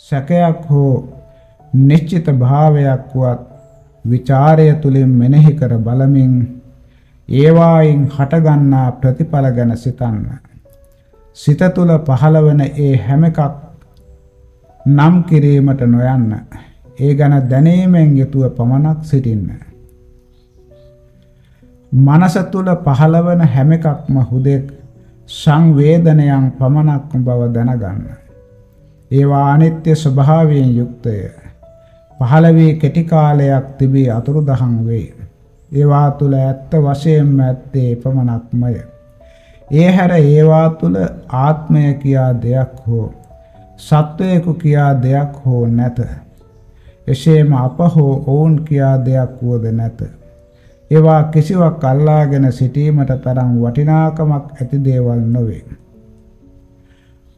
සැකයක් හෝ නිශ්චිත භාවයක් වත් ਵਿਚාරය තුලින් මෙනෙහි කර බලමින් ඒවායින් හටගන්නා ප්‍රතිඵල ගැන සිතන්න. සිත තුල පහළවන ඒ හැම එකක් නම් කිරීමට නොයන්න. ඒ ගැන දැනීමෙන් යුතුව පමණක් සිටින්න. මනස තුල පහළවන හැම එකක්ම හුදෙක් සංවේදනයන් පමණක් බව දැනගන්න. ඒවා අනිත්‍ය ස්වභාවයෙන් යුක්තය. පහළ වී කෙටි කාලයක් තිබී අතුරුදහන් වේ. ඒවා තුල ඇත්ත වශයෙන්ම ඇත්තේ පමණක්මය. ඒ හැර ඒවා තුල ආත්මය කියා දෙයක් හෝ සත්වයකු කියා දෙයක් හෝ නැත. එසේම අප හෝ ඔවුන් කියා දෙයක් වුවද නැත. ඒවා කිසිවක් අල්ලාගෙන සිටීමට තරම් වටිනාකමක් ඇති දේවල් නොවේ.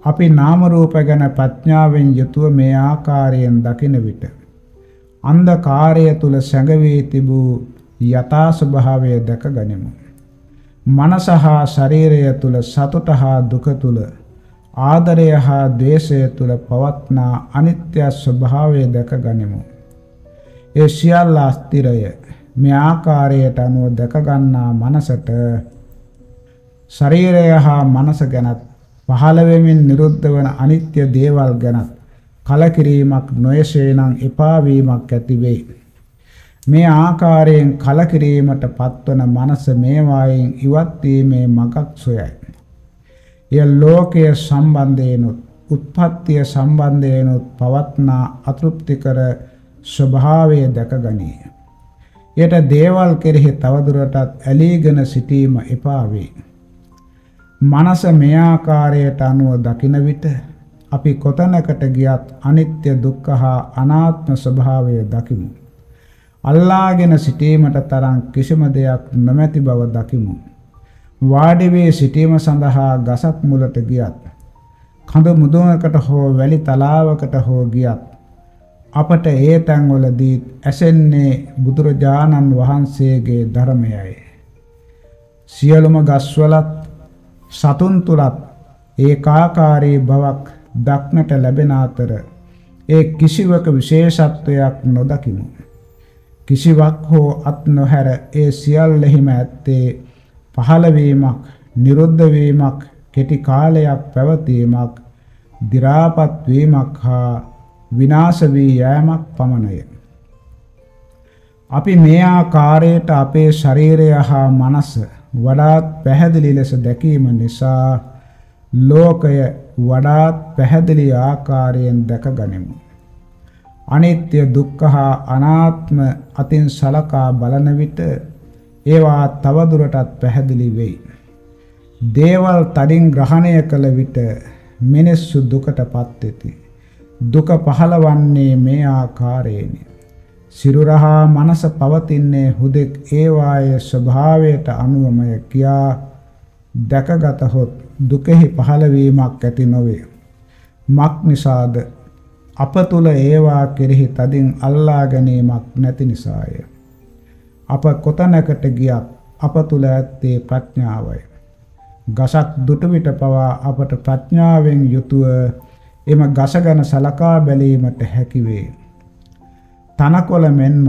අපි නාම රූප ගැන ප්‍රඥාවෙන් යුතුව මේ ආකාරයෙන් දකින විට අන්ධකාරය තුල සැඟවී තිබූ යථා ස්වභාවය දැක ගනිමු. මනස හා ශරීරය තුල සතුට හා දුක තුල ආදරය හා ද්වේෂය තුල පවත්නා අනිත්‍ය ස්වභාවය දැක ගනිමු. ඒ සියල්ල අස්තිරය මේ ආකාරයට අනුව දැක ගන්නා මනසට ශරීරය හා මනස ගැනත් පහළ වෙමින් නිරුද්ධ වන අනිත්‍ය දේවල් ගැන කලකිරීමක් නොයසේනම් එපා වීමක් ඇති වෙයි. මේ ආකාරයෙන් කලකිරීමට පත්වන මනස මේවායින් ඉවත් වීමේ මගක් සොයයි. එය ලෝකයේ සම්බන්ධයෙන්ුත් උත්පත්තිය සම්බන්ධයෙන්ුත් පවත්නා අතෘප්තිකර ස්වභාවය දැකගනී. යට දේවල් කෙරෙහි තවදුරටත් ඇලීගෙන සිටීම එපා වේ. මනස මේ ආකාරයට අනුව දකින විට අපි කොතැනකට ගියත් අනිත්‍ය දුක්ඛ හා අනාත්ම ස්වභාවය දකිමු. අල්ලාගෙන සිටීමට තරම් කිසිම දෙයක් නොමැති බව දකිමු. වාඩි වී සිටීම සඳහා ගසක් මුලට ගියත් කඳ මුදුනකට හෝ වැලි තලාවකට හෝ ගියත් අපට ඒ තැන්වලදී ඇසෙන්නේ බුදුරජාණන් වහන්සේගේ ධර්මයයි. සියලුම ගස්වලත් සතුන් තුලත් ඒකාකාරී බවක් දක්නට ලැබෙන අතර ඒ කිසිවක විශේෂත්වයක් නොදකිමු. කිසිවක් හෝ අත් නොහැර ඒ සියල්ලෙහිම ඇත්තේ පහළවීමක්, නිරුද්ධ වීමක්, කෙටි කාලයක් පැවතීමක්, දි รา පත් වීමක් හා විනාශ වී යෑමක් පමණය. අපි මේ ආකාරයට අපේ ශරීරය හා මනස වඩාත් පැහැදිලි ලෙස දැකීම නිසා ලෝකය වඩාත් පැහැදිලි ආකාරයෙන් දැකගනිමු. අනිත්‍ය දුක්ඛ හා අනාත්ම අතින් සලකා බලන විට ඒවා තවදුරටත් පැහැදිලි වෙයි. දේවල් තදින් ග්‍රහණය කළ විට මිනිස්සු දුකටපත් වෙති. දුක පහළවන්නේ මේ ආකාරයෙනි. සිරුරහා මනස පවතින්නේ හුදෙක් ඒවායේ ස්වභාවයට අනුවමය කියා දැකගතහොත් දුකෙහි පහළවීමක් ඇති නොවේ. මක් නිසාද අප තුල ඒවා කෙරෙහි තදින් අල්ලා ගැනීමක් නැති නිසාය. අප කොතැනකට ගියත් අප තුල ඇත්තේ ප්‍රඥාවයි. ගසක් දුටු විට පවා අපට ප්‍රඥාවෙන් යුතුව එම ගස ගැන සලකා බැලීමට හැකි වේ. තනකොළ මෙන්ම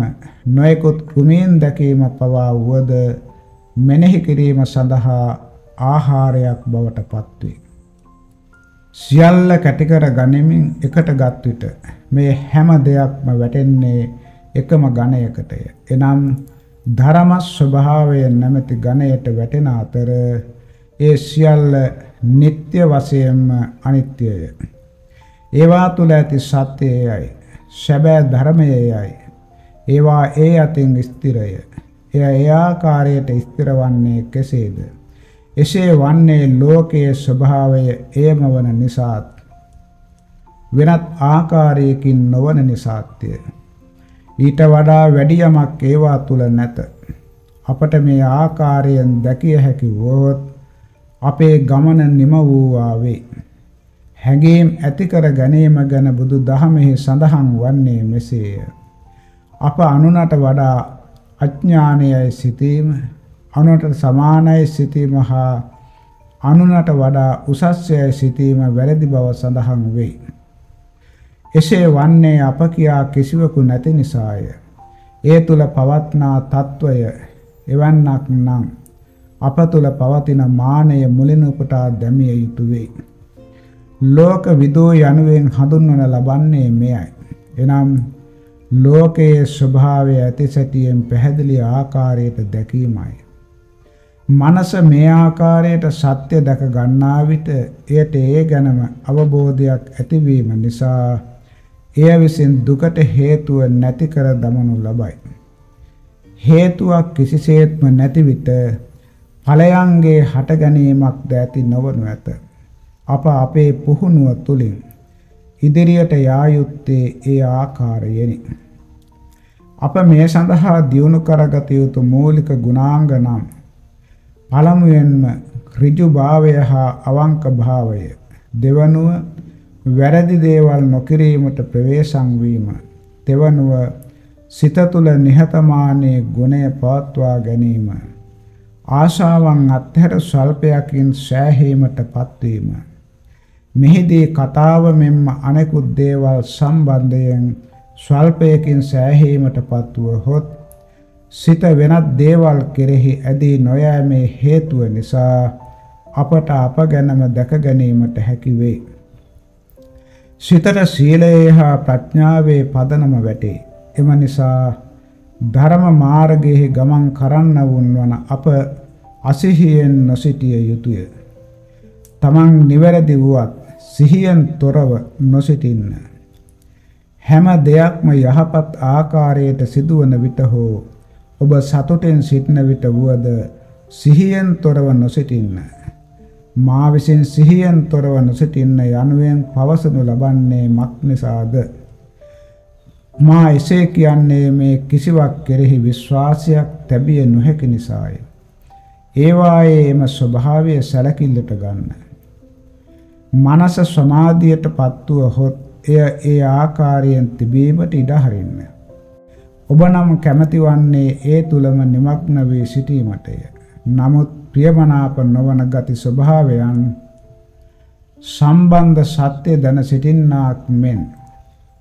නොයෙකුත් කෘමීන් දැකීම පවා වුවද මෙනෙහි කිරීම සඳහා ආහාරයක් බවට පත්වේ. සියල්ල කැටිකර ගනිමින් එකටගත් විට මේ හැම දෙයක්ම වැටෙන්නේ එකම ඝණයකටය. එනම් ධර්ම ස්වභාවය නැමැති ඝණයට වැටෙන අතර ඒ සියල්ල නিত্য වශයෙන්ම අනිත්‍යය. ඒවා තුල ඇති සත්‍යයයි සැබෑ ධර්මයේයයි. ඒවා ඒ අතින් ස්ථිරය. එය ඒ ආකාරයට ස්ථිරවන්නේ කෙසේද? එසේ වන්නේ ලෝකයේ ස්වභාවය එයම වන නිසාත් වෙනත් ආකාරයකින් නොවන නිසාත්ය. ඊට වඩා වැඩි යමක් ඒවා තුල නැත. අපට මේ ආකාරයෙන් දැකිය හැකි වොත් අපේ ගමන නිම වූවා වේ. හැඟීම් ඇති කර ගැනීම ගැන බුදු දහමෙහි සඳහන් වන්නේ මෙසේය. අප අනුනට වඩා අඥානයයි සිතීම අනුනට සමානයි සිතීම හා අනුනට වඩා උසස්යයි සිතීම වැරදි බව සඳහන් වෙයි. එසේ වන්නේ අප කියා කිසිවකු නැති නිසාය. ඒ තුල පවත්නා తত্ত্বය එවන්නක් නම් අප තුල පවතින මානය මුලින් උපුටා දැමිය යුතුය. ලෝක විදෝ යනුවෙන් හඳුන්වන ලබන්නේ මෙයයි. එනම් ලෝකයේ ස්වභාවය ඇතිසැටියෙන් පැහැදිලි ආකාරයට දැකීමයි. මනස මේ ආකාරයට සත්‍ය දැක ගන්නා විට එයට ඒ ගැනම අවබෝධයක් ඇතිවීම නිසා එය විසින් දුකට හේතුව නැති කර දමනු ලබයි. හේතුවක් කිසිසේත්ම නැති විට ඵලයන්ගේ හට ගැනීමක්ද ඇති නොවනු ඇත. අප අපේ පුහුණුව තුලින් ඉදිරියට යා යුත්තේ ඒ ආකාරයෙනි. අප මේ සඳහා දියුණු කරගත යුතු මූලික ගුණාංග නම් පළමුවෙන්ම ඍජු භාවය හා අවංක භාවය දෙවනුව වැරදි දේවල් නොකිරීමට ප්‍රවේශම් වීම තෙවනුව සිත තුළ නිහතමානී ගුණය පවත්වා ගැනීම ආශාවන් අත්හැර ස්වල්පයකින් සෑහීමට පත්වීම මෙහිදී කතාව මෙන්ම අනෙකුත් දේවල් සම්බන්ධයෙන් ස්වල්පයකින් සෑහීමට පත්වුවහොත් සිත වෙනත් දේවල් කෙරෙහි ඇදී නොයෑමේ හේතුව නිසා අපට අප ගැනම දැක ගැනීමට හැකි වේ. සිතට සීලයේ හා ප්‍රඥාවේ පදනම වැටේ. එම නිසා ධර්ම මාර්ගයේ ගමන් කරන්න වුන්වන අප අසිහියෙන් නොසිටිය යුතුය. තමන් නිවැරදි වුවත් සිහියෙන් තොරව නොසිටින්න. හැම දෙයක්ම යහපත් ආකාරයට සිදුවන විට හෝ ඔබ සතුටෙන් සිටන විට වුවද සිහියෙන් තොරව නොසිටින්න. මා විසින් සිහියෙන් තොරව නොසිටින්න යනුවෙන් පවසනු ලබන්නේ මක් නිසාද? මා එසේ කියන්නේ මේ කිසිවක් කෙරෙහි විශ්වාසයක් තැබිය නොහැකි නිසාය. ඒවායේ එම ස්වභාවය සැලකිල්ලට ගන්න. මනස සමාධියට පත්වුව හොත් එය ඒ ආකාරයෙන් තිබීමට ඉඩ හරින්න. ඔබ නම් කැමති වන්නේ ඒ තුලම නිමග්න වී සිටීමටය. නමුත් ප්‍රියමනාප නොවන ගති ස්වභාවයන් සම්බන්ධ සත්‍ය දැන සිටින්නාක් මෙන්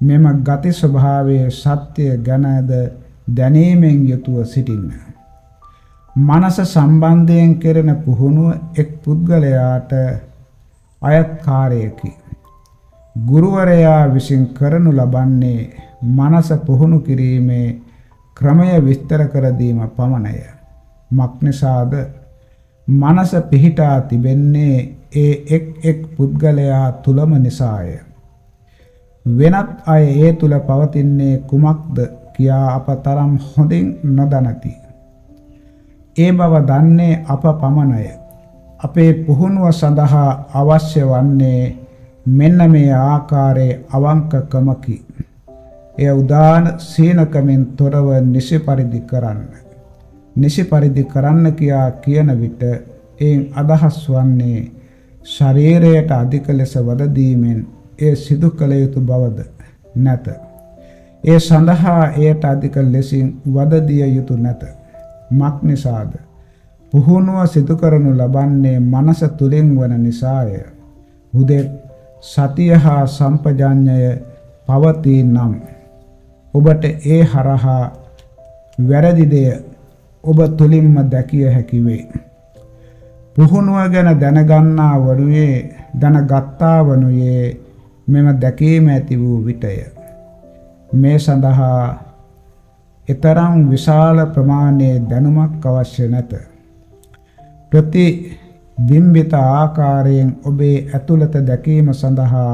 මෙම ගති ස්වභාවයේ සත්‍ය ගැනද දැනීමෙන් යුතුව සිටින්න. මනස සම්බන්ධයෙන් කෙරෙන පුහුණුව එක් පුද්ගලයාට අයත් කාර්යයකි. ගුරුවරයා විසින් කරනු ලබන්නේ මනස පුහුණු කිරීමේ ක්‍රමය විස්තර කර දීම පමණය. මක්නිසාද මනස පිහිටා තිබෙන්නේ ඒ එක් එක් පුද්ගලයා තුලම නිසාය. වෙනත් අය ඒ තුල පවතින්නේ කුමක්ද කියා අප තරම් හොඳින් නොදනති. ඒ බව දන්නේ අප පමණය. අපේ පුහුණුව සඳහා අවශ්‍ය වන්නේ මෙන්න මේ ආකාරයේ අවංකකමකි. එය උදාන සීනකමින් තොරව නිසි පරිදි කරන්න. නිසි පරිදි කරන්න කියා කියන විට එයින් අදහස් වන්නේ ශරීරයට අධික ලෙස වද දීමෙන් එය සිදු කළ යුතු බවද නැත. ඒ සඳහා එයට අධික ලෙසින් වද දිය යුතු නැත. මක් නිසාද? පුහුණුව සිදු කරනු ලබන්නේ මනස තුලින් වන නිසාය. හුදෙක් සතිය හා සම්පජාඤ්ඤය පවතී නම් ඔබට ඒ හරහා වැරදි දෙය ඔබ තුලින්ම දැකිය හැකි වේ. පුහුණුව ගැන දැනගන්නා වරුවේ දැනගත්තා වනුයේ මෙම දැකීම ඇති වූ විටය. මේ සඳහා ඊතරම් විශාල ප්‍රමාණයේ දැනුමක් අවශ්‍ය නැත. ප්‍රති බිම්බිත ආකාරයෙන් ඔබේ ඇතුළත දැකීම සඳහා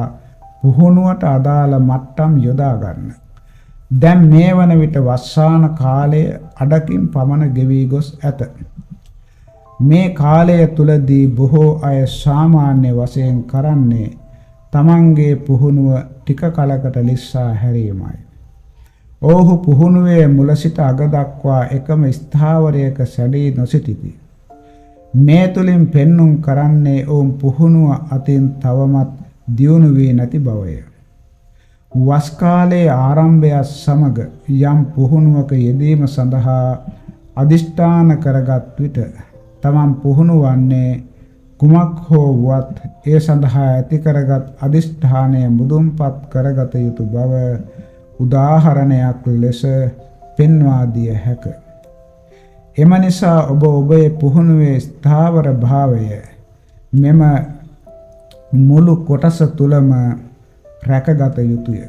පුහුණුවට අදාළ මට්ටම් යොදා ගන්න. දැන් මේ වන විට වස්සාන කාලය අඩකින් පමණ ගෙවි ගොස් ඇත. මේ කාලය තුලදී බොහෝ අය සාමාන්‍ය වශයෙන් කරන්නේ තමන්ගේ පුහුණුව ටික කලකට ලිස්සා හැරීමයි. ඔවුහු පුහුණුවේ මුල සිට අග දක්වා එකම ස්ථාවරයක සැදී නොසිටිති. මේ තුලින් පෙන්눔 කරන්නේ ඔවුන් පුහුණුව අතින් තවමත් දියුණු වී නැති බවය. වස් කාලයේ ආරම්භය සමග යම් පුහුණුවක යෙදීම සඳහා අදිෂ්ඨාන කරගත් විට තමන් පුහුණු වන්නේ කුමක් හෝ වුවත් ඒ සඳහා ඇති කරගත් අදිෂ්ඨානය මුදුන්පත් කරගත යුතු බව උදාහරණයක් ලෙස පෙන්වා දිය හැක. එම නිසා ඔබ ඔබේ පුහුණුවේ ස්ථාවර භාවය මෙම මුළු කොටස තුලම රැකගත යුතුය.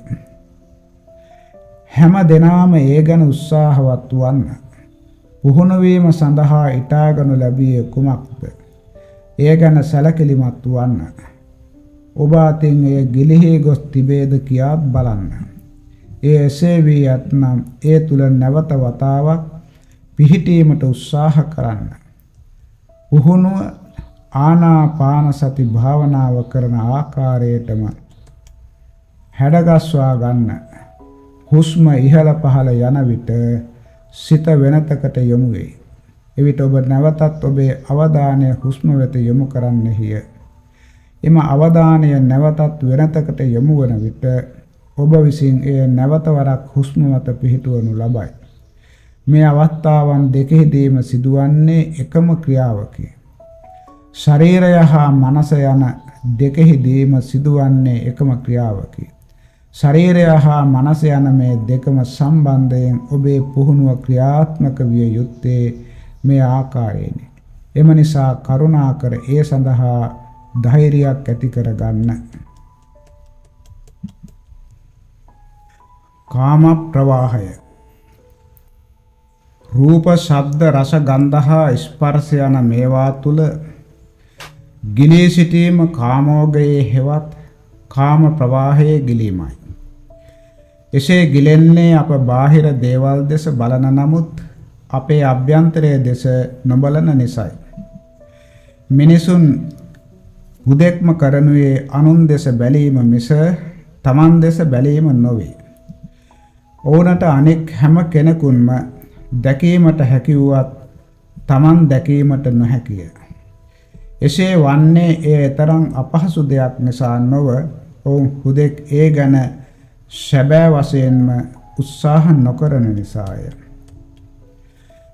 හැම දිනාම ඒ ගැන උත්සාහවත් වන්න. පුහුණු වීම සඳහා ඊටාගනු ලැබියේ කුමක්ද? එය ගැන සැලකිලිමත් වන්න. ඔබ අතින් එය ගිලිහි ගොස් තිබේද කියාත් බලන්න. ඒ එසේ වී ඇතනම් ඒ තුල නැවත වතාවක් පිහිටීමට උත්සාහ කරන්න. පුහුණුව ආනාපාන සති භාවනාව කරන ආකාරයටම හැඩගස්වා ගන්න. හුස්ම ඉහළ පහළ යන විට සිත වෙනතකට යොමු වේ. එවිට ඔබ නැවතත් ඔබේ අවධානය හුස්ම වෙත යොමු කරන්නෙහිය. එම අවධානය නැවතත් වෙනතකට යොමු වන විට ඔබ විසින් එය නැවත වරක් හුස්ම මත පිහිටුවනු ලබයි. මේ අවස්ථාවන් දෙකෙහිදීම සිදුවන්නේ එකම ක්‍රියාවකි. ශරීරය හා මනස යන දෙකෙහිදීම සිදුවන්නේ එකම ක්‍රියාවකි. ශරීරය හා මනස යන මේ දෙකම සම්බන්ධයෙන් ඔබේ පුහුණුව ක්‍රියාත්මක විය යුත්තේ මේ ආකාරයෙනි. එම නිසා කරුණාකර ඒ සඳහා ධෛර්යයක් ඇති කරගන්න. කාම ප්‍රවාහය රූප ශබ්ද රස ගන්ධ හා ස්පර්ශ යන මේවා තුල ගිලී සිටීම කාමෝගයේ හෙවත් කාම ප්‍රවාහයේ ගිලීමයි. එසේ ගිලෙන්නේ අප බාහිර දේවල් දෙස බලන නමුත් අපේ අභ්‍යන්තරයේ දෙස නොබලන නිසයි. මිනිසුන් හුදෙක්ම කරනුයේ අනුන් දෙස බැලීම මිස තමන් දෙස බැලීම නොවේ. ඕනට අනෙක් හැම කෙනෙකුන්ම දැකීමට හැකි වුවත් Taman දැකීමට නොහැකිය. එසේ වන්නේ ඒ තරම් අපහසු දෙයක් නිසා නොව ඔවුන් හුදෙක් ඒ ගැන සැබෑ වශයෙන්ම උත්සාහ නොකරන නිසාය.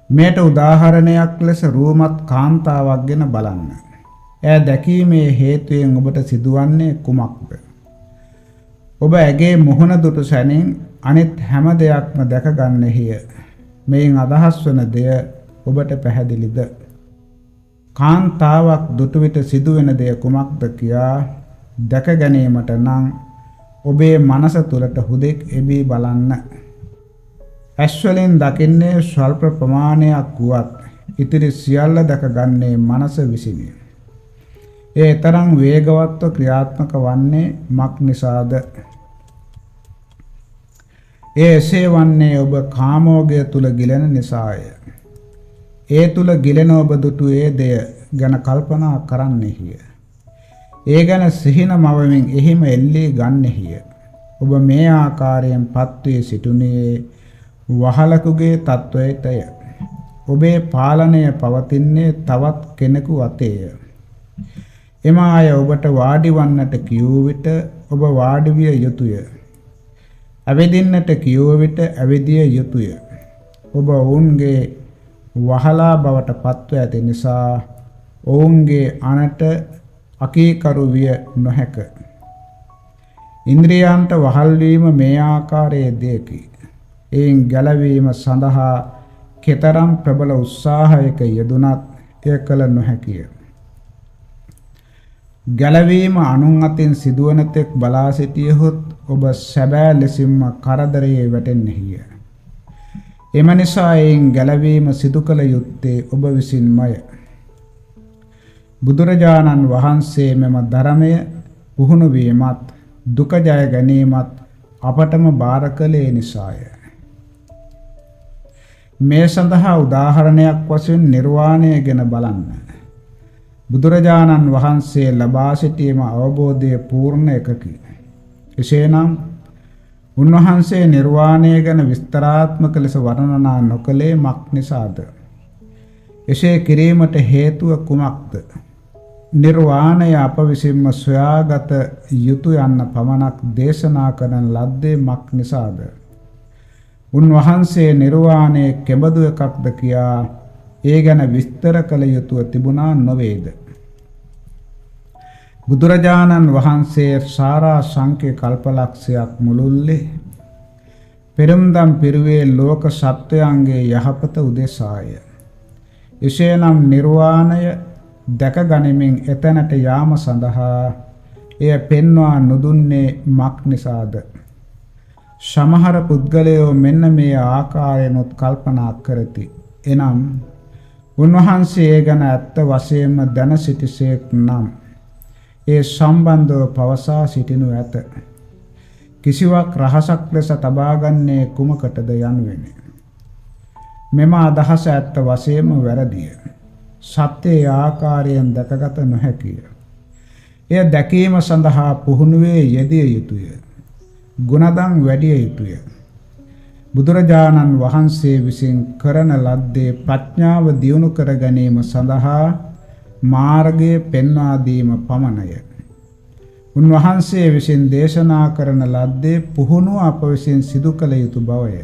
මේට උදාහරණයක් ලෙස රූමත් කාන්තාවක් ගැන බලන්න. එය දැකීමේ හේතුවෙන් ඔබට සිදුවන්නේ කුමක්ද? ඔබ ඇගේ මුහුණ දුටු සැනින් අනිත් හැම දෙයක්ම දැක ගන්නෙහිය. මෙයින් අදහස් වන දෙය ඔබට පැහැදිලිද? කාන්තාවක් දුටු විට සිදුවෙන දෙය කුමක්ද කියා දැක ගැනීමට නම් ඔබේ මනස තුළට හුදෙක් එබී බලන්න. ඇස් වලින් දකින්නේ ස්වල්ප ප්‍රමාණයක් වුවත් ඉතිරි සියල්ල දැකගන්නේ මනස විසිනි. ඒ තරම් වේගවත්ව ක්‍රියාත්මක වන්නේ මක් නිසාද? ඒ එසේ වන්නේ ඔබ කාමෝගය තුල ගිලෙන නිසාය. ඒ තුල ගිලෙන ඔබ දුටු ඒ දෙය ගැන කල්පනා කරන්නෙහිය. ඒ ගැන සිහින මවමින් එහිම එල්ලී ගන්නෙහිය. ඔබ මේ ආකාරයෙන් පත්වී සිටුනේ වහලකුගේ තත්වයටය. ඔබේ පාලනය පවතින්නේ තවත් කෙනෙකු අතේය. එම අය ඔබට වාඩි වන්නට කියූ විට ඔබ වාඩි විය යුතුය. ඇවිදින්නට කියෝ විට ඇවිදිය යුතුය. ඔබ ඔවුන්ගේ වහලා බවට පත්ව ඇති නිසා ඔවුන්ගේ අනට අකීකරු විය නොහැක. ඉන්ද්‍රියන්ට වහල් වීම මේ ආකාරයේ දෙයකි. එයින් ගැලවීම සඳහා කතරම් ප්‍රබල උත්සාහයක යෙදුනත් එය කළ නොහැකිය. ගැලවීම අනුන් අතින් සිදුවන තෙක් බලා සිටියහොත් ඔබ සැබෑ ලෙසින්ම කරදරයේ වැටෙන්නේය. එම නිසා එයින් ගැලවීම සිදු කළ යුත්තේ ඔබ විසින්මය. බුදුරජාණන් වහන්සේ මෙම ධර්මය පුහුණු වීමත් දුක ජය ගැනීමත් අපටම බාර කළේ නිසාය. මේ සඳහා උදාහරණයක් වශයෙන් නිර්වාණය ගැන බලන්න. බුදුරජාණන් වහන්සේ ලබා සිටීම අවබෝධයේ පූර්ණ එකකි. එසේනම් උන්වහන්සේ නිර්වාණය ගැන විස්තරාත්මක ලෙස වර්ණනා නොකළේ මක් නිසාද? එසේ කිරීමට හේතුව කුමක්ද? නිර්වාණය අප විසින්ම සොයාගත යුතු යන්න පමණක් දේශනා කරන ලද්දේ මක් නිසාද? උන්වහන්සේ නිර්වාණය කෙබඳු එකක්ද කියා ඒ ගැන විස්තර කළ යුතුව තිබුණා නොවේද? බුදුරජාණන් වහන්සේ සාරා සංඛ්‍ය කල්පලක්ෂයක් මුළුල්ලේ පෙරම්දම් පිරුවේ ලෝක සත්වයන්ගේ යහපත උදෙසාය. එසේනම් නිර්වාණය දැක ගනිමින් එතැනට යාම සඳහා එය පෙන්වා නොදුන්නේ මක් නිසාද? සමහර පුද්ගලයෝ මෙන්න මේ ආකාරයෙන්ොත් කල්පනා කරති. එනම් උන්වහන්සේ ගැන ඇත්ත වශයෙන්ම දැන සිටිසේක් නම් ඒ සම්බන්ධව පවසා සිටිනු ඇත. කිසිවක් රහසක් ලෙස තබාගන්නේ කුමකටද යනුවෙනි. මෙම අදහස ඇත්ත වශයෙන්ම වැරදිය. සත්‍යයේ ආකාරයෙන් දැකගත නොහැකිය. එය දැකීම සඳහා පුහුණුවේ යෙදිය යුතුය. ගුණදම් වැඩි යුතුය. බුදුරජාණන් වහන්සේ විසින් කරන ලද්දේ ප්‍රඥාව දියුණු කර ගැනීම සඳහා මාර්ගය පෙන්වා දීම පමණය. උන්වහන්සේ විසින් දේශනා කරන ලද්දේ පුහුණුව අප විසින් සිදු කළ යුතු බවය.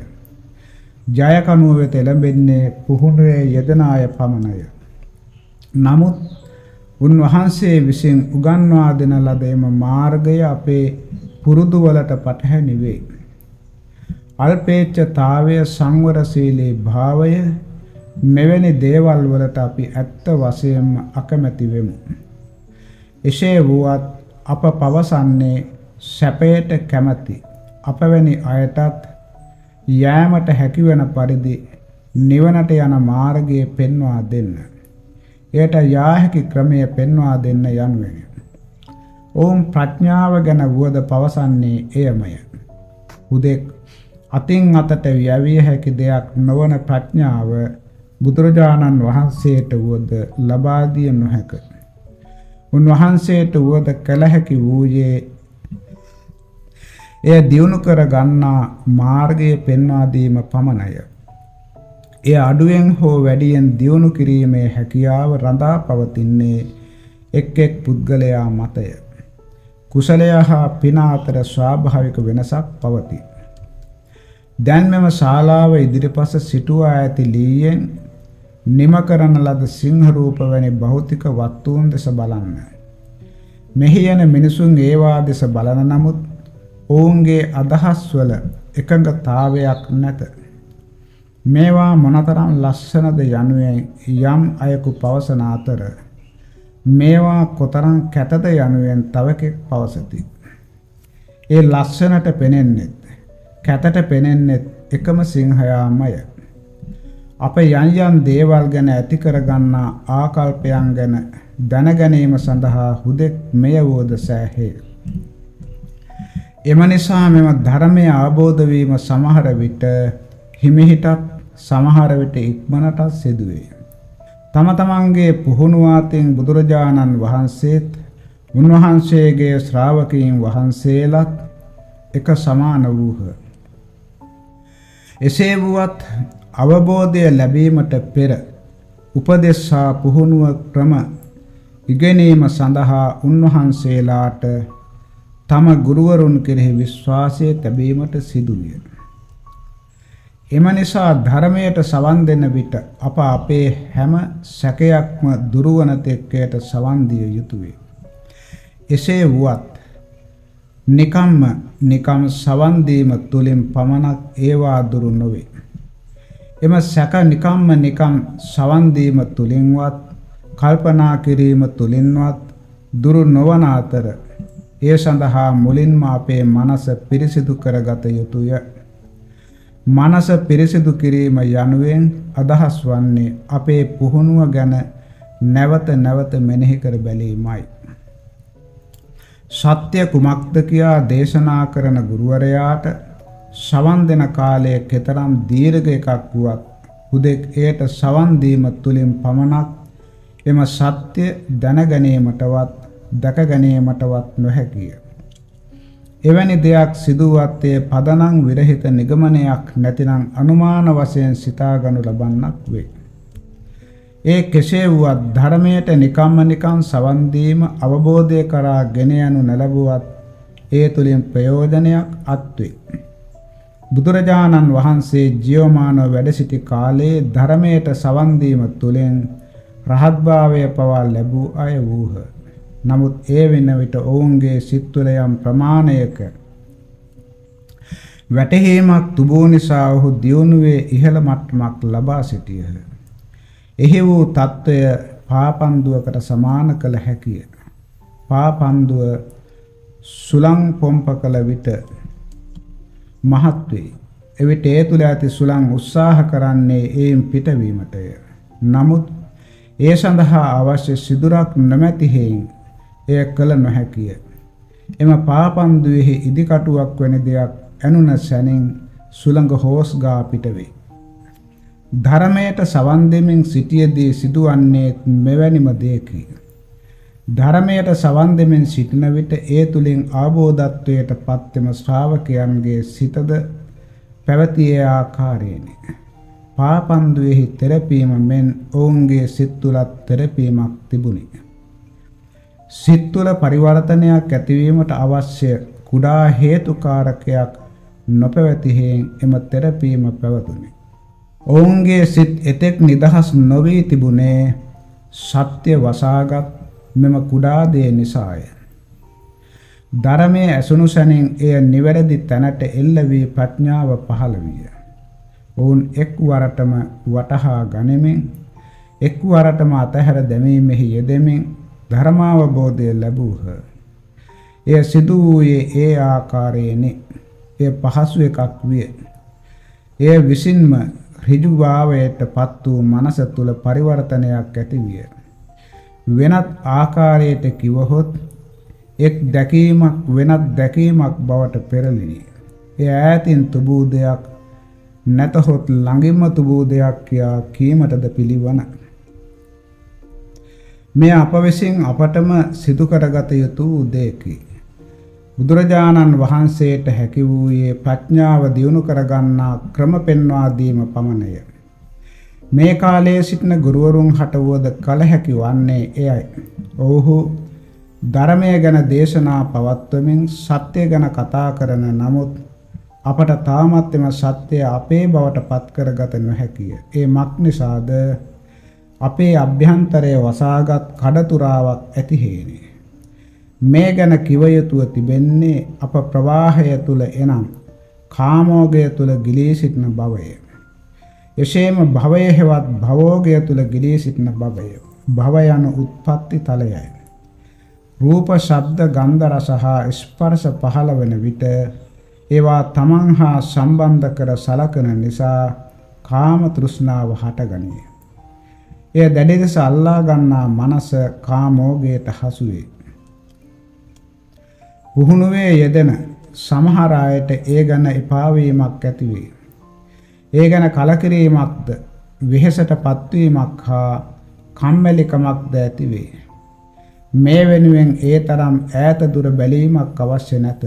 ජයකනුව වෙත එළඹෙන්නේ පුහුණුවේ යෙදෙන අය පමණය. නමුත් උන්වහන්සේ විසින් උගන්වා දෙන ලද එම මාර්ගය අපේ පුරුදු වලට පටහැනි වේ. අල්පේච්ඡතාවය සංවරශීලී භාවය මෙවැනි දේවල් වලට අපි ඇත්ත වශයෙන්ම අකමැති වෙමු. එසේ වුවත් අප පවසන්නේ සැපයට කැමැති අපවැනි අයටත් යෑමට හැකිවන පරිදි නිවනට යන මාර්ගය පෙන්වා දෙන්න. එයට යා හැකි ක්‍රමය පෙන්වා දෙන්න යනුවෙනි. ඔවුන් ප්‍රඥාව ගැන වුවද පවසන්නේ එයමය. හුදෙක් අතින් අතට යැවිය හැකි දෙයක් නොවන ප්‍රඥාව බුදුරජාණන් වහන්සේට වුවද ලබා දිය නොහැක. උන්වහන්සේට වුවද කළ හැකි වූයේ එය දියුණු කර ගන්නා මාර්ගය පෙන්වා දීම පමණය. එය අඩුවෙන් හෝ වැඩියෙන් දියුණු කිරීමේ හැකියාව රඳා පවතින්නේ එක් එක් පුද්ගලයා මතය. කුසලය හා පින අතර ස්වාභාවික වෙනසක් පවතී. දැන් මෙම ශාලාව ඉදිරිපස සිටුවා ඇති ලීයෙන් නිම කරන ලද සිංහ රූප වැනි භෞතික වස්තුන් දෙස බලන්න. මෙහි යන මිනිසුන් ඒවා දෙස බලන නමුත් ඔවුන්ගේ අදහස්වල එකඟතාවයක් නැත. මේවා මොනතරම් ලස්සනද යනුවෙන් යම් අයෙකු පවසන අතර මේවා කොතරම් කැතද යනුවෙන් තවකෙක් පවසති. ඒ ලස්සනට පෙනෙන්නෙත් කැතට පෙනෙන්නෙත් එකම සිංහයාමය. අප යම් යම් දේවල් ගැන ඇති කරගන්නා ආකල්පයන් ගැන දැනගැනීම සඳහා හුදෙක් මෙය වූද සෑහේ. එම නිසා මෙම ධර්මය අවබෝධ වීම සමහර විට හිමිහිටත් සමහර විට ඉක්මනටත් සිදුවේ. තම තමන්ගේ පුහුණුවාතින් බුදුරජාණන් වහන්සේත් උන්වහන්සේගේ ශ්‍රාවකීන් වහන්සේලත් එක සමාන වූහ. එසේ වුවත් අවබෝධය ලැබීමට පෙර උපදෙස්සා පුහුණුව ක්‍රම ඉගෙනීම සඳහා උන්වහන්සේලාට තම ගුරුවරුන් කෙරෙහි විශ්වාසය තැබීමට සිදුවිය. එම නිසා ධර්මයට සවන් දෙන විට අප අපේ හැම සැකයක්ම දුරවන තෙක්කයට සවන් දිය යුතුය. එසේ වුවත් නිකම්ම නිකම් සවන් දීම තුලින් පමණක් ඒවා දුරු නොවේ. එම සැක නිකම්ම නිකම් සවන් දීම තුලින්වත් කල්පනා කිරීම තුලින්වත් දුරු නොවන අතර ඒ සඳහා මුලින්ම අපේ මනස පිරිසිදු කරගත යුතුය. මනස පිරිසිදු කිරීම යනුවෙන් අදහස් වන්නේ අපේ පුහුණුව ගැන නැවත නැවත මෙනෙහි කර බැලීමයි. සත්‍ය කුමක්ද කියා දේශනා කරන ගුරුවරයාට සවන් දෙන කාලය කෙතරම් දීර්ඝ එකක් වුවත් හුදෙක් එයට සවන් දීම තුලින් පමණක් එම සත්‍ය දැනගැනීමටවත් දැක ගැනීමටවත් නොහැකිය. එවැනි දෙයක් සිදුවත්තේ පදනම් විරහිත නිගමනයක් නැතිනම් අනුමාන වශයෙන් සිතාගනු ලබන්නක් වේ. ඒ කෙසේ වුවත් ධර්මයට නිකම්ම නිකම් සවන් දීම අවබෝධය කරා ගෙන යනු නැලබුවත් ඒ තුලින් ප්‍රයෝජනයක් අත්වේ. බුදුරජාණන් වහන්සේ ජීවමානව වැඩ සිටි කාලයේ ධර්මයට සවන් දීම තුළින් රහත්භාවය පවා ලැබූ අය වූහ. නමුත් ඒ වෙන විට ඔවුන්ගේ සිත් තුළ යම් ප්‍රමාණයක වැටහීමක් තිබූ නිසා ඔහු දියුණුවේ ඉහළ මට්ටමක් ලබා සිටියහ. එහි වූ తত্ত্বය පාපන්දුවකට සමාන කළ හැකිය. පාපන්දුව සුලං පොම්ප කළ විට මහත් වේ. එවිට ඒ තුල ඇති සුලං උත්සාහ කරන්නේ ඒන් පිටවීමටය. නමුත් ඒ සඳහා අවශ්‍ය සිදුරක් නොමැති හේයින් එය කළ නොහැකිය. එම පාපන්දුවේහි ඉදිකටුවක් වැනි දෙයක් ඇනුන සැනින් සුළඟ හෝස් ගා පිටවේ. ධර්මයට සවන් දෙමින් සිටියදී සිදුවන්නේ මෙවැනිම දෙයකි. ධර්මයට සවන් දෙමින් සිටින විට ඒ තුලින් ආબોධත්වයට පත්වෙම ශ්‍රාවකයන්ගේ සිතද පැවතියේ ආකාරයෙනි. පාපන්දුවේහි තෙරපීම මෙන් ඔවුන්ගේ සිත් තුලත් තෙරපීමක් තිබුණි. සිත් තුල පරිවර්තනයක් ඇතිවීමට අවශ්‍ය කුඩා හේතුකාරකයක් නොපැවති හේන් එම තෙරපීම පැවතුණි. ඔවුන්ගේ සිත් එතෙක් නිදහස් නොවී තිබුණේ සත්‍ය වසාගත් මෙම කුඩා දේ නිසාය. ධර්මයේ ඇසුණු සැනින් එය නිවැරදි තැනට එල්ල වී ප්‍රඥාව පහළ විය. ඔවුන් එක් වරටම වටහා ගනිමින් එක් වරටම අතහැර දැමීමෙහි යෙදෙමින් ධර්මාවබෝධය ලැබූහ. එය සිදු වූයේ ඒ ආකාරයෙනි. එය පහසු එකක් විය. එය විසින්ම ඍජු භාවයට පත් වූ මනස තුල පරිවර්තනයක් ඇති විය. වෙනත් ආකාරයට කිවහොත් එක් දැකීමක් වෙනත් දැකීමක් බවට පෙරලිනි. එය ඈතින් තුබූ දෙයක් නැතහොත් ළඟින්ම තුබූ දෙයක් කියා කීමටද පිළිවන. මේ අප විසින් අපටම සිදු කරගත යුතු දෙයකි. බුදුරජාණන් වහන්සේට හැකි වූයේ ප්‍රඥාව දියුණු කරගන්නා ක්‍රම පෙන්වා දීම පමණය. මේ කාලයේ සිටින ගුරුවරුන් හටවුවද කල හැකි වන්නේ එයයි. ඔව්හු ධර්මය ගැන දේශනා පවත්වමින් සත්‍ය ගැන කතා කරන නමුත් අපට තාමත් එම සත්‍ය අපේ බවට පත් කරගත නොහැකිය. ඒ මක් නිසාද අපේ අභ්‍යන්තරයේ වසාගත් කඩතුරාවක් ඇති හේනේ. මේ ගැන කිව යුතුව තිබෙන්නේ අප ප්‍රවාහය තුල එනම් කාමෝගය තුල ගිලී සිටින බවය. එසේම භවය හෙවත් භවෝගය තුල ගිලී සිටින බවය. භව යන උත්පත්ති තලයයි. රූප, ශබ්ද, ගන්ධ, රස හා ස්පර්ශ පහළ වෙන විට ඒවා තමන් හා සම්බන්ධ කර සලකන නිසා කාම තෘෂ්ණාව හටගනී. එය දැඩි ලෙස අල්ලා ගන්නා මනස කාමෝගයට හසු වේ. පුහුණුවේ යෙදෙන සමහර අයට ඒ ගැන එපා වීමක් ඇති වේ. ඒ ගැන කලකිරීමක්ද වෙහෙසටපත් වීමක් හා කම්මැලිකමක්ද ඇති වේ. මේ වෙනුවෙන් ඒ තරම් ඈත දුර බැලීමක් අවශ්‍ය නැත.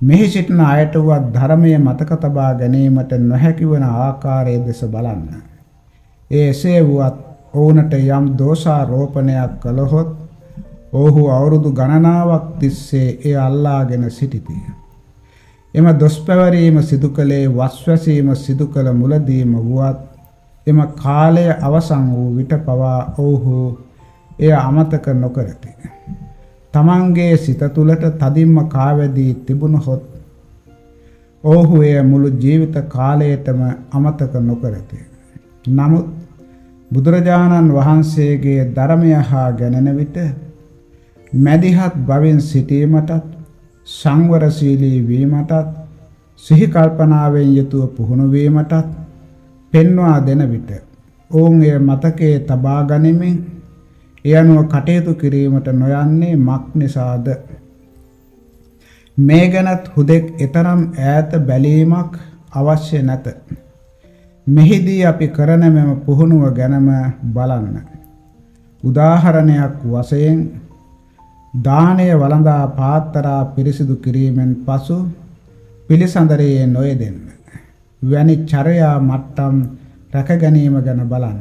මෙහි සිටින අයට වුවත් ධර්මයේ මතක තබා ගැනීමට නොහැකි වන ආකාරයේ දෙස බලන්න. ඒ එසේ වුවත් ඔවුන්ට යම් දෝෂාරෝපණයක් කළහොත් ඔහු අවුරුදු ගණනාවක් තිස්සේ එය අල්ලාගෙන සිටිති. එම දොස් පැවරීම සිදු කළේ වස්වැසීම සිදු කළ මුලදීම වුවත් එම කාලය අවසන් වූ විට පවා ඔවුහු එය අමතක නොකරති. තමන්ගේ සිත තුළට තදින්ම කාවැදී තිබුණහොත් ඔහු එය මුළු ජීවිත කාලයටම අමතක නොකරති. නමුත් බුදුරජාණන් වහන්සේගේ ධර්මය හා ගැනෙන විට මැදිහත් බවෙන් සිටීමටත් සංවරශීලී වීමටත් සිහි කල්පනාවෙන් යුතුව පුහුණු වීමටත් පෙන්වා දෙන විට ඔවුන් එය මතකයේ තබා ගනිමින් ඒ අනුව කටයුතු කිරීමට නොයන්නේ මක් නිසාද මේ ගැනත් හුදෙක් ඊතරම් ඈත බැලීමක් අවශ්‍ය නැත මෙහිදී අපි කරන මෙම පුහුණුව ගැනම බලන්න. උදාහරණයක් වශයෙන් දානය වළඳා පාත්තරා පිරිසිදු කිරීමෙන් පසු පිළිසඳරයේ නොයෙදෙන්න. වැනි චර්යා මට්ටම් රැක ගැනීම ගැන බලන්න.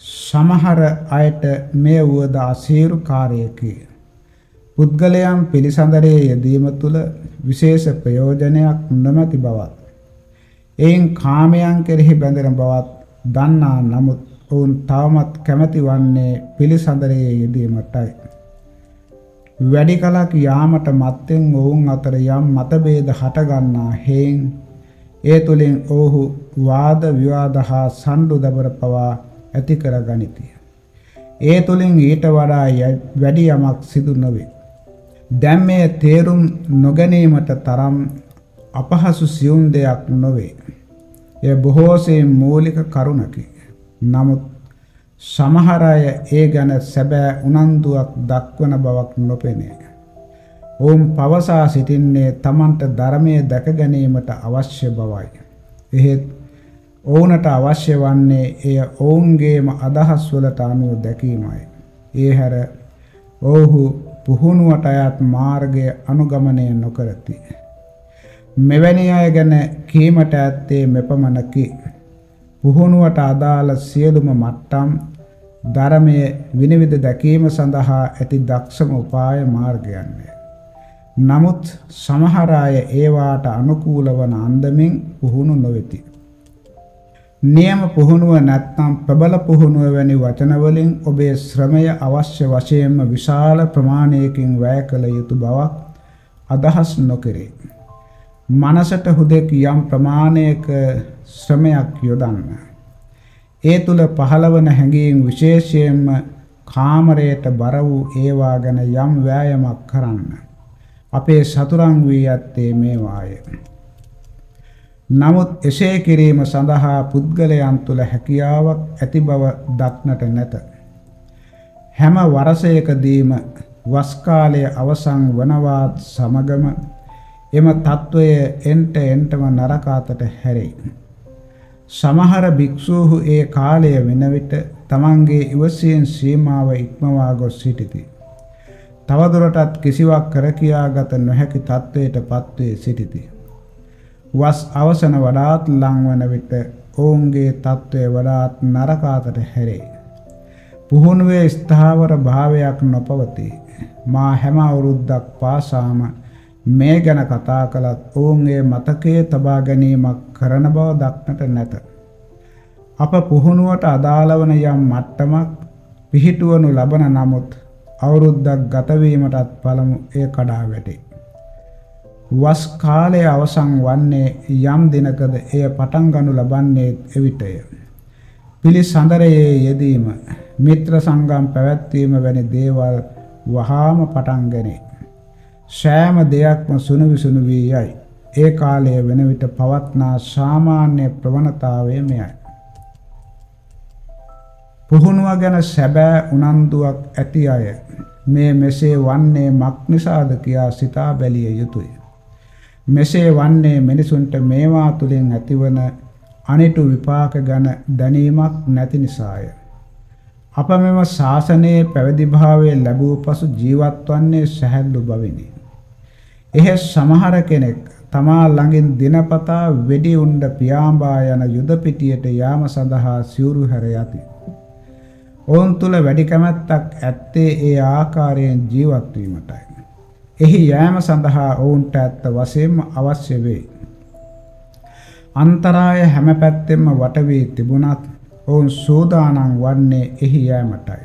සමහර අයට මේ වුවද අසීරු කාර්යකි. පුද්ගලයන් පිළිසඳරයේ යෙදීම තුළ විශේෂ ප්‍රයෝජනයක් නොමැති බවත් එයින් කාමයන් කෙරෙහි බැඳෙන බවත් දන්නා නමුත් ඔවුන් තවමත් කැමැති වන්නේ පිළිසඳරයේ යෙදීමටයි. වැඩි කලක් යාමට මත්තෙන් ඔවුන් අතර යම් මතභේද හටගන්නා හේන් ඒ තුලින් ඔහු වාද විවාද හා සම්ඩු දබර පවා ඇති කර ගනිති. ඒ තුලින් ඊට වඩා වැඩි යමක් සිදු නොවේ. දැන් මේ තේරුම් නොගැනීමට තරම් අපහසු සියුම් දෙයක් නොවේ. එය බොහෝසෙයින් මූලික කරුණකි. නමුත් සමහර අය ඒ ගැන සැබෑ උනන්දුවක් දක්වන බවක් නොපෙනේ. ඔවුන් පවසා සිටින්නේ තමන්ට ධර්මයේ දැක ගැනීමට අවශ්‍ය බවයි. එහෙත් ඔවුනට අවශ්‍ය වන්නේ එය ඔවුන්ගේම අදහස් වලට අනුව දැකීමයි. ඒ හැර ඔවුහු පුහුණුවට අයත් මාර්ගය අනුගමනය නොකරති. මෙවැනි අය ගැන කීමට ඇත්තේ මෙපමණකි. පුහුණුවට අදාළ සියලුම මට්ටම් ධර්මයේ විනිවිද දැකීම සඳහා ඇති දක්ෂම උපාය මාර්ගයන්ය. නමුත් සමහර අය ඒවාට අනුකූල වන අන්දමින් පුහුණු නොවෙති. නියම පුහුණුව නැත්නම් ප්‍රබල පුහුණුව වැනි වචන වලින් ඔබේ ශ්‍රමය අවශ්‍ය වශයෙන්ම විශාල ප්‍රමාණයකින් වැය කළ යුතු බවක් අදහස් නොකරේ. මනසට හුදෙක් යම් ප්‍රමාණයක ශ්‍රමයක් යොදන්න. ඒ තුල පහළවන හැඟීම් විශේෂයෙන්ම කාමරයට බර වූ ඒවා ගැන යම් වෑයමක් කරන්න. අපේ සතුරන් වී ඇත්තේ මේවාය. නමුත් එසේ කිරීම සඳහා පුද්ගලයන් තුළ හැකියාවක් ඇති බව දක්නට නැත. හැම වරසයකදීම වස් කාලයේ අවසන් වනවත් සමගම එම తত্ত্বය එන්ට එන්ටම නරකාතට හැරෙයි. සමහර භික්ෂූහු ඒ කාලය වෙන විට තමන්ගේ ඉවසියෙන් සීමාව ඉක්මවා ගොස් සිටිති. තවදුරටත් කිසිවක් කර කියාගත නොහැකි තත්වයට පත්වී සිටිති. වස් අවසන වඩාත් ලංවන විට ඔවුන්ගේ తত্ত্বය වඩාත් නරකාතට හැරේ. පුහුණුවේ ස්ථාවර භාවයක් නොපවතී. මා හැම අවුරුද්දක් පාසාම මේ ගැන කතා කළත් ඔවුන්ගේ මතකයේ තබා ගැනීමක් කරන බව දක්නට නැත. අප පුහුණුවට අදාළ වන යම් මට්ටමක් පිහිටුවනු ලබන නමුත් අවුරුද්දක් ගතවීමටත් පළමු එය කඩා වැටේ. වස් කාලය අවසන් වන්නේ යම් දිනකද එය පටන් ගනු ලබන්නේ එවිටය. පිළිසඳරයේ යෙදීම මිත්‍ර සංගම් පැවැත්වීම වැනි දේවල් වහාම පටන් ගනේ. සෑම දෙයක්ම සුණු විසුණු වී යයි. ඒ කාලය වෙන විට පවත්නා සාමාන්‍ය ප්‍රවණතාවය මෙයයි. පුහුණුව ගැන සැබෑ උනන්දුවක් ඇති අය මේ මෙසේ වන්නේ මක් නිසාද කියා සිතා බැලිය යුතුය. මෙසේ වන්නේ මිනිසුන්ට මේවා තුලින් ඇතිවන අනිටු විපාක ගැන දැනීමක් නැති නිසාය. අප මෙම ශාසනයේ පැවිදි භාවයේ ලැබූ පසු ජීවත් වන්නේ සැහැල්ලු බවිනි. එහෙ සමහර කෙනෙක් තමා ළඟින් දිනපතා වෙඩි උණ්ඩ පියාඹා යන යුද පිටියට යාම සඳහා සිවුරු හැර යති. ඔවුන් තුල වැඩි කැමැත්තක් ඇත්තේ ඒ ආකාරයෙන් ජීවත් වීමටයි. එහි යෑම සඳහා ඔවුන්ට ඇත්ත වශයෙන්ම අවශ්‍ය වේ. අන්තරාය හැම පැත්තෙම වට වී තිබුණත් ඔවුන් සූදානම් වන්නේ එහි යෑමටයි.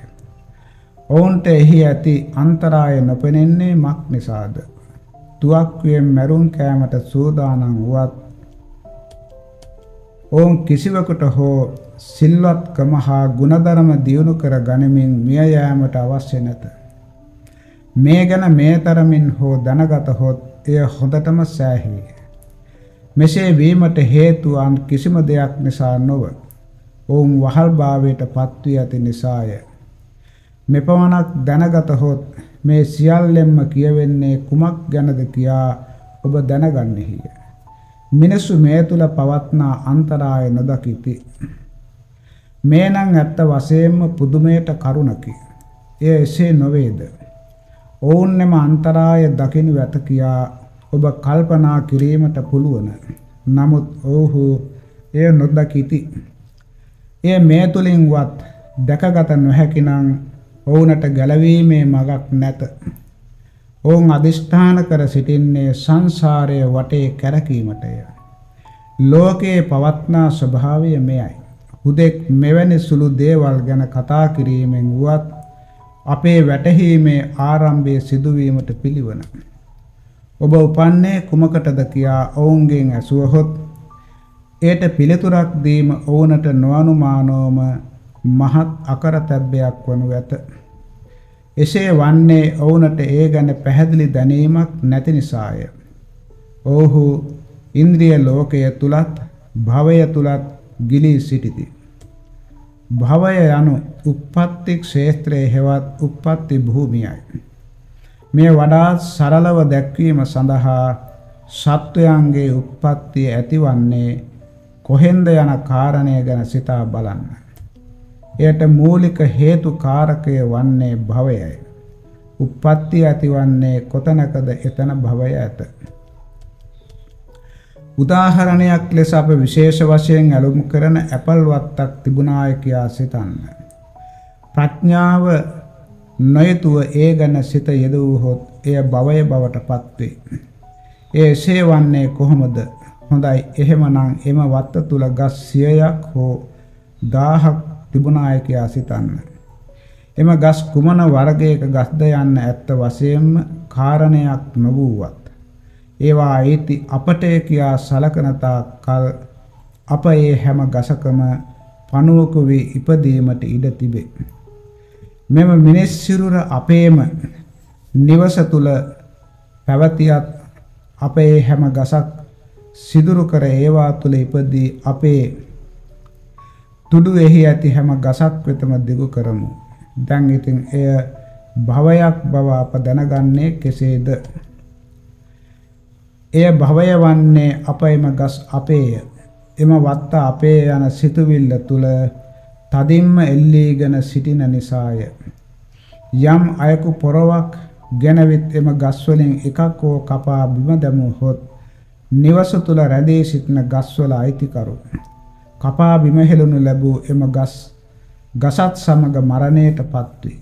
ඔවුන්ට එහි ඇති අන්තරාය නොපෙනෙන්නේ මක් නිසාද? තුවක්කුවෙන් මැරුම් කෑමට සූදානම් වුවත් ඔවුන් කිසිවකට හෝ සිල්වත්කම හා ගුණධර්ම දියුණු කර ගනිමින් මිය යාමට අවශ්‍ය නැත. මේ ගැන මේ තරමින් හෝ දැනගත හොත් එය හොඳටම සෑහේ. මෙසේ වීමට හේතුවන් කිසිම දෙයක් නිසා නොව ඔවුන් වහල්භාවයට පත්වී ඇති නිසාය. මෙපමණක් දැනගත හොත් මේ සියල්ලෙන්ම කියවෙන්නේ කුමක් ගැනද කියා ඔබ දැනගන්නෙහිය. මිනිස්සු මේ තුල පවත්නා අන්තරාය නොදකිති. මේ නම් ඇත්ත වශයෙන්ම පුදුමයට කරුණකි. එය එසේ නොවේද? ඔවුන්නෙම අන්තරාය දකිනු ඇත කියා ඔබ කල්පනා කිරීමට පුළුවන්. නමුත් ඔවුහු එය නොදකිති. එය මේ තුලින්වත් දැකගත නොහැකි නම් ඔවුන්ට ගැලවීමේ මගක් නැත. ඔවුන් අදිෂ්ඨාන කර සිටින්නේ සංසාරයේ වටේ කැරකීමටය. ලෝකයේ පවත්නා ස්වභාවය මෙයයි. හුදෙක් මෙවැනි සුළු දේවල් ගැන කතා කිරීමෙන් වුවත් අපේ වැටහීමේ ආරම්භය සිදුවීමට පිළිවන. ඔබ උපන්නේ කුමකටද කියා ඔවුන්ගෙන් ඇසුවහොත් එයට පිළිතුරක් දීම ඔවුනට නොඅනුමානවම මහත් අකරතැබ්බයක් වනු ඇත. එසේ වන්නේ ඔවුනට ඒ ගැන පැහැදිලි දැනීමක් නැති නිසාය. ඔවුහු ඉන්ද්‍රිය ලෝකය තුලත් භවය තුලත් ගිලී සිටිති. භවය යනු උප්පත්ති ක්ෂේත්‍රයේ හෙවත් උප්පත්ති භූමියයි. මේ වඩාත් සරලව දැක්වීම සඳහා සත්වයන්ගේ උප්පත්තිය ඇතිවන්නේ කොහෙන්ද යන කාරණය ගැන සිතා බලන්න. එයට මූලික හේතු කාරකය වන්නේ භවයයි. උප්පත්තිය ඇතිවන්නේ කොතැනකද එතන භවය ඇත. උදාහරණයක් ලෙස අප විශේෂ වශයෙන් ඇලුම් කරන ඇපල් වත්තක් තිබුණාය කියා සිතන්න. ප්‍රඥාව නොයතුව ඒ ගැන සිත යෙදුවහොත් එය භවය බවට පත්වේ. ඒ එසේ වන්නේ කොහොමද? හොඳයි එහෙමනම් එම වත්ත තුල ගස් 100ක් හෝ 1000ක් තිබුණාය කියා සිතන්න. එම ගස් කුමන වර්ගයක ගස්ද යන්න ඇත්ත වශයෙන්ම කාරණයක් නොවුවත් ඒවා අයිති අපට කියා සලකන කල් අප ඒ හැම ගසකම පණුවක වී ඉපදීමට ඉඩ තිබේ. මෙම මිනිස් සිරුර අපේම නිවස තුල පැවතියත් අපේ හැම ගසක් සිදුරු කර ඒවා තුල ඉපදී අපේ තුඩු එහි ඇති හැම ගසක් වෙතම දිගු කරමු. දැන් ඉතින් එය භවයක් බව අප දැනගන්නේ කෙසේද? එය භවය වන්නේ අප එම ගස් අපේය. එම වත්ත අපේ යන සිතුවිල්ල තුල තදින්ම එල්ලීගෙන සිටින නිසාය. යම් අයකු පොරවක් ගෙනවිත් එම ගස් වලින් එකක් හෝ කපා බිම දැමුවොත් නිවස තුල රැඳී සිටින ගස්වල අයිතිකරු කපා බිම හෙළුණු ලැබූ එම ගස් ගසත් සමග මරණයටපත් වේ.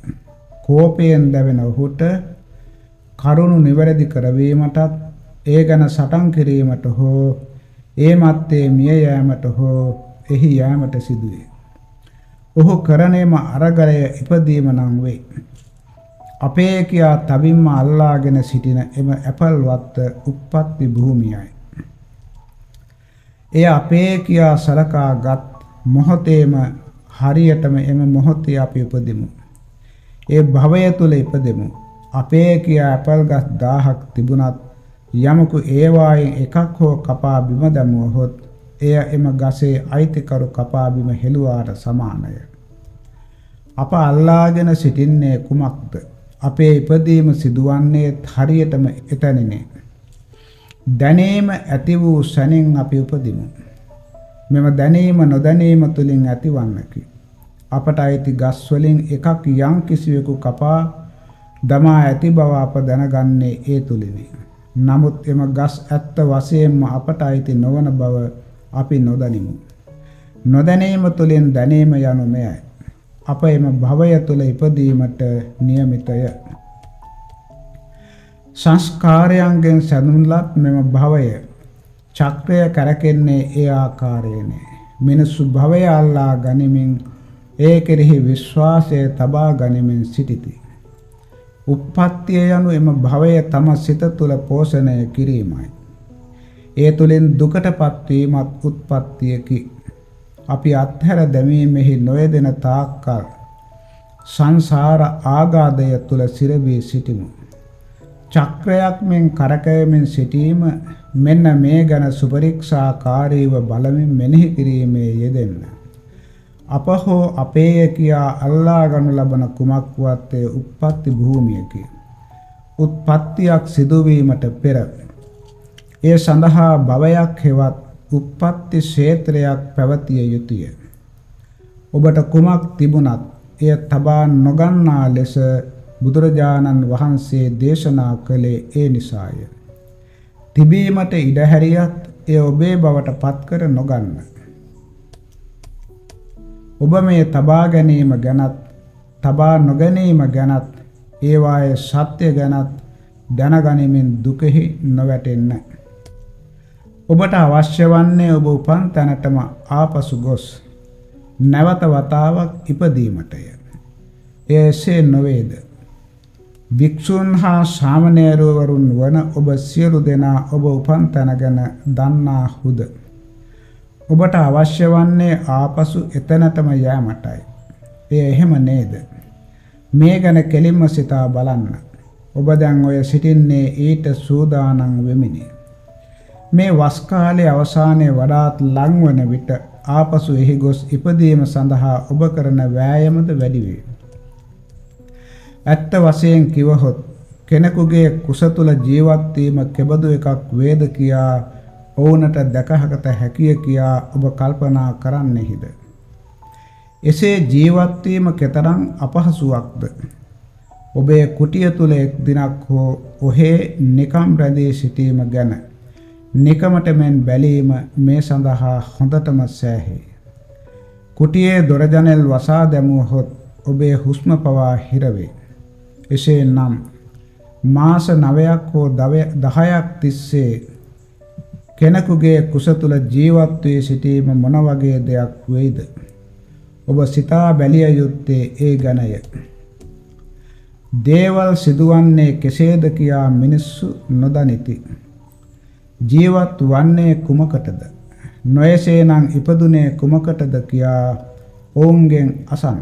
කෝපයෙන් දැවෙන ඔහුට කරුණු නිවැරදි කරවීමටත් ඒ ගැන සටන් කිරීමට හෝ ඒ මත්තේ මිය යෑමට හෝ එහි යෑමට සිදුවේ. ඔහු කරණේම අරගලය ඉපදීම නම් වේ. අපේ කියා තවින්ම අල්ලාගෙන සිටින එම ඇපල් වත්ත උප්පත්ති භූමියයි. එය අපේ කියා සලකාගත් මොහොතේම හරියටම එම මොහොතේ අපි උපදිමු. ඒ භවය තුල ඉපදෙමු. අපේ කියා ඇපල් ගස් 1000ක් තිබුණත් යමකු ඒවායින් එකක් හෝ කපා බිම දැමුවහොත් එය එම ගසේ අයිතිකරු කපා බිම හෙළුවාට සමානය. අප අල්ලාගෙන සිටින්නේ කුමක්ද? අපේ ඉපදීම සිදුවන්නේ හරියටම එතැනිනේ. දැනීම ඇති වූ සැනින් අපි උපදිමු. මෙම දැනීම නොදැනීම තුලින් ඇතිවන්නකි. අපට අයිති ගස් වලින් එකක් යම් කිසිවෙකු කපා දමා ඇති බව අප දැනගන්නේ ඒ තුලිනි. නමුත් එම ගස් ඇත්ත වශයෙන්ම අපට අයිති නොවන බව අපි නොදනිමු. නොදැනීම තුලින් දැනීම යනු මෙයයි. අප එම භවය තුල ඉපදීමට નિયમિતය. සංස්කාරයන්ගෙන් සැදුම්ලත් මෙම භවය චක්‍රය කරකෙන්නේ ඒ ආකාරයෙන්නේ. මිනිස්සු භවය අල්ලා ගනිමින් ඒ කෙරෙහි විශ්වාසය තබා ගනිමින් සිටිති. උප්පත්තිය යනු එම භවය තම සිත තුළ පෝෂණය කිරීමයි. ඒ තුළින් දුකටපත් වීමත් උත්පත්තියකි. අපි අත්හැර දැමීමෙහි නොයෙදෙන තාක්කල් සංසාර ආගාධය තුළ සිරවී සිටිමු. චක්‍රයක් මෙන් කරකැවෙමින් සිටීම මෙන්න මේ ගැන සුපරීක්ෂාකාරීව බලමින් මෙනෙහි කිරීමේ යෙදෙන්න. අප හෝ අපේය කියා අල්ලා ගනු ලබන කුමක්වත් ඒ උත්පත්ති භූමියකි. උත්පත්තියක් සිදුවීමට පෙර ඒ සඳහා භවයක් හෙවත් උත්පත්ති ක්ෂේත්‍රයක් පැවතිය යුතුය. ඔබට කුමක් තිබුණත් එය තබා නොගන්නා ලෙස බුදුරජාණන් වහන්සේ දේශනා කළේ ඒ නිසාය. තිබීමට ඉඩ හැරියත් එය ඔබේ බවට පත්කර නොගන්න. ඔබ මේ තබා ගැනීම ගැනත් තබා නොගැනීම ගැනත් ඒවායේ සත්‍ය ගැනත් දැනගනිමින් දුකෙහි නොවැටෙන්න. ඔබට අවශ්‍ය වන්නේ ඔබ උපන් තැනටම ආපසු ගොස් නැවත වතාවක් ඉපදීමටය. එය එසේ නොවේද? භික්ෂුන් හා ශාමණේරවරුන් වන ඔබ සියලු දෙනා ඔබ උපන් තැන ගැන දන්නාහුද? ඔබට අවශ්‍ය වන්නේ ආපසු එතනටම යෑමටයි. එය එහෙම නේද? මේ ගැන කෙලින්ම සිතා බලන්න. ඔබ දැන් ඔය සිටින්නේ ඊට සූදානම් වෙමිනි. මේ වස් කාලයේ අවසානයේ වඩාත් ලංවන විට ආපසු එහි ගොස් ඉපදීම සඳහා ඔබ කරන වෑයමද වැඩි වේ. ඇත්ත වශයෙන් කිවහොත් කෙනෙකුගේ කුස තුල ජීවත් වීම කෙබඳු එකක් වේද කියා ඔවුන්ට දැකහකට හැකිය කියා ඔබ කල්පනා කරන්නෙහිද? එසේ ජීවත් වීම කෙතරම් අපහසුයක්ද ඔබේ කුටිය තුල එක් දිනක් හෝ ඔහේ නිකම් රැඳී සිටීම ගැන නිකමට මෙන් බැලීම මේ සඳහා හොඳටම සෑහේ කුටියේ දොර ජනෙල් වසා දැමුවහොත් ඔබේ හුස්ම පවා හිරවේ එසේනම් මාස 9ක් හෝ 10ක් තිස්සේ කෙනෙකුගේ කුස තුල ජීවත් වී සිටීම මොන වගේ දෙයක් වෙයිද? ඔබ සිතා බැලිය යුත්තේ ඒ ගණය. දේවල් සිදුවන්නේ කෙසේද කියා මිනිස්සු නොදනිති. ජීවත් වන්නේ කුමකටද? නොයසේනම් ඉපදුනේ කුමකටද කියා ඔවුන්ගෙන් අසන්න.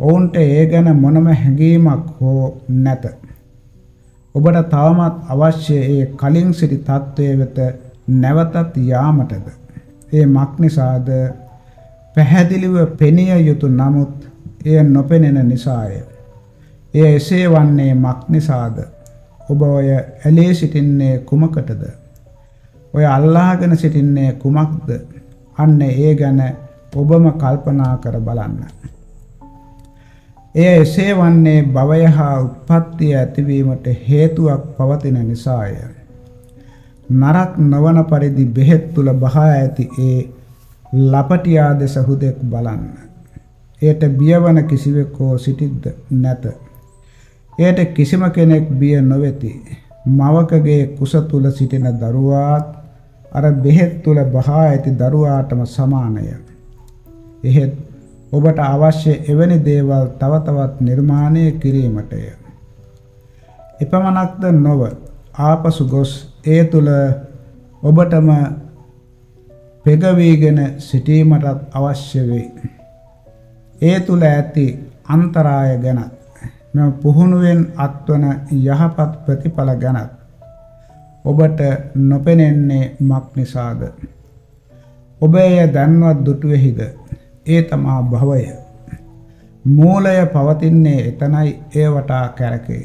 ඔවුන්ට ඒ ගැන මොනම හැඟීමක් හෝ නැත. ඔබට තවමත් අවශ්‍ය ඒ කලින් සිටි තත්ත්වයේ වෙත නැවතත් යාමටද. ඒ මක් නිසාද පැහැදිලිව පෙනිය යුතු නමුත් එය නොපෙනෙන නිසාය. එය එසේ වන්නේ මක් නිසාද? ඔබ ඔය ඇලේ සිටින්නේ කුමකටද? ඔය අල්ලාහගෙන සිටින්නේ කුමක්ද? අන්න ඒ ගැන ඔබම කල්පනා කර බලන්න. එය එසේ වන්නේ භවය හා උත්පත්තිය ඇතිවීමට හේතුවක් පවතින නිසාය. නරක් නොවන පරිදි බෙහෙත් තුල බහා ඇති ඒ ලපටියා දෙස හුදෙක් බලන්න. එයට බියවන කිසිවෙකෝ සිටිද්ද නැත. එයට කිසිම කෙනෙක් බිය නොවේති. මවකගේ කුස තුල සිටින දරුවාත් අර බෙහෙත් තුල බහා ඇති දරුවාටම සමානය. එහෙත් ඔබට අවශ්‍ය එවැනි දේවල් තව තවත් නිර්මාණය කිරීමටය. එපමණක්ද නොව ආපසු ගොස් ඒ තුල ඔබටම පෙගවීගෙන සිටීමටත් අවශ්‍ය වේ. ඒ තුල ඇති අන්තරාය ගැනත් මෙම පුහුණුවෙන් අත්වන යහපත් ප්‍රතිඵල ගැනත් ඔබට නොපෙනෙන්නේ මක් නිසාද? ඔබ එය දැන්වත් දුටුවේහිද? ඒ තමා භවය. මූලය පවතින්නේ එතනයි ඒ වටා කැරකේ.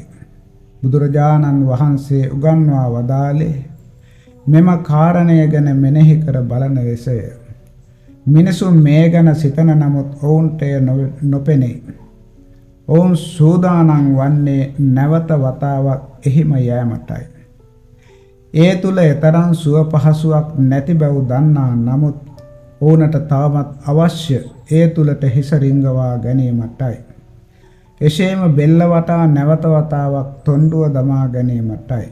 බුදුරජාණන් වහන්සේ උගන්වා වදාළේ මෙම කාරණය ගැන මෙනෙහි කර බලන ලෙසය. මිනිසුන් මේ ගැන සිතන නමුත් ඔවුන්ට නොපෙනේ. ඔවුන් සූදානම් වන්නේ නැවත වතාවක් එහිම යෑමටයි. ඒ තුල ඊතරම් සුව පහසුවක් නැති බව දන්නා නමුත් ඔවුනට තවමත් අවශ්‍ය ඒ තුලට හිස රිංගවා ගැනීමටයි. එසේම බෙල්ල වටා නැවත වතාවක් තොණ්ඩුව දමා ගැනීමටයි.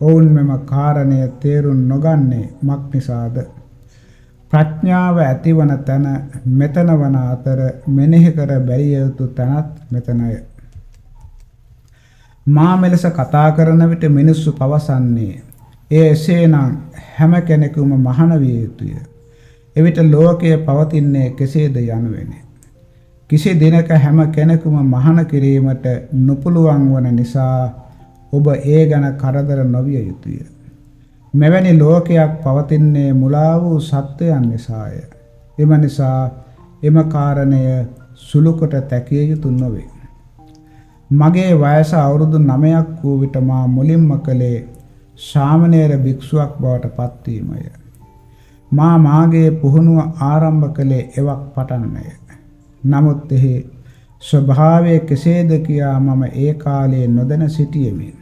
ඔවුන් මෙම කාරණය තේරුම් නොගන්නේ මක් නිසාද? ප්‍රඥාව ඇතිවන තැන මෙතන වන අතර මෙනෙහි කර බැරිය යුතු තැනත් මෙතනය. මා මෙලෙස කතා කරන විට මිනිස්සු පවසන්නේ එය එසේනම් හැම කෙනෙකුම මහාන විය යුතුය. එවිට ලෝකය පවතින්නේ කෙසේද යනුවෙනි. කිසි දිනක හැම කෙනෙකුම මහාන කිරීමට නොපුළුවන් වන නිසා ඔබ ඒ ගැන කරදර නොවිය යුතුය. මෙවැනි ලෝකයක් පවතින්නේ මුලා වූ සත්වයන් නිසාය. එම නිසා එම කාරණය සුළුකොට තැකිය යුතු නොවේ. මගේ වයස අවුරුදු 9ක් වූ විට මා මුලින්ම කළේ ශාමණේර භික්ෂුවක් බවට පත්වීමය. මා මාගේ පුහුණුව ආරම්භ කළේ එවක් පටන්මය. නමුත් එහි ස්වභාවය කෙසේද කියා මම ඒ කාලයේ නොදැන සිටියෙමි.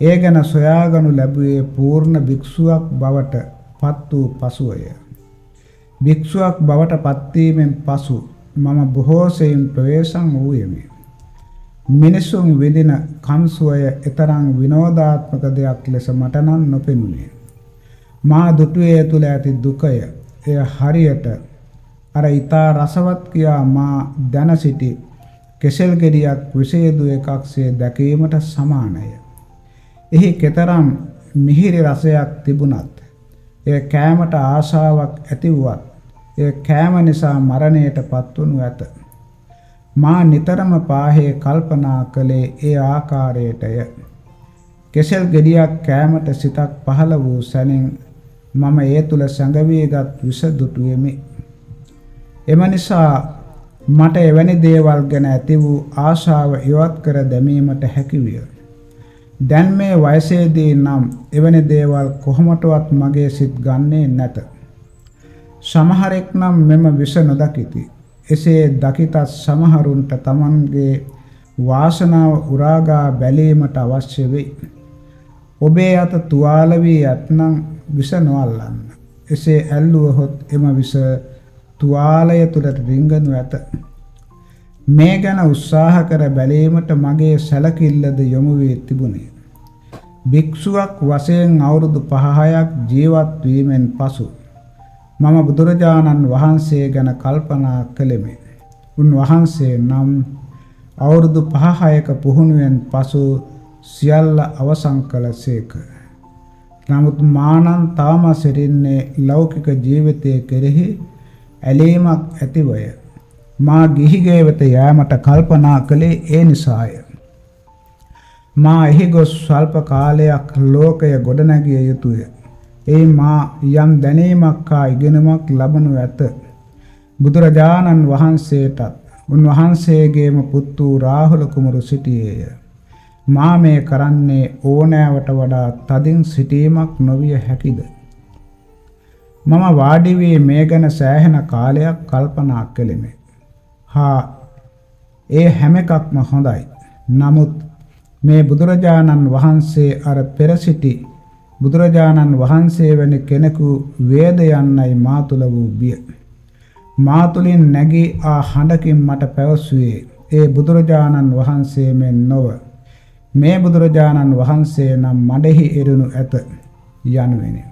ඒ ගැන සොයාගනු ලැබුවේ පූර්ණ භික්ෂුවක් බවට පත් වූ පසුවය. භික්ෂුවක් බවට පත්වීමෙන් පසු මම බොහෝ සෙයින් ප්‍රවේශම් වූයෙමි. මිනිසුන් විඳින කම්සුවය ඊතරම් විනෝදාත්මක දෙයක් ලෙස මට නම් නොපෙනුනේ. මා දුටුවේ තුල ඇති දුකය එය හරියට අර ඊතා රසවත් කියා මා දැන සිටි කෙසෙල් ගෙඩියක් විශේෂ එකක්සේ දැකීමට සමානය. එහි කෙතරම් මිහිරි රසයක් තිබුණත් එය කෑමට ආශාවක් ඇතිවුවත් එය කෑම නිසා මරණයට පත්වනු ඇත. මා නිතරම පාහේ කල්පනා කළේ ඒ ආකාරයටය. කෙසෙල් ගෙඩියක් කෑමට සිතක් පහළ වූ සැනින් මම ඒ තුල සංගවීගත් විස දුටුවෙමි. එම නිසා මට එවැනි දේවල් ගැන ඇති වූ ආශාව ඉවත් කර දැමීමට හැකිවිය. දැන් මේ වයසේදී නම් එවැනි දේවල් කොහොමටවත් මගේ සිත් ගන්නේ නැත. සමහරෙක් නම් මෙම විස නොදකිති. එසේ දකිතත් සමහරුන්ට Tamanගේ වාසනාව උරාගා බැලීමට අවශ්‍ය වෙයි. ඔබේ අත තුවාල වී ඇතනම් විස නොඅල්ලන්න. එසේ ඇල්ලුවහොත් එම විස තුවාලය තුළට රිංගනු ඇත. මේ ගැන උත්සාහ කර බැලීමට මගේ සැලකිල්ලද යොමු වී තිබුණේ. භික්ෂුවක් වශයෙන් අවුරුදු 5-6ක් ජීවත් වීමෙන් පසු මම බුදුරජාණන් වහන්සේ ගැන කල්පනා කළෙමි. උන්වහන්සේ නම් අවුරුදු 5-6ක පුහුණුවෙන් පසු සියල්ල අවසන් කළසේක. නමුත් මානන් තාම සිටින්නේ ලෞකික ජීවිතයේ කෙරෙහි ඇලීමක් ඇතිවය. මා ගිහිගේ වෙත යෑමට කල්පනා කළේ ඒ නිසාය. මා එහි ගොස් ස්වල්ප කාලයක් ලෝකය ගොඩනැගිය යුතුය. ඒ මා යම් දැනීමක් හා ඉගෙනුමක් ලබනු ඇත. බුදුරජාණන් වහන්සේටත් උන්වහන්සේගේම පුත්තු රාහුල කුමරු සිටියේය. මා මේ කරන්නේ ඕනෑවට වඩා තදින් සිටීමක් නොවිය හැකිද? මම වාඩි වී මේ ගැන සෑහෙන කාලයක් කල්පනා කළෙමි. හා ඒ හැම එකක්ම හොඳයි. නමුත් මේ බුදුරජාණන් වහන්සේ අර පෙර සිටි බුදුරජාණන් වහන්සේ වැනි කෙනෙකු වේද යන්නයි මා තුල වූ බිය. මා තුලින් නැගී ආ හඬකින් මට පැවසුවේ ඒ බුදුරජාණන් වහන්සේ මෙන් නොව මේ බුදුරජාණන් වහන්සේ නම් මඩෙහි එරුණු ඇත යනුවෙනි.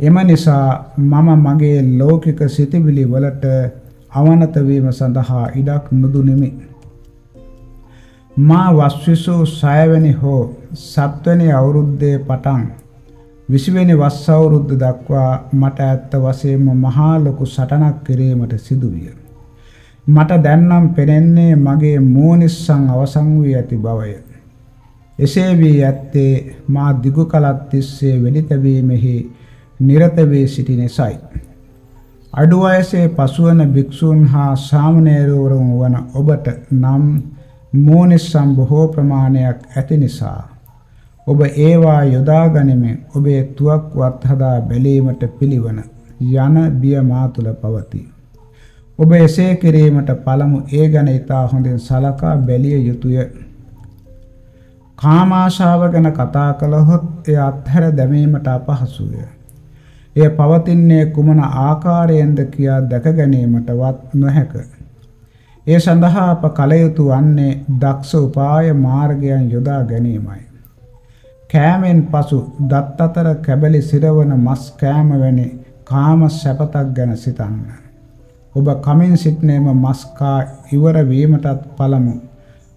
එම නිසා මම මගේ ලෞකික සිතිවිලි වලට අවනත වීම සඳහා ඉඩක් නොදුනිමි. මා වස්විසු 6 වෙනි හෝ 7 වෙනි අවුරුද්දේ පටන් 20 වෙනි වස් අවුරුද්ද දක්වා මට ඇත්ත වශයෙන්ම මහා ලොකු සටනක් කිරීමට සිදුවිය. මට දැන්නම් පෙනෙන්නේ මගේ මෝනිස්සන් අවසන් වී ඇති බවය. එසේ වී ඇත්තේ මා දිගු කලක් තිස්සේ වෙඩි තැබීමෙහි නිරත වී සිටි නිසායි. අඩු වයසේ පසුවන භික්ෂූන් හා සාමණේරවරුන් වන ඔබට නම් මෝනිස්සම් බොහෝ ප්‍රමාණයක් ඇති නිසා ඔබ ඒවා යොදා ගනිමින් ඔබේ තුවක්කුවත් හදා බැලීමට පිළිවන යන බිය මා තුළ පවතී. ඔබ එසේ කිරීමට පළමු ඒ ගැන ඉතා හොඳින් සලකා බැලිය යුතුය. කාමාශාව ගැන කතා කළහොත් එය අත්හැර දැමීමට අපහසුය. එය පවතින්නේ කුමන ආකාරයෙන්ද කියා දැක ගැනීමටවත් නොහැක. ඒ සඳහා අප කල යුතු වන්නේ දක්ෂ උපාය මාර්ගයන් යොදා ගැනීමයි. කෑමෙන් පසු දත් අතර කැබලි සිරවන මස් කෑම වැනි කාම සැපතක් ගැන සිතන්න. ඔබ කමින් සිටනේම මස් කා ඉවර වීමටත් පළමු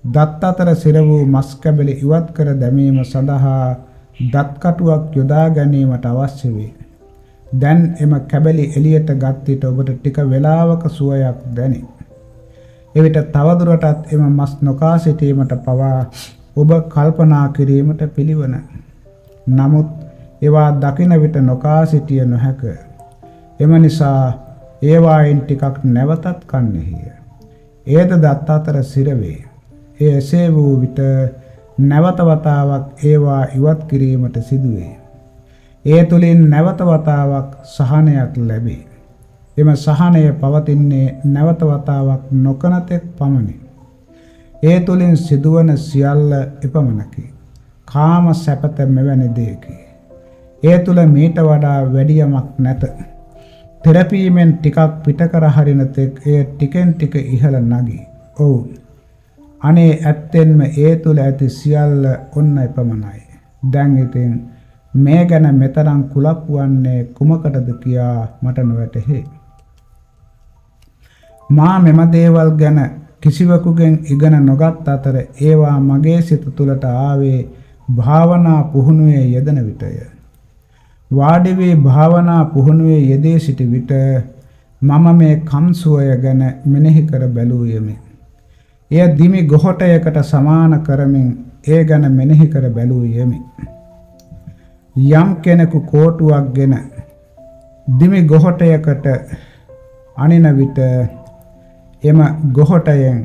දත් අතර සිර වූ මස් කැබලි ඉවත් කර දැමීම සඳහා දත් කටුවක් යොදා ගැනීමට අවශ්‍ය වේ. දැන් එම කැබලි එළියට ගත් විට ඔබට ටික වේලාවක සුවයක් දැනේ. එවිට තවදුරටත් එම මස් නොකා සිටීමට පවා ඔබ කල්පනා කිරීමට පිළිවන. නමුත් ඒවා දකින විට නොකා සිටිය නොහැක. එම නිසා ඒවායින් ටිකක් නැවතත් කන්නේය. ඒද දත් අතර සිරවේ. එය එසේ වූ විට නැවත වතාවක් ඒවා ඉවත් කිරීමට සිදුවේ. ඒ තුළින් නැවත වතාවක් සහනයක් ලැබේ. එම සහනය පවතින්නේ නැවත වතාවක් නොකන තෙක් පමණි. ඒ තුළින් සිදුවන සියල්ල එපමණකි. කාම සැපත මෙවැනි දෙයකි. ඒ තුළ මීට වඩා වැඩියමක් නැත. තෙරපීමෙන් ටිකක් පිටකර හරින තෙක් එය ටිකෙන් ටික ඉහළ නගී. ඔව් අනේ ඇත්තෙන්ම ඒ තුල ඇති සියල්ල ඔන්න එපමණයි. දැන් ඉතින් මේ ගැන මෙතරම් කුලප්පු වන්නේ කුමකටද කියා මට නොවැටහේ. මා මෙම දේවල් ගැන කිසිවෙකුගෙන් ඉගෙන නොගත් අතර ඒවා මගේ සිත තුළට ආවේ භාවනා පුහුණුවේ යෙදෙන විටය. වාඩි වී භාවනා පුහුණුවේ යෙදී සිටි විට මම මේ කම්සුවය ගැන මෙනෙහි කර බැලුවෙමි. එය දිමි ගොහටයකට සමාන කරමින් ඒ ගැන මෙනෙහි කර බැලුවෙමි. යම් කෙනෙකු කෝටුවක්ගෙන දිමි ගොහටයකට අනින විට එම ගොහටයෙන්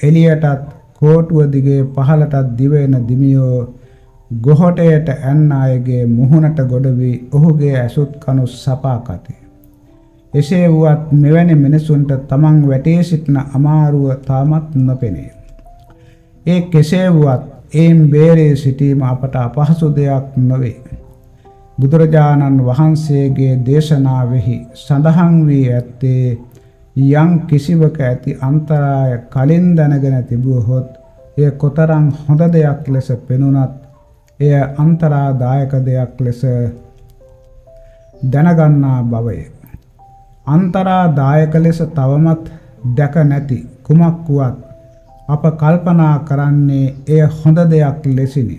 එළියටත් කෝටුව දිගේ පහළටත් දිවෙන දිමියෝ ගොහොටයට ඇන්න අයගේ මුහුණට ගොඩ වී ඔහුගේ ඇසුත් කනු සපා කති. එසේ වුවත් මෙවැනි මිනිසුන්ට තමන් වැටේ සිටින අමාරුව තාමත් නොපෙනේ. ඒ කෙසේ වුවත් එයින් බේරේ සිටීම අපට අපහසු දෙයක් නොවේ. බුදුරජාණන් වහන්සේගේ දේශනාවෙහි සඳහන් වී ඇත්තේ යම් කිසිවක ඇති අන්තරාය කලින් දැනගෙන තිබුවහොත් එය කොතරම් හොඳ දෙයක් ලෙස පෙනුනත් එය අන්තරාදායක දෙයක් ලෙස දැනගන්නා බවය. අන්තරාදායක ලෙස තවමත් දැක නැති කුමක් වුවත් අප කල්පනා කරන්නේ එය හොඳ දෙයක් ලෙසිනි.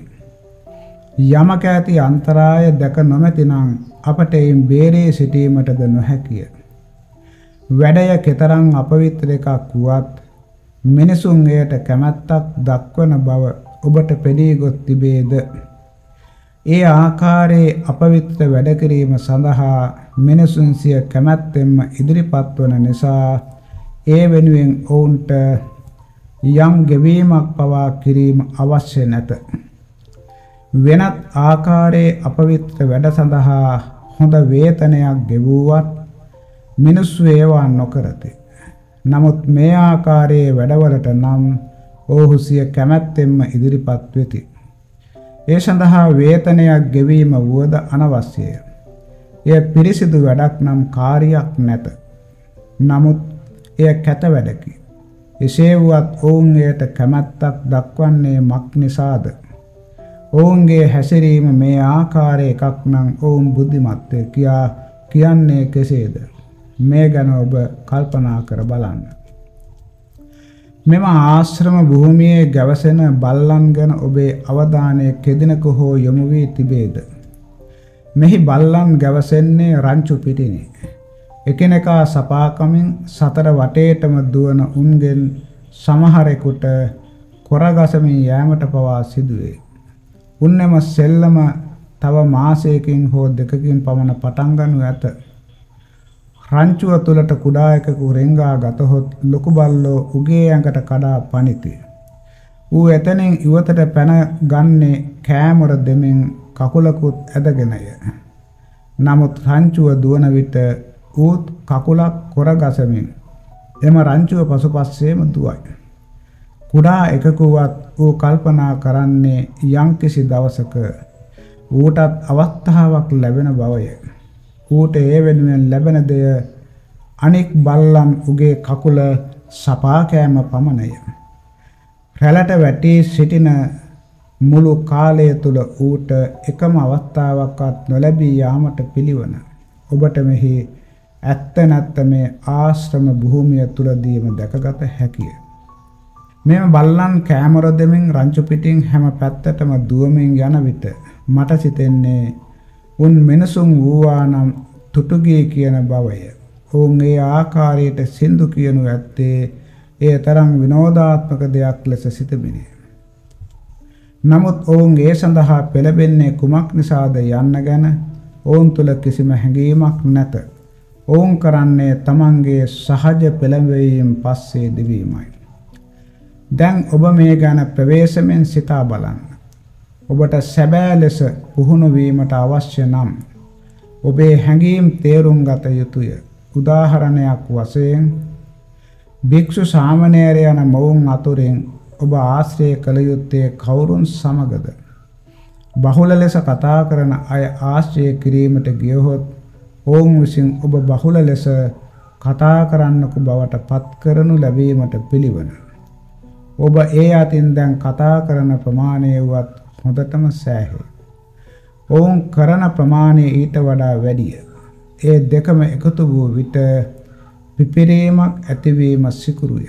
යමක ඇති අන්තරාය දැක නොමැතිනම් අපට එයින් බේරේ සිටීමටද නොහැකිය. වැඩය කෙතරම් අපවිත්‍ර එකක් වුවත් මිනිසුන් එයට කැමැත්තක් දක්වන බව ඔබට පෙනී ගොත් තිබේද? ඒ ආකාරයේ අපවිත්‍ර වැඩ කිරීම සඳහා මිනිසුන් සිය කැමැත්තෙන්ම ඉදිරිපත් වන නිසා ඒ වෙනුවෙන් ඔවුන්ට යම් ගෙවීමක් පවා කිරීම අවශ්‍ය නැත. වෙනත් ආකාරයේ අපවිත්‍ර වැඩ සඳහා හොඳ වේතනයක් ගෙවුවත් මිනිස්සු ඒවා නොකරති. නමුත් මේ ආකාරයේ වැඩවලට නම් ඔහු සිය කැමැත්තෙන්ම ඉදිරිපත් වෙති. ඒ සඳහා වේතනයක් ගෙවීම වුවද අනවශ්‍යය. එය පිරිසිදු වැඩක් නම් කාර්යයක් නැත. නමුත් එය කැත වැඩකි. එසේ වුවත් ඔවුන් එයට කැමැත්තක් දක්වන්නේ මක් නිසාද? ඔවුන්ගේ හැසිරීම මේ ආකාරය එකක් නම් ඔවුන් බුද්ධිමත්ය කියා කියන්නේ කෙසේද? මේ ගැන ඔබ කල්පනා කර බලන්න. මෙම ආශ්‍රම භූමියේ ගැවසෙන බල්ලන් ගැන ඔබේ අවධානය කෙදිනක හෝ යොමු වී තිබේද? මෙහි බල්ලන් ගැවසෙන්නේ රංචු පිටිනේ. එකිනෙකා සපාකමින් සතර වටේටම දුවන උන්ගෙන් සමහරෙකුට කොරගසමින් යෑමට පවා සිදුවේ. උන්නෙම සෙල්ලම තව මාසයකින් හෝ දෙකකින් පමණ පටන් ගනු ඇත. රංචුව තුළට කුඩා එකකු රෙංගා ගතහොත් ලොකු බල්ලෝ උගේ ඇඟට කඩා පනිති. ඌ එතනින් ඉවතට පැන ගන්නේ කෑමොර දෙමින් කකුලකුත් ඇදගෙනය. නමුත් රංචුව දුවන විට ඌත් කකුලක් කොර ගසමින් එම රංචුව පසුපස්සේම දුවයි. කුඩා එකකුවත් ඌ කල්පනා කරන්නේ යම්කිසි දවසක ඌටත් අවස්ථාවක් ලැබෙන බවය. ඌට ඒ වෙනුවෙන් ලැබෙන දෙය අනෙක් බල්ලන් උගේ කකුල සපා කෑම පමණය. රැළට වැටී සිටින මුළු කාලය තුල ඌට එකම අවස්ථාවක්වත් නොලැබී යාමට පිළිවන. ඔබට මෙහි ඇත්ත නැත්ත මේ ආශ්‍රම භූමිය තුලදීම දැකගත හැකිය. මෙම බල්ලන් කෑමර දෙමින් රංචු පිටින් හැම පැත්තටම දුවමින් යන විට මට සිතෙන්නේ උන් මිනිසුන් වූවා නම් තුටුගේ කියන බවය. ඔවුන් ඒ ආකාරයට සින්දු කියනු ඇත්තේ ඒ තරම් විනෝදාත්මක දෙයක් ලෙස සිතමිනි. නමුත් ඔවුන් ඒ සඳහා පෙළඹෙන්නේ කුමක් නිසාද යන්න ගැන ඔවුන් තුල කිසිම හැඟීමක් නැත. ඔවුන් කරන්නේ තමන්ගේ සහජ පෙළඹවීම පස්සේ දිවීමයි. දැන් ඔබ මේ ගැන ප්‍රවේශමෙන් සිතා බලන්න. ඔබට සැබෑ ලෙස පුහුණු වීමට අවශ්‍ය නම් ඔබේ හැඟීම් තේරුම් ගත යුතුය. උදාහරණයක් වශයෙන් භික්ෂු සාමණේර යන මොවුන් අතුරෙන් ඔබ ආශ්‍රය කළ යුත්තේ කවුරුන් සමගද? බහුල ලෙස කතා කරන අය ආශ්‍රය කිරීමට ගියහොත් ඔවුන් විසින් ඔබ බහුල ලෙස කතා කරන්නකු බවට පත් කරනු ලැබීමට පිළිවන. ඔබ ඒ අතින් දැන් කතා කරන ප්‍රමාණය වත් හොඳටම සෑහේ. ඔවුන් කරන ප්‍රමාණය ඊට වඩා වැඩිය. ඒ දෙකම එකතු වූ විට පිපිරීමක් ඇතිවීම සිකුරුය.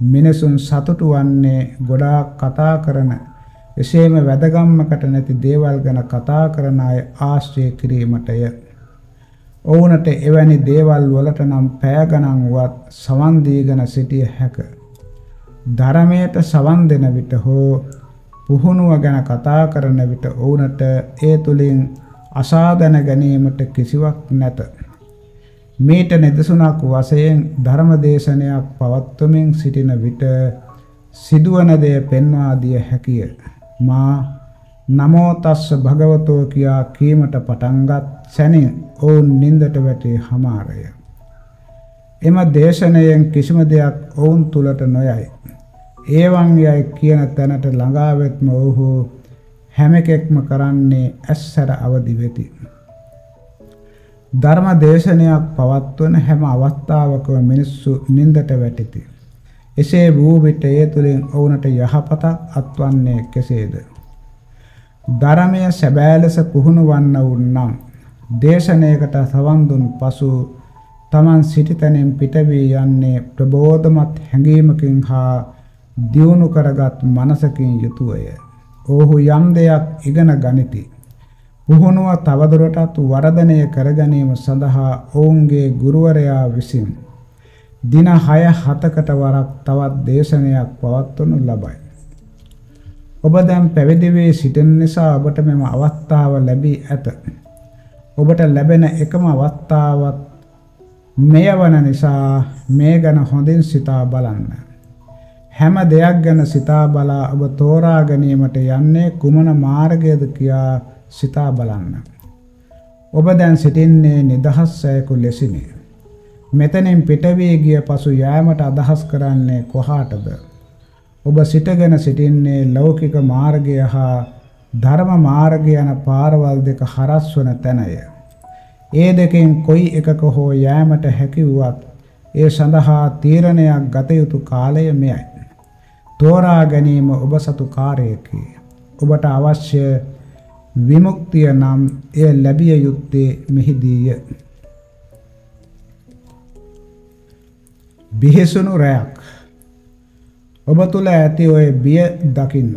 මිනිසුන් සතුටු වන්නේ ගොඩාක් කතා කරන එසේම වැදගම්මකට නැති දේවල් ගැන කතා කරන අය ආශ්‍රය කිරීමටය. ඔවුනට එවැනි දේවල් වලට නම් පෑ ගණන් වත් සවන් දීගෙන සිටිය හැක. ධර්මයට සවන් දෙන විට හෝ පුහුණුව ගැන කතා කරන විට ඔවුනට ඒ තුලින් අසාදන ගැනීමට කිසිවක් නැත. මේට නිදසුනක් වශයෙන් ධර්මදේශනයක් පවත්වමින් සිටින විට සිදුවන දේ පෙන්වා දිය හැකිය. මා නමෝ තස්ස භගවතෝ කියා කීමට පටන්ගත් සැනින් ඔවුන් නින්දට වැටේ හමාරය. එම දේශනයෙන් කිසිම දෙයක් ඔවුන් තුලට නොයයි. ඒවන් යයි කියන තැනට ළඟාවෙත්ම ඔහු හැම එකෙක්ම කරන්නේ ඇස්සර අවදි වෙති. ධර්ම දේශනයක් පවත්වන හැම අවස්ථාවකම මිනිස්සු නින්දට වැටිති. එසේ වූ විට ඒ තුලින් ඔවුන්ට යහපතක් අත්වන්නේ කෙසේද? ධර්මය සැබෑ ලෙස පුහුණු වන්න වුනම් දේශනයකට සවන් දුන් පසු තමන් සිටිතැනින් පිට වී යන්නේ ප්‍රබෝධමත් හැඟීමකින් හා දියුණු කරගත් මනසකින් යුතුවය. ඔහු යම් දෙයක් ඉගෙන ගනිති. පුහුණුව තවදුරටත් වර්ධනය කර ගැනීම සඳහා ඔවුන්ගේ ගුරුවරයා විසින් දින 6-7කට වරක් තවත් දේශනයක් පවත්වනු ලබයි. ඔබ දැන් පැවිදි වී සිටින නිසා ඔබට මෙම අවස්ථාව ලැබී ඇත. ඔබට ලැබෙන එකම අවස්ථාවත් මෙය වන නිසා මේ ගැන හොඳින් සිතා බලන්න. හැම දෙයක් ගැන සිතා බලා ඔබ තෝරා ගැනීමට යන්නේ කුමන මාර්ගයද කියා සිතා බලන්න. ඔබ දැන් සිටින්නේ නිදහස් සෑකු ලෙසිනි. මෙතනින් පිටවී ගිය පසු යෑමට අදහස් කරන්නේ කොහාටද? ඔබ සිටගෙන සිටින්නේ ලෞකික මාර්ගය හා ධර්ම මාර්ගය යන පාරවල් දෙක හරස් වන තැනය. ඒ දෙකෙන් කොයි එකක හෝ යෑමට හැකි වුවත් ඒ සඳහා තීරණයක් ගත යුතු කාලය මෙයයි. තෝරා ගැනීම ඔබ සතු කාර්යයකි. ඔබට අවශ්‍ය විමුක්තිය නම් එය ලැබිය යුත්තේ මෙහිදීය. බිහිසුණු රැයක් ඔබ තුල ඇති ඔය බිය දකින්න.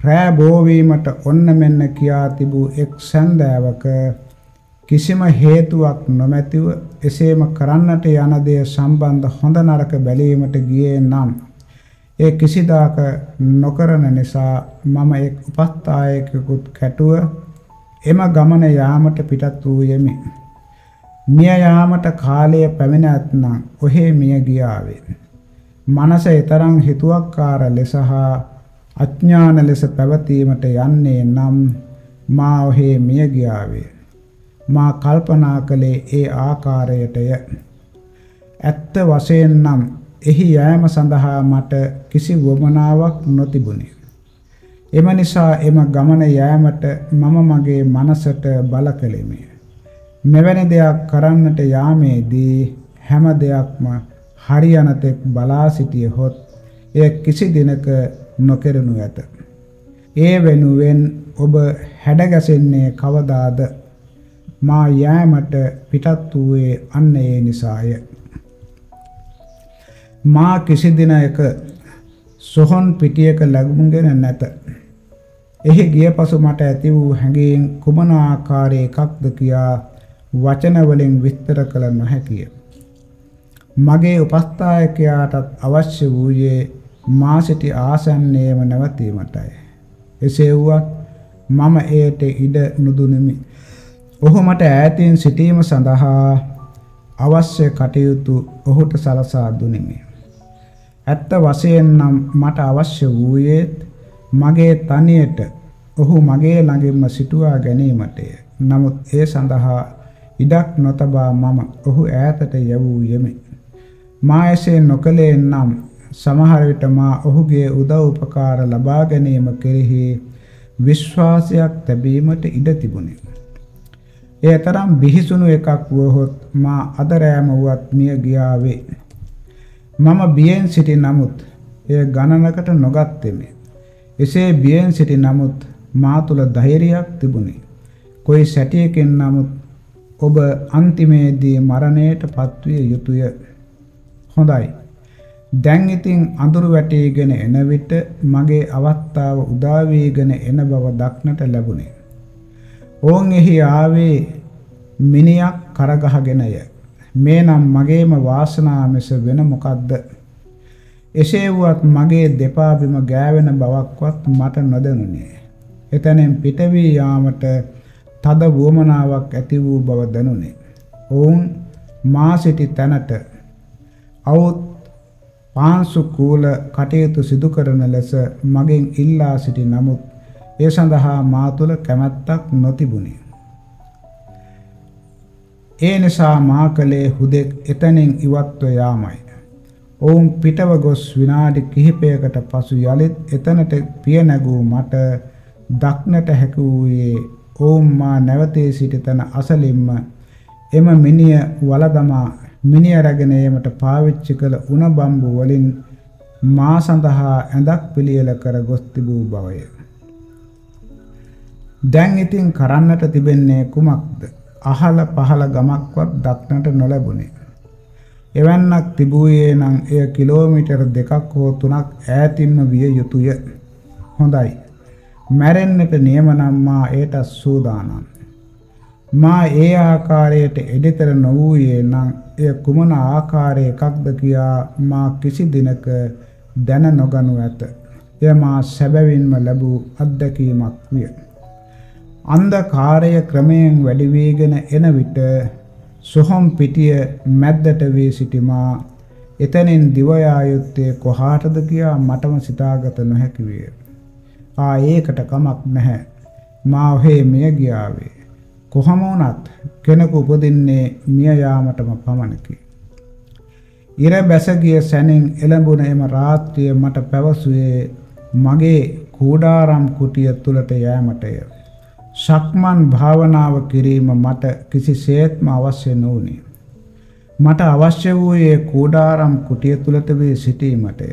රෑ බෝවීමට ඔන්න මෙන්න කියා තිබූ එක් සැන්දෑවක කිසිම හේතුවක් නොමැතිව එසේම කරන්නට යන දේ සම්බන්ධ හොඳ නරක බැලීමට ගියේ නම් ඒ කිසිදාක නොකරන නිසා මම එක් උපස්ථායකෙකුත් කැටුව එම ගමන යාමට පිටත් වූ යෙමි. මිය යාමට කාලය පැමිණ ඇත්නම් ඔහේ මිය ගියාවේ. මනස ඊතරම් හිතුවක්කාර ලෙස හා අඥාන ලෙස පැවතීමට යන්නේ නම් මා ඔහේ මිය ගියාවේ. මා කල්පනා කළේ ඒ ආකාරයටය. ඇත්ත වශයෙන් නම් එහි යෑම සඳහා මට කිසි වමනාවක් නොතිබුණි. එම නිසා එම ගමන යෑමට මම මගේ මනසට බල කළෙමි. මෙවැනි දෙයක් කරන්නට යාමේදී හැම දෙයක්ම හරියන තෙක් බලා සිටියහොත් එය කිසි දිනක නොකරනු ඇත. ඒ වෙනුවෙන් ඔබ හැඩගැසෙන්නේ කවදාද? මා යෑමට පිටත් වූයේ අන්න ඒ නිසාය. මා කිසි දිනයක සොහොන් පිටියක ලැබුම්ගෙන නැත. එහි ගිය පසු මට ඇති වූ හැඟීම් කුමන ආකාරයකක්ද කියා වචන වලින් විස්තර කළ නොහැකිය. මගේ උපස්ථායකයාටත් අවශ්‍ය වූයේ මා සිටි ආසන්නයේම නැවතීමටයි. එසේ වුවත් මම එයට ඉඩ නුදුනිමි. ඔහු මට ඈතින් සිටීම සඳහා අවශ්‍ය කටයුතු ඔහුට සලසා දුනිමි. ඇත්ත වශයෙන් නම් මට අවශ්‍ය වූයේ මගේ තනියට ඔහු මගේ ළඟින්ම සිටුවා ගැනීමටය. නමුත් ඒ සඳහා ඉඩක් නොතබා මම ඔහු ඈතට යවූ යෙමි. මා එසේ නොකලේ නම් සමහර විට මා ඔහුගේ උදව් උපකාර ලබා ගැනීම කෙරෙහි විශ්වාසයක් තැබීමට ඉඩ තිබුණි. ඒ තරම් බිහිසුණු එකක් වුවහොත් මා අද රෑම වුවත් මිය ගියාවේ. මම බියෙන් සිටි නමුත් එය ගණනකට නොගත්තෙමි. එසේ බියෙන් සිටි නමුත් මා තුල ධෛර්යයක් තිබුණි. કોઈ සැටියකින් නමුත් ඔබ අන්තිමේදී මරණයට පත්විය යුතුය. හොඳයි. දැන් ඉතින් අඳුරු වැටීගෙන එන විට මගේ අවස්ථාව උදා වීගෙන එන බව දක්නට ලැබුණේ. ඕන් එහි ආවේ මිනියක් කරගහගෙනය. මේ නම් මගේම වාසනාව මිස වෙන මොකද්ද? එසේ වුවත් මගේ දෙපා බිම ගෑවෙන බවක්වත් මට නොදැනුනේ. එතැනින් පිට වී යාමට තද වුවමනාවක් ඇති වූ බව දැනුනේ. ඔවුන් මා සිටි තැනට අවුත් පාංශු කූල කටයුතු සිදු කරන ලෙස මගෙන් ඉල්ලා සිටි නමුත් ඒ සඳහා මා තුළ කැමැත්තක් නොතිබුණි. ඒ නිසා මා කලේ හුදෙක් එතනින් ඉවත්ව යාමයි. ඔවුන් පිටව ගොස් විනාඩි කිහිපයකට පසු යලිත් එතනට පිය නැගූ මට දක්නට හැකි වූයේ ඔවුන් මා නැවතේ සිටි තැන අසලින්ම එම මිනිය වලදමා මිනිය රැගෙන ඒමට පාවිච්චි කළ උණ බම්බු වලින් මා සඳහා ඇඳක් පිළියෙල කර ගොස් තිබූ බවය. දැන් ඉතින් කරන්නට තිබෙන්නේ කුමක්ද? අහල පහල ගමක්වත් දක්නට නොලැබුණේ. එවන්නක් තිබූයේ නම් එය කිලෝමීටර් දෙකක් හෝ තුනක් ඈතින්ම විය යුතුය. හොඳයි. මැරෙන්නට නියම නම් මා ඒට සූදානම්. මා ඒ ආකාරයට එඩිතර නොවූයේ නම් එය කුමන ආකාරයකක්ද කියා මා කිසි දිනක දැන නොගනු ඇත. එය මා සැබවින්ම ලැබූ අත්දැකීමක් විය. අන්ධකාරය ක්‍රමයෙන් වැඩි වේගෙන එන විට සොහොම් පිටිය මැද්දට වී සිටිමා එතනින් දිව යායුත්තේ කොහාටද කියා මටම සිතාගත නොහැකි විය. ආ ඒකට කමක් නැහැ. මා ඔහේ මිය ගියාවේ. කොහොම වුණත් කෙනෙකු උපදින්නේ මිය යාමටම පමණකි. ඉර බැස ගිය සැනින් එළඹුණ එම රාත්‍රිය මට පැවසුවේ මගේ කූඩාරම් කුටිය තුලට යෑමටය. ශක්මන් භාවනාව කිරීම මට කිසිසේත්ම අවශ්‍ය නොවුනි. මට අවශ්‍ය වූයේ කූඩාරම් කුටිය තුලට වී සිටීමටය.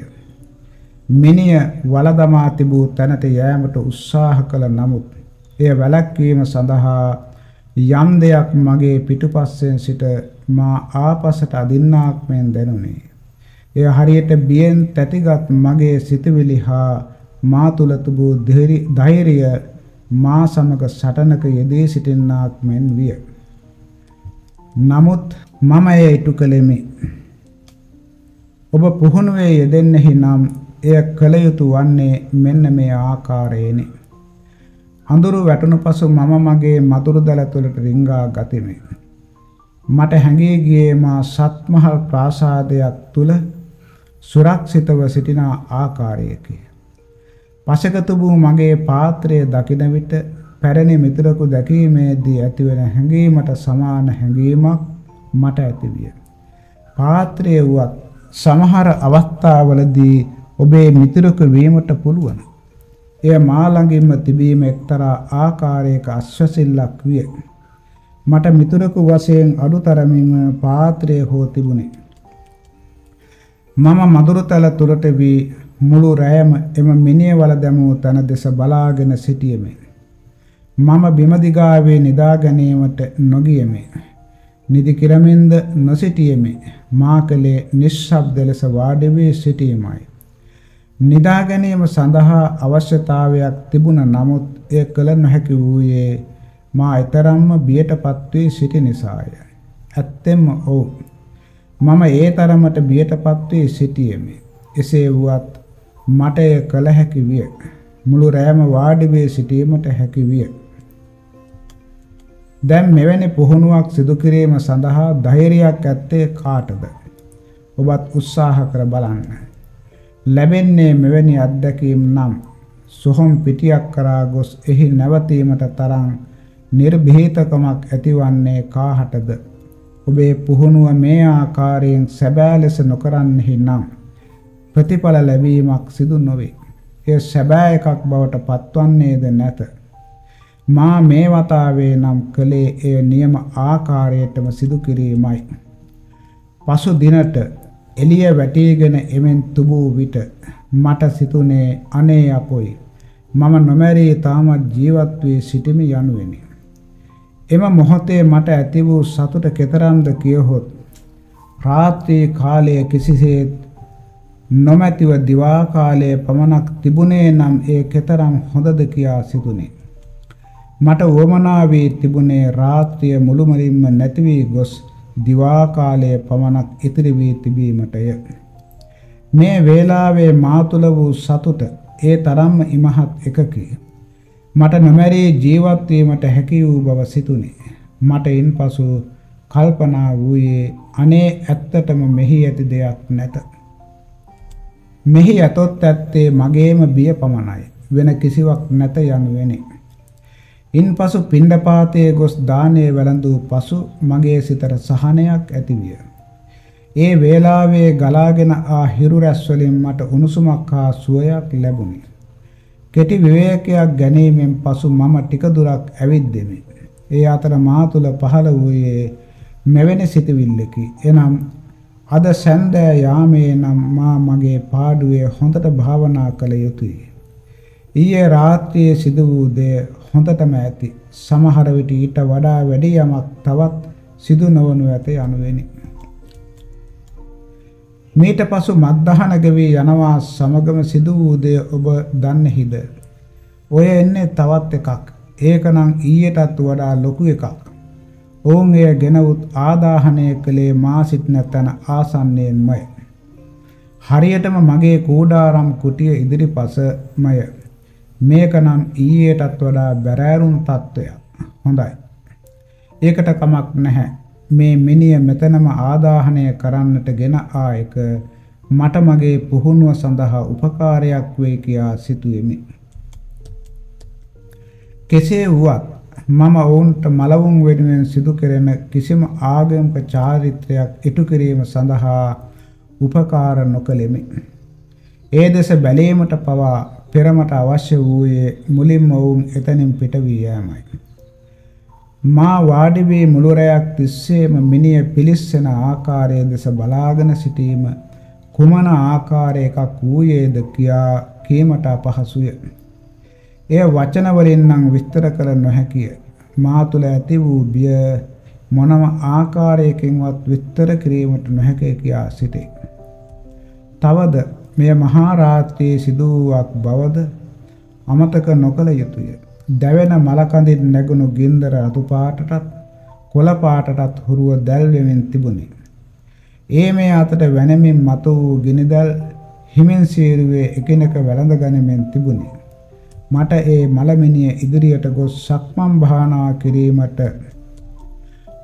මිනිය වලදමා තිබූ තැනට යෑමට උත්සාහ කළ නමුත් එය වැළැක්වීම සඳහා යම් දෙයක් මගේ පිටුපස්සෙන් සිට මා ආපසට අදින්නාක් මෙන් දැනුනේ. එය හරියට බියෙන් තැතිගත් මගේ සිතවිලි හා මා තුල තිබූ ධෛර්යය මා සමග සටනක යෙදී සිටින්නාක් මෙන් විය. නමුත් මම එය ඉටු කළෙමි. ඔබ පුහුණුවේ යෙදෙන්නෙහි නම් එය කළ යුතු වන්නේ මෙන්න මේ ආකාරයෙනි. අඳුරු වැටුණු පසු මම මගේ මතුරු දල තුළට රිංගා ගතිමි. මට හැඟී ගියේ මා සත්මහල් ප්‍රාසාදයක් තුල සුරක්ෂිතව සිටින ආකාරයකි. පසකතු වූ මගේ පාත්‍රය දකින විට පැරණි මිතුරකු දැකීමේදී ඇතිවන හැඟීමට සමාන හැඟීමක් මට ඇතිවිය. පාත්‍රය වුවත් සමහර අවස්ථාවලදී ඔබේ මිතුරකු වීමට පුළුවන්. එය මා ළඟින්ම තිබීම එක්තරා ආකාරයක අස්වැසිල්ලක් විය. මට මිතුරකු වශයෙන් අඩුතරමින් පාත්‍රය හෝ තිබුණේ. මම මදුරුතල තුරට වී මුළු රෑම එම මිනියවල දැමූ තන දෙස බලාගෙන සිටියෙමි. මම බිම දිගාවේ නිදා ගැනීමට නොගියෙමි. නිදි කිරමින්ද නොසිටියෙමි. මා කලේ නිශ්ශබ්ද ලෙස වාඩි වී සිටීමයි. නිදා ගැනීම සඳහා අවශ්‍යතාවයක් තිබුණ නමුත් එය කළ නොහැකි වූයේ මා ඊතරම්ම බියටපත් වී සිටි නිසාය. ඇත්තෙන්ම ඔව්. මම ඒ තරමට බියටපත් වී සිටියෙමි. එසේ වුවත් මට එය කළ හැකි විය. මුළු රෑම වාඩි වී සිටීමට හැකි විය. දැන් මෙවැනි පුහුණුවක් සිදු කිරීම සඳහා ධෛර්යයක් ඇත්තේ කාටද? ඔබත් උත්සාහ කර බලන්න. ලැබෙන්නේ මෙවැනි අත්දැකීම් නම් සොහොන් පිටියක් කරා ගොස් එහි නැවතීමට තරම් නිර්භීතකමක් ඇතිවන්නේ කාහටද ඔබේ පුහුණුව මේ ආකාරයෙන් සැබෑ ලෙස නොකරන්නෙහි නම් ප්‍රතිඵල ලැබීමක් සිදු නොවේ. එය සැබෑ එකක් බවට පත්වන්නේද නැත. මා මේ වතාවේ නම් කළේ එය නියම ආකාරයටම සිදු කිරීමයි. පසු දිනට එළිය වැටීගෙන එමෙන් තුබූ විට මට සිතුනේ අනේ අපොයි මම නොමැරී තාමත් ජීවත් වී සිටිමි යනුවෙනි. එම මොහොතේ මට ඇති වූ සතුට කෙතරම්ද කියහොත් රාත්‍රී කාලයේ කිසිසේත් නොමැතිව දිවා කාලයේ පමණක් තිබුණේ නම් ඒ කෙතරම් හොඳද කියා සිතුනේ. මට වමනා වී තිබුණේ රාත්‍රිය මුළුමනින්ම නැති වී ගොස් දිවා කාලයේ පමණක් ඉතිරි වී තිබීමටය. මේ වේලාවේ මා තුළ වූ සතුට ඒ තරම්ම ඉමහත් එකකි. මට නොමැරී ජීවත් වීමට හැකි වූ බව සිතුනි. මට ඉන්පසු කල්පනා වූයේ අනේ ඇත්තටම මෙහි ඇති දෙයක් නැත. මෙහි ඇතොත් ඇත්තේ මගේම බිය පමණයි. වෙන කිසිවක් නැත යනුවෙනි. ඉන්පසු පිණ්ඩපාතයේ ගොස් දානයේ වැළඳූ පසු මගේ සිතට සහනයක් ඇතිවිය. ඒ වේලාවේ ගලාගෙන ආ හිරු රැස් වලින් මට උණුසුමක් හා සුවයක් ලැබුණි. කෙටි විවේකයක් ගැනීමෙන් පසු මම ටික දුරක් ඇවිද්දෙමි. ඒ අතර මා තුල පහළ වූයේ මෙවැනි සිතවිල්ලකි. එනම් අද සැන්දෑ යාමේ නම් මා මගේ පාඩුවේ හොඳට භාවනා කළ යුතුය. ඊයේ රාත්‍රියේ සිදු වූ දේ හොඳටම ඇති. සමහර විට ඊට වඩා වැඩි යමක් තවත් සිදු නොවනු ඇත යනුවෙනි. මීට පසු මත්දහන ගෙවී යනවා සමගම සිදු වූ දේ ඔබ දන්නේහිද? ඔය එන්නේ තවත් එකක්. ඒකනම් ඊයටත් වඩා ලොකු එකක්. ඔවුන් එය ගෙනවුත් ආදාහනය කළේ මා සිටින තැන ආසන්නයෙන්මය. හරියටම මගේ කූඩාරම් කුටිය ඉදිරිපසමය. මේකනම් ඊයටත් වඩා බැරෑරුම් තත්ත්වයක්. හොඳයි. ඒකට කමක් නැහැ. මේ මිනිය මෙතනම ආදාහනය කරන්නට ගෙන ආ එක මට මගේ පුහුණුව සඳහා උපකාරයක් වෙයි කියා සිතුවෙමි. කෙසේ වුවත් මම ඔවුන්ට මලවුන් වෙනුවෙන් සිදු කෙරෙන කිසිම ආගමික චාරිත්‍රයක් ඉටු කිරීම සඳහා උපකාර නොකළෙමි. ඒ දෙස බැලීමට පවා පෙරමට අවශ්‍ය වූයේ මුලින්ම ඔවුන් එතනින් පිට වී යෑමයි. මා වාඩි වී මුළු රැයක් තිස්සේම මිනිය පිලිස්සෙන ආකාරය දෙස බලාගෙන සිටීම කුමන ආකාරයකක් වූයේද කියා කීමට අපහසුය. එය වචන වලින් නම් විස්තර කළ නොහැකිය. මා තුළ ඇති වූ බිය මොනම ආකාරයකින්වත් විස්තර කිරීමට නොහැකිය කියා සිටේ. තවද මෙය මහා රාත්‍රියේ සිදුවක් බවද අමතක නොකළ යුතුය. දැවෙන මලකඳින් නැගුණු ගින්දර රතු පාටටත් කොළ පාටටත් හුරුව දැල් වෙමින් තිබුණි. ඒ මේ අතට වැනමින් මතු වූ ගිනිදල් හිමින් සීරුවේ එකිනෙක වැළඳ ගනිමින් තිබුණි. මට ඒ මලමිනිය ඉදිරියට ගොස් සක්මන් භාවනා කිරීමට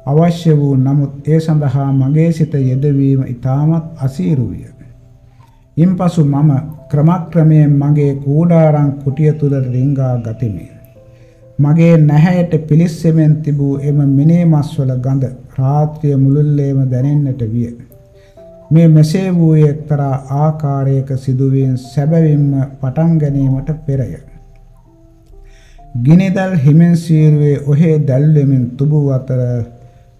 අවශ්‍ය වූ නමුත් ඒ සඳහා මගේ සිත යෙදවීම ඉතාමත් අසීරු විය. ඉන්පසු මම ක්‍රමක්‍රමයෙන් මගේ කූඩාරම් කුටිය තුල රිංගා ගතිමි. මගේ නැහැයට පිලිස්සෙමින් තිබූ එම මිනේ මස්වල ගඳ රාත්‍රිය මුළුල්ලේම දැනෙන්නට විය. මේ මෙසේ වූ එක්තරා ආකාරයක සිදුවීම් සැබවින්ම පටන් ගැනීමට පෙරය. ගිනිදල් හිමෙන් සීරුවේ ඔහේ දැල්වෙමින් තුබූ අතර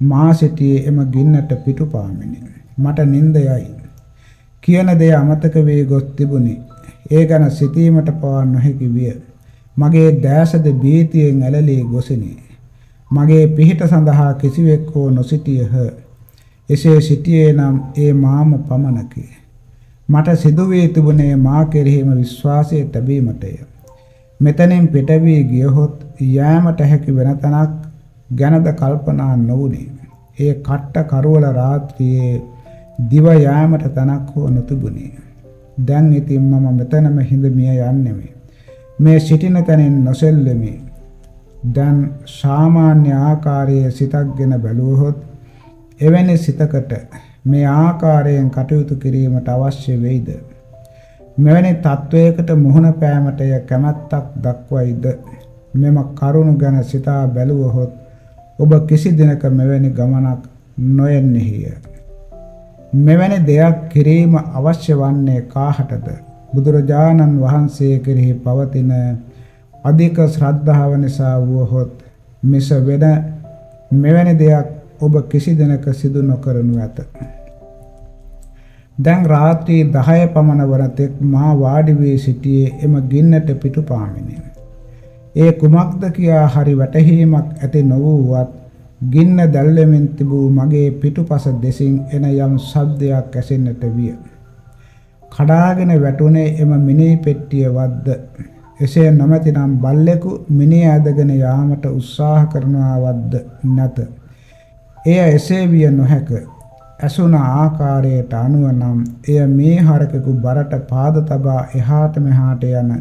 මා සිටියේ එම ගින්නට පිටුපාමිනි. මට නිින්ද යයි. කියන දේ අමතක වී ගොස් තිබුණි. ඒ ගැන සිතීමට පවා නොහැකි විය. මගේ දැසද බීතියෙන් ඇලලී ගොසිනි. මගේ පිහිට සඳහා කිසිවෙක් හෝ නොසිටියහ. එසේ සිටියේ නම් ඒ මාම පමණකි. මට සිදු වී තිබුණේ මා කෙරෙහිම විශ්වාසය තැබීමටය. මෙතනින් පිට වී ගියහොත් යෑමට හැකි වෙන තැනක් ගැනද කල්පනා නොවුනි. ඒ කට්ට කරවල රාත්‍රියේ දිව යාමට තනක් හෝ නොතිබුණි. දැන් ඉතින් මම මෙතනම හිඳ මිය යන්නෙමි. මේ සිටින තැනින් නොසෙල්ලෙමි. දැන් සාමාන්‍ය ආකාරයේ සිතක්ගෙන බැලුවහොත් එවැනි සිතකට මේ ආකාරයෙන් කටයුතු කිරීමට අවශ්‍ය වෙයිද? මෙවැනි තත්වයකට මුහුණ පෑමට ය කැමැත්තක් දක්වයිද? මෙම කරුණ ගැන සිතා බැලුවහොත් ඔබ කිසි දිනක මෙවැනි ගමනක් නොයන්නේය. මෙවැනි දෙයක් කිරීම අවශ්‍ය වන්නේ කාහටද? බුදුරජාණන් වහන්සේ කෙරෙහි පවතින අධික ශ්‍රද්ධාව නිසා වුවහොත් මිස වෙන මෙවැනි දෙයක් ඔබ කිසි දිනක සිදු නොකරනු ඇත. දැන් රාත්‍රී 10 පමණ වන තෙක් මා වාඩි වී සිටියේ එම ගින්නට පිටුපාමිනි. ඒ කුමක්ද කියා හරි වැටහීමක් ඇති නොවුවත් ගින්න දැල්වෙමින් තිබූ මගේ පිටුපස දෙසින් එන යම් ශබ්දයක් ඇසෙන්නට විය. කඩාගෙන වැටුනේ එම මිනී පෙට්ටිය වද්ද එසේ නොමැතිනම් බල්ලෙකු මිනිය ඇදගෙන යාමට උත්සාහ කරනවද්ද නැත. එය එසේ විය නොහැක. ඇසුන ආකාරයට අනුව නම් එය මේ හරකෙකු බරට පාද තබා එහාට මෙහාට යන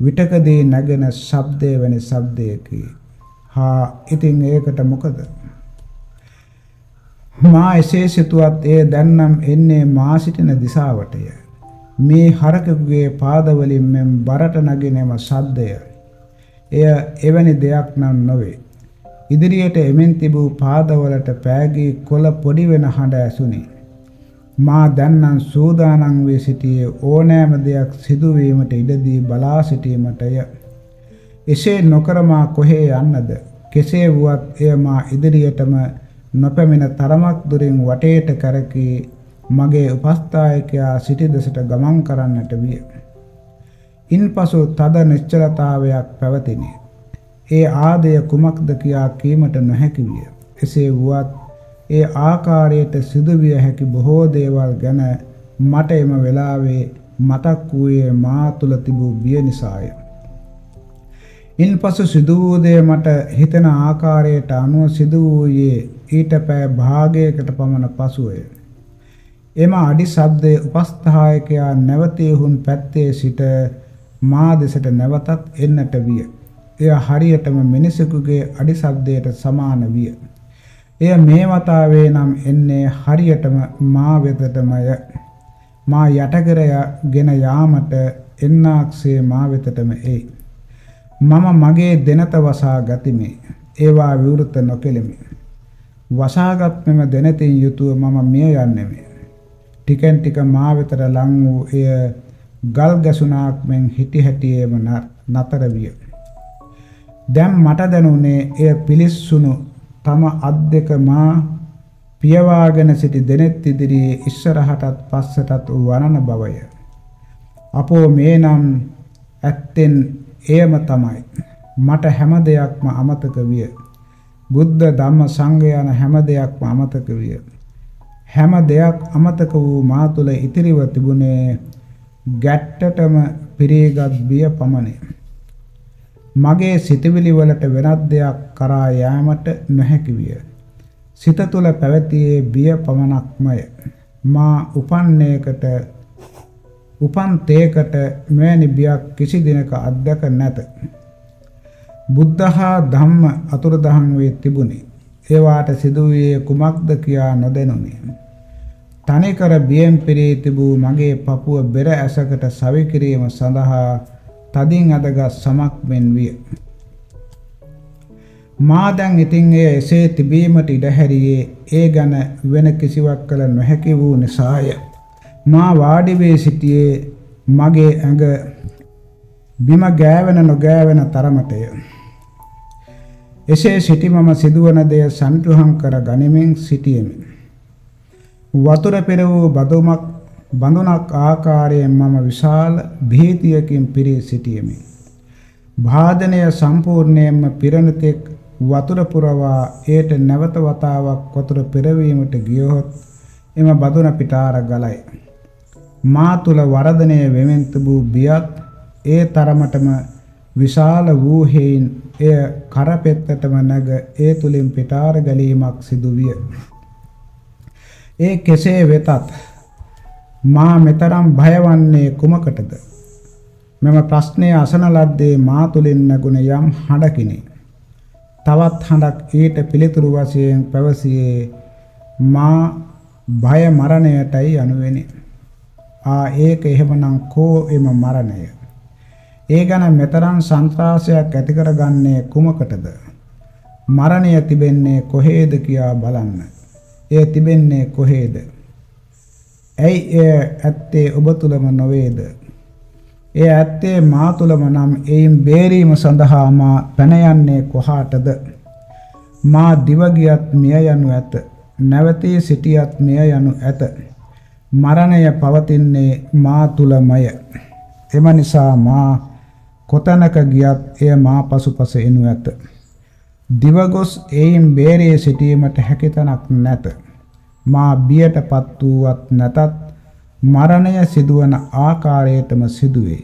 විටකදී නැගෙන ශබ්දය වැනි ශබ්දයකි. හා ඉතින් ඒකට මොකද? මා එසේ සිතුවත් එය දැන්නම් එන්නේ මා සිටින දිශාවටය. මේ හරකෙකුගේ පාදවලින් මෙම් බරට නගිනම සද්දය. එය එවැනි දෙයක් නම් නොවේ. ඉදිරියට එමෙන් තිබූ පාදවලට පෑගී කොළ පොඩි වෙන හඬ ඇසුනි. මා දැන්නම් සූදානම් වී සිටියේ ඕනෑම දෙයක් සිදුවීමට ඉඩදී බලා සිටීමටය. එසේ නොකර මා කොහේ යන්නද? කෙසේ වුවත් එය මා ඉදිරියටම නොපැමිණ තරමක් දුරින් වටේට කරකී මගේ උපස්ථායකයා සිටි දෙසට ගමන් කරන්නට විය. ඉන්පසු තද නිශ්චලතාවයක් පැවතිනි. ඒ ආදය කුමක්ද කියා කීමට නොහැකි විය. එසේ වුවත් ඒ ආකාරයට සිදුවිය හැකි බොහෝ දේවල් ගැන මට එම වෙලාවේ මතක් වූයේ මා තුල තිබූ බිය නිසාය. ඉන්පසු සිදු වූ දේ මට හිතන ආකාරයට අනුව සිදු වූයේ ඊට පෑ භාගයකට පමණ පසුවය. එම අඩි ශබ්දයේ උපස්ථායකයා නැවතීහුන් පැත්තේ සිට මා දෙසට නැවතත් එන්නට විය. එය හරියටම මිනිසෙකුගේ අඩි ශබ්දයට සමාන විය. එය මේ වතාවේ නම් එන්නේ හරියටම මා වෙතටමය. මා යටකරගෙන යාමට එන්නාක්සේ මා වෙතටම එයි. මම මගේ දෙනත වසා ගතිමි. ඒවා විවෘත නොකෙලිමි. වසාගත් මෙම දෙනතින් යුතුව මම මිය යන්නෙමි. ටිකෙන් ටික මා වෙතට ලං වූ එය ගල් ගැසුණාක් මෙන් හිටි හැටියේම නතර විය. දැන් මට දැනුනේ එය පිලිස්සුණු තම අත් දෙක මා පියවාගෙන සිටි දෙනෙත් ඉදිරියේ ඉස්සරහටත් පස්සටත් වනන බවය. අපෝ මේ නම් ඇත්තෙන් එයම තමයි. මට හැම දෙයක්ම අමතක විය. බුද්ධ ධම්ම සංඝ යන හැම දෙයක්ම අමතක විය. හැම දෙයක් අමතක වූ මා තුළ ඉතිරිව තිබුණේ ගැට්ටටම පිරීගත් බිය පමණි. මගේ සිතවිලි වලට වෙනත් දෙයක් කරා යාමට නොහැකි විය. සිත තුළ පැවතියේ බිය පමණක්මය. මා උපන්නේකට උපන් තේකට මෙවැනි බියක් කිසි දිනක අත්දක නැත. බුද්ධ හා ධම්ම අතුරුදහන් වේ තිබුණි. ඒවාට සිදුවේ කුමක්ද කියා නොදැනුනි. තනිකර බියෙන් පිරී තිබූ මගේ පපුව බෙර ඇසකට සවි කිරීම සඳහා තදින් අදගත් සමක් මෙන් විය. මා දැන් ඉතින් එය එසේ තිබීමට ඉඩ හැරියේ ඒ ගැන වෙන කිසිවක් කළ නොහැකි වූ නිසාය. මා වාඩි වී සිටියේ මගේ ඇඟ බිම ගෑවෙන නොගෑවෙන තරමටය. එසේ සිටි මම සිදුවන දෙය සන්තුහම් කර ගනිමින් සිටියෙමි. වතුර පෙර වූ බඳුමක් බඳුනක් ආකාරයෙන් මම විශාල භීතියකින් පිරී සිටියෙමි. භාජනය සම්පූර්ණයෙන්ම පිරෙන තෙක් වතුර පුරවා ඒට නැවත වතාවක් වතුර පෙරවීමට ගියොත් එම බඳුන පිටාර ගලයි. මා තුල වර්ධනය වෙමින් තිබූ බියත් ඒ තරමටම විශාල වූ හේයින් එය කරපෙත්තටම නැග ඒ තුලින් පිටාර ගැලීමක් සිදු විය. ඒ කෙසේ වෙතත් මා මෙතරම් භයවන්නේ කුමකටද? මෙම ප්‍රශ්නය අසන ලද්දේ මා තුලින් නැගුණ යම් හඬකිනි. තවත් හඬක් ඊට පිළිතුරු වශයෙන් පැවසියේ මා භය මරණයටයි යනුවෙනි. ආ ඒක එහෙමනම් කෝ එම මරණය? ඒ ගැන මෙතරම් සන්ත්‍රාසයක් ඇති කරගන්නේ කුමකටද? මරණය තිබෙන්නේ කොහේද කියා බලන්න. එය තිබෙන්නේ කොහේද? ඇයි එය ඇත්තේ ඔබ තුලම නොවේද? එය ඇත්තේ මා තුලම නම් එයින් බේරීම සඳහා මා පැන යන්නේ කොහාටද? මා දිව ගියත් මිය යනු ඇත. නැවතී සිටියත් මිය යනු ඇත. මරණය පවතින්නේ මා තුලමය. එම නිසා මා කොතැනක ගියත් එය මා පසුපස එනු ඇත. දිවගොස් එයින් බේරී සිටීමට හැකිතනක් නැත. මා බියටපත් වූවත් නැතත් මරණය සිදුවන ආකාරයටම සිදුවේ.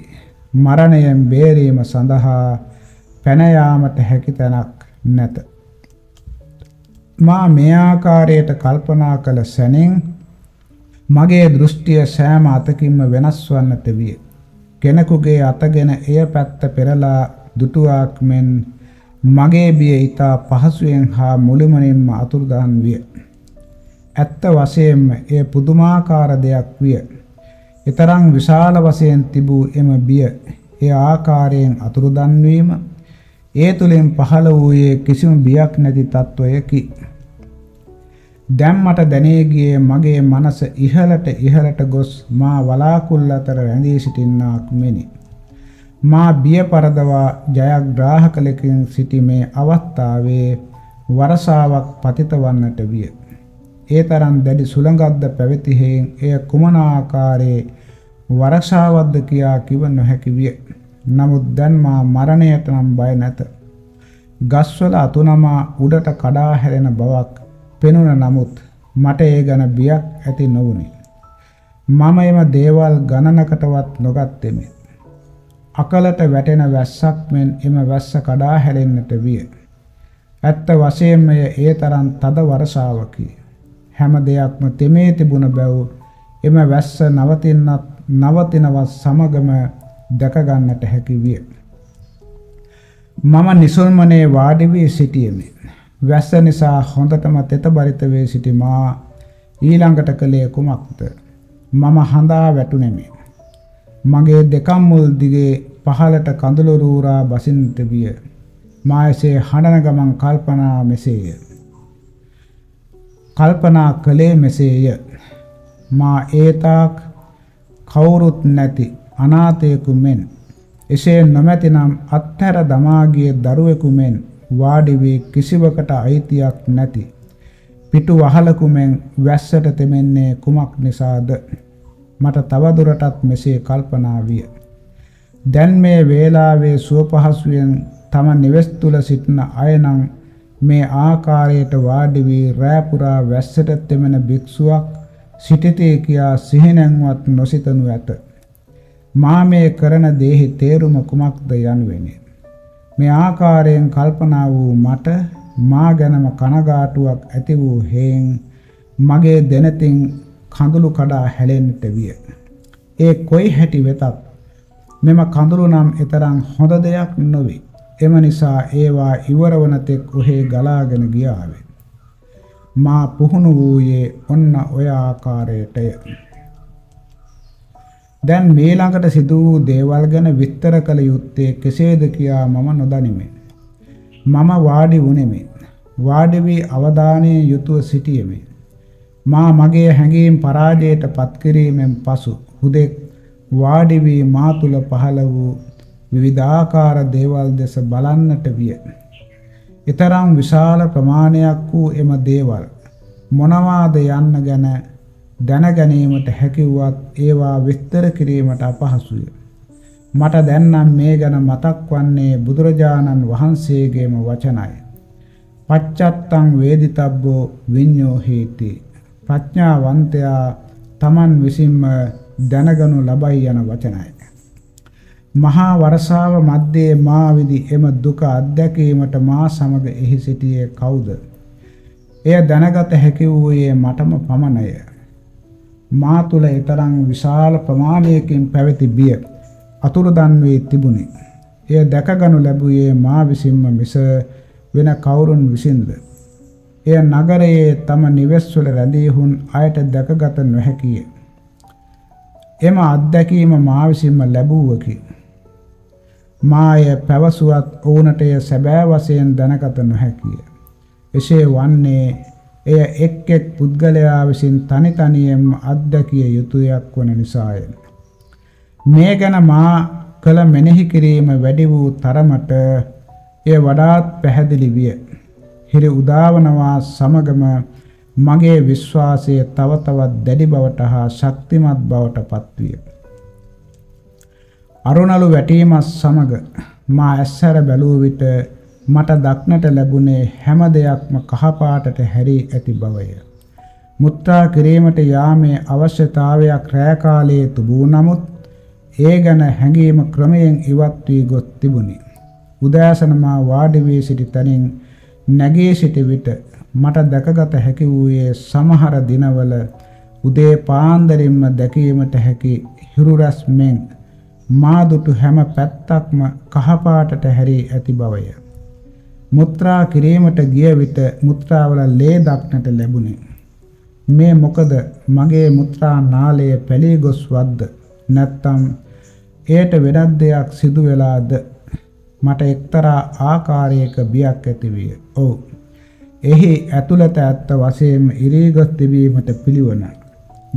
මරණයෙන් බේරීම සඳහා පැන යාමට හැකි තැනක් නැත. මා මේ ආකාරයට කල්පනා කළ සැනින් මගේ දෘෂ්ටිය සෑම අතකින්ම වෙනස් වන්නට විය. කෙනෙකුගේ අතගෙන එය පැත්ත පෙරලා දුටුවාක් මෙන් මගේ බිය ඊතා පහසුවෙන් හා මුළුමනින්ම අතුරුදහන් විය. ඇත්ත වශයෙන්ම එය පුදුමාකාර දෙයක් විය. ඊතරම් විශාල වශයෙන් තිබූ එම බිය ඒ ආකාරයෙන් අතුරුදන් වීම ඒ තුලින් පහළ වූයේ කිසිම බියක් නැති තත්වයකි. දැන් මට දැනේ ගියේ මගේ මනස ඉහළට ඉහළට ගොස් මා වලාකුල් අතර රැඳී සිටින්නාක් මෙනි. මා බිය පරදවා ජයග්‍රාහක ලෙකින් සිටි මේ අවස්ථාවේ වරසාවක් පතිත වන්නට විය. ඒ තරම් දැඩි සුළඟක්ද පැවති හේන් එය කුමන ආකාරයේ වරසාවක්ද කියා කිව නොහැකි විය. නමුත් දැන් මා මරණයට නම් බය නැත. ගස්වල අතුනමා උඩට කඩා හැරෙන බවක් පෙනුන නමුත් මට ඒ ගැන බියක් ඇති නොවුනි. මම එම දේවල් ගණනකටවත් නොගත්තෙමි. අකලට වැටෙන වැස්සක් මෙන් එම වැස්ස කඩා හැරෙන්නට විය. ඇත්ත වශයෙන්ම ඒ තරම් තද වරසාවකි. හැම දෙයක්ම තෙමේ තිබුණ බැව් එම වැස්ස නවතින්නත් නවතිනවත් සමගම දැක ගන්නට හැකි විය. මම නිසල්මනේ වාඩි වී සිටියෙමි. වැස්ස නිසා හොඳටම තෙතබරිත වේ සිටි මා ඊළඟට කළේ කුමක්ද? මම හඳා වැටුනේමි. මගේ දෙකම් මුල් දිගේ පහළට කඳුළු රූරා බසින්නට විය. මා එසේ හඬන ගමන් කල්පනා මෙසේය. කල්පනා කළේ මෙසේය. මා ඒතාක් කවුරුත් නැති අනාථයෙකු මෙන්. එසේ නොමැතිනම් අත්හැර දමා ගිය දරුවෙකු මෙන් වාඩි වී කිසිවකට අයිතියක් නැති පිටු වහලකු මෙන් වැස්සට තෙමෙන්නේ කුමක් නිසාද? මට තවදුරටත් මෙසේ කල්පනා විය. දැන් මේ වේලාවේ සුවපහසුවෙන් තම නිවෙස් තුල සිටින අය නම් මේ ආකාරයට වාඩි වී රෑ පුරා වැස්සට තෙමෙන භික්ෂුවක් සිටිතේ කියා සිහිනෙන්වත් නොසිතනු ඇත. මා මේ කරන දේහි තේරුම කුමක්ද යනුවෙනි. මේ ආකාරයෙන් කල්පනා වූ මට මා ගැනම කනගාටුවක් ඇති වූ හේන් මගේ දෙනතින් කඳුළු කඩා හැලෙන්නට විය. ඒ කොයි හැටි වෙතත් මෙම කඳුළු නම් එතරම් හොඳ දෙයක් නොවේ. එම නිසා ඒවා ඉවර වන තෙක් ඔහේ ගලාගෙන ගියාවේ. මා පුහුණු වූයේ ඔන්න ඔය ආකාරයටය. දැන් මේ ළඟට සිදු වූ දේවල් ගැන විස්තර කළ යුත්තේ කෙසේද කියා මම නොදනිමි. මම වාඩි වුනේමි. වාඩි වී අවධානයේ යුතුව සිටියෙමි. මා මගේ හැඟීම් පරාජයට පත් කිරීමෙන් පසු හුදෙක් වාඩි වී මා තුල පහළ වූ විවිධාකාර දේවල් දෙස බලන්නට විය. ඊතරම් විශාල ප්‍රමාණයක් වූ එම දේවල් මොනවාද යන්න ගැන දැන ගැනීමට හැකියුවත් ඒවා විස්තර කිරීමට අපහසුය. මට දැන්නම් මේ ගැන මතක් වන්නේ බුදුරජාණන් වහන්සේගේම වචනයි. පච්චත්තං වේදිතබ්බෝ විඤ්ඤෝ හේති. ප්‍රඥාවන්තයා Taman විසින්ම දැනගනු ලබයි යන වචනයි. මහා වරසාව මැද්දේ මා විදි එම දුක අත්දැකීමට මා සමග එහි සිටියේ කවුද? එය දැනගත හැකි වූයේ මටම පමණය. මා තුල ඊතරම් විශාල ප්‍රමාණයකින් පැවති බිය අතුරුදන් වී තිබුණි. එය දැකගනු ලැබුවේ මා විසින්ම මිස වෙන කවුරුන් විසින්ද? එය නගරයේ තම නිවෙස්වල රැඳී හුන් අයට දැකගත නොහැකිය. එම අත්දැකීම මා විසින්ම ලැබුවකි. මාය පැවසුවත් ඕනට එය සැබෑ වශයෙන් දැනගත නොහැකිය. එසේ වන්නේ එය එක් එක් පුද්ගලයා විසින් තනි තනියෙන්ම අත්දැකිය යුතුයක් වන නිසාය. මේ ගැන මා කළ මෙනෙහි කිරීම වැඩි වූ තරමට එය වඩාත් පැහැදිලි විය. හිරි උදාවනවා සමගම මගේ විශ්වාසය තව තවත් දැඩි බවට හා ශක්තිමත් බවට පත්විය. අරුණලු වැටීමත් සමග මා ඇස්සර බැලූ විට මට දක්නට ලැබුණේ හැම දෙයක්ම කහපාටට හැරී ඇති බවය. මුත්‍රා කිරීමට යාමේ අවශ්‍යතාවයක් රැය කාලයේ තිබූ නමුත් ඒ ගැන හැඟීම ක්‍රමයෙන් ඉවත් වී ගොස් තිබුණි. උදෑසන මා වාඩි වී සිටි තැනින් නැගී සිටි විට මට දැකගත හැකි වූයේ සමහර දිනවල උදේ පාන්දරින්ම දැකීමට හැකි හිරු රැස් මෙන් මා දුටු හැම පැත්තක්ම කහපාටට හැරී ඇති බවය. මුත්‍රා කිරීමට ගිය විට මුත්‍රාවල ලේ දක්නට ලැබුණි. මේ මොකද මගේ මුත්‍රා නාලය පැලී ගොස් වද්ද නැත්තම් එයට වෙනත් දෙයක් සිදු වෙලාද මට එක්තරා ආකාරයක බියක් ඇතිවිය. ඔව්. එහි ඇතුළත ඇත්ත වශයෙන්ම ඉරීගොස් තිබීමට පිළිවන.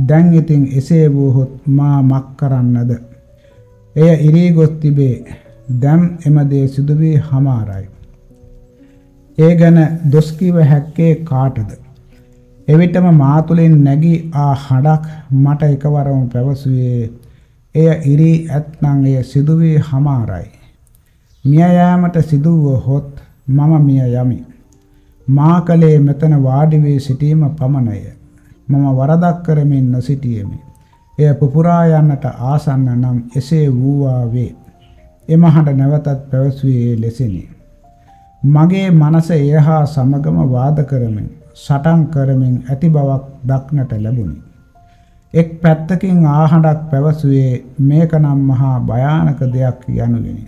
දැන් ඉතින් එසේ වූහොත් මා මක් කරන්නද? එය ඉරීගොස් තිබේ. දැන් එම දේ සිදු වී හමාරයි. ඒ ගැන දොස් කිව හැක්කේ කාටද? එවිටම මා තුලින් නැගී ආ හඬක් මට එකවරම පැවසුවේ එය ඉරී ඇත්නම් එය සිදු වී හමාරයි. මිය යාමට සිදු වූහොත් මම මිය යමි. මා කලේ මෙතන වාඩි වී සිටීම පමණය. මම වරදක් කරමින් නොසිටියෙමි. එය පුපුරා යන්නට ආසන්න නම් එසේ වූවා වේ. එමහඬ නැවතත් පැවසුවේ ලෙසිනි. මගේ මනස එහා සමගම වාද කරමින් සටන් කරමින් ඇති බවක් දක්නට ලැබුණි. එක් පැත්තකින් ආහඬක් පැවසුවේ මේක නම් මහා භයානක දෙයක් යනුවෙනි.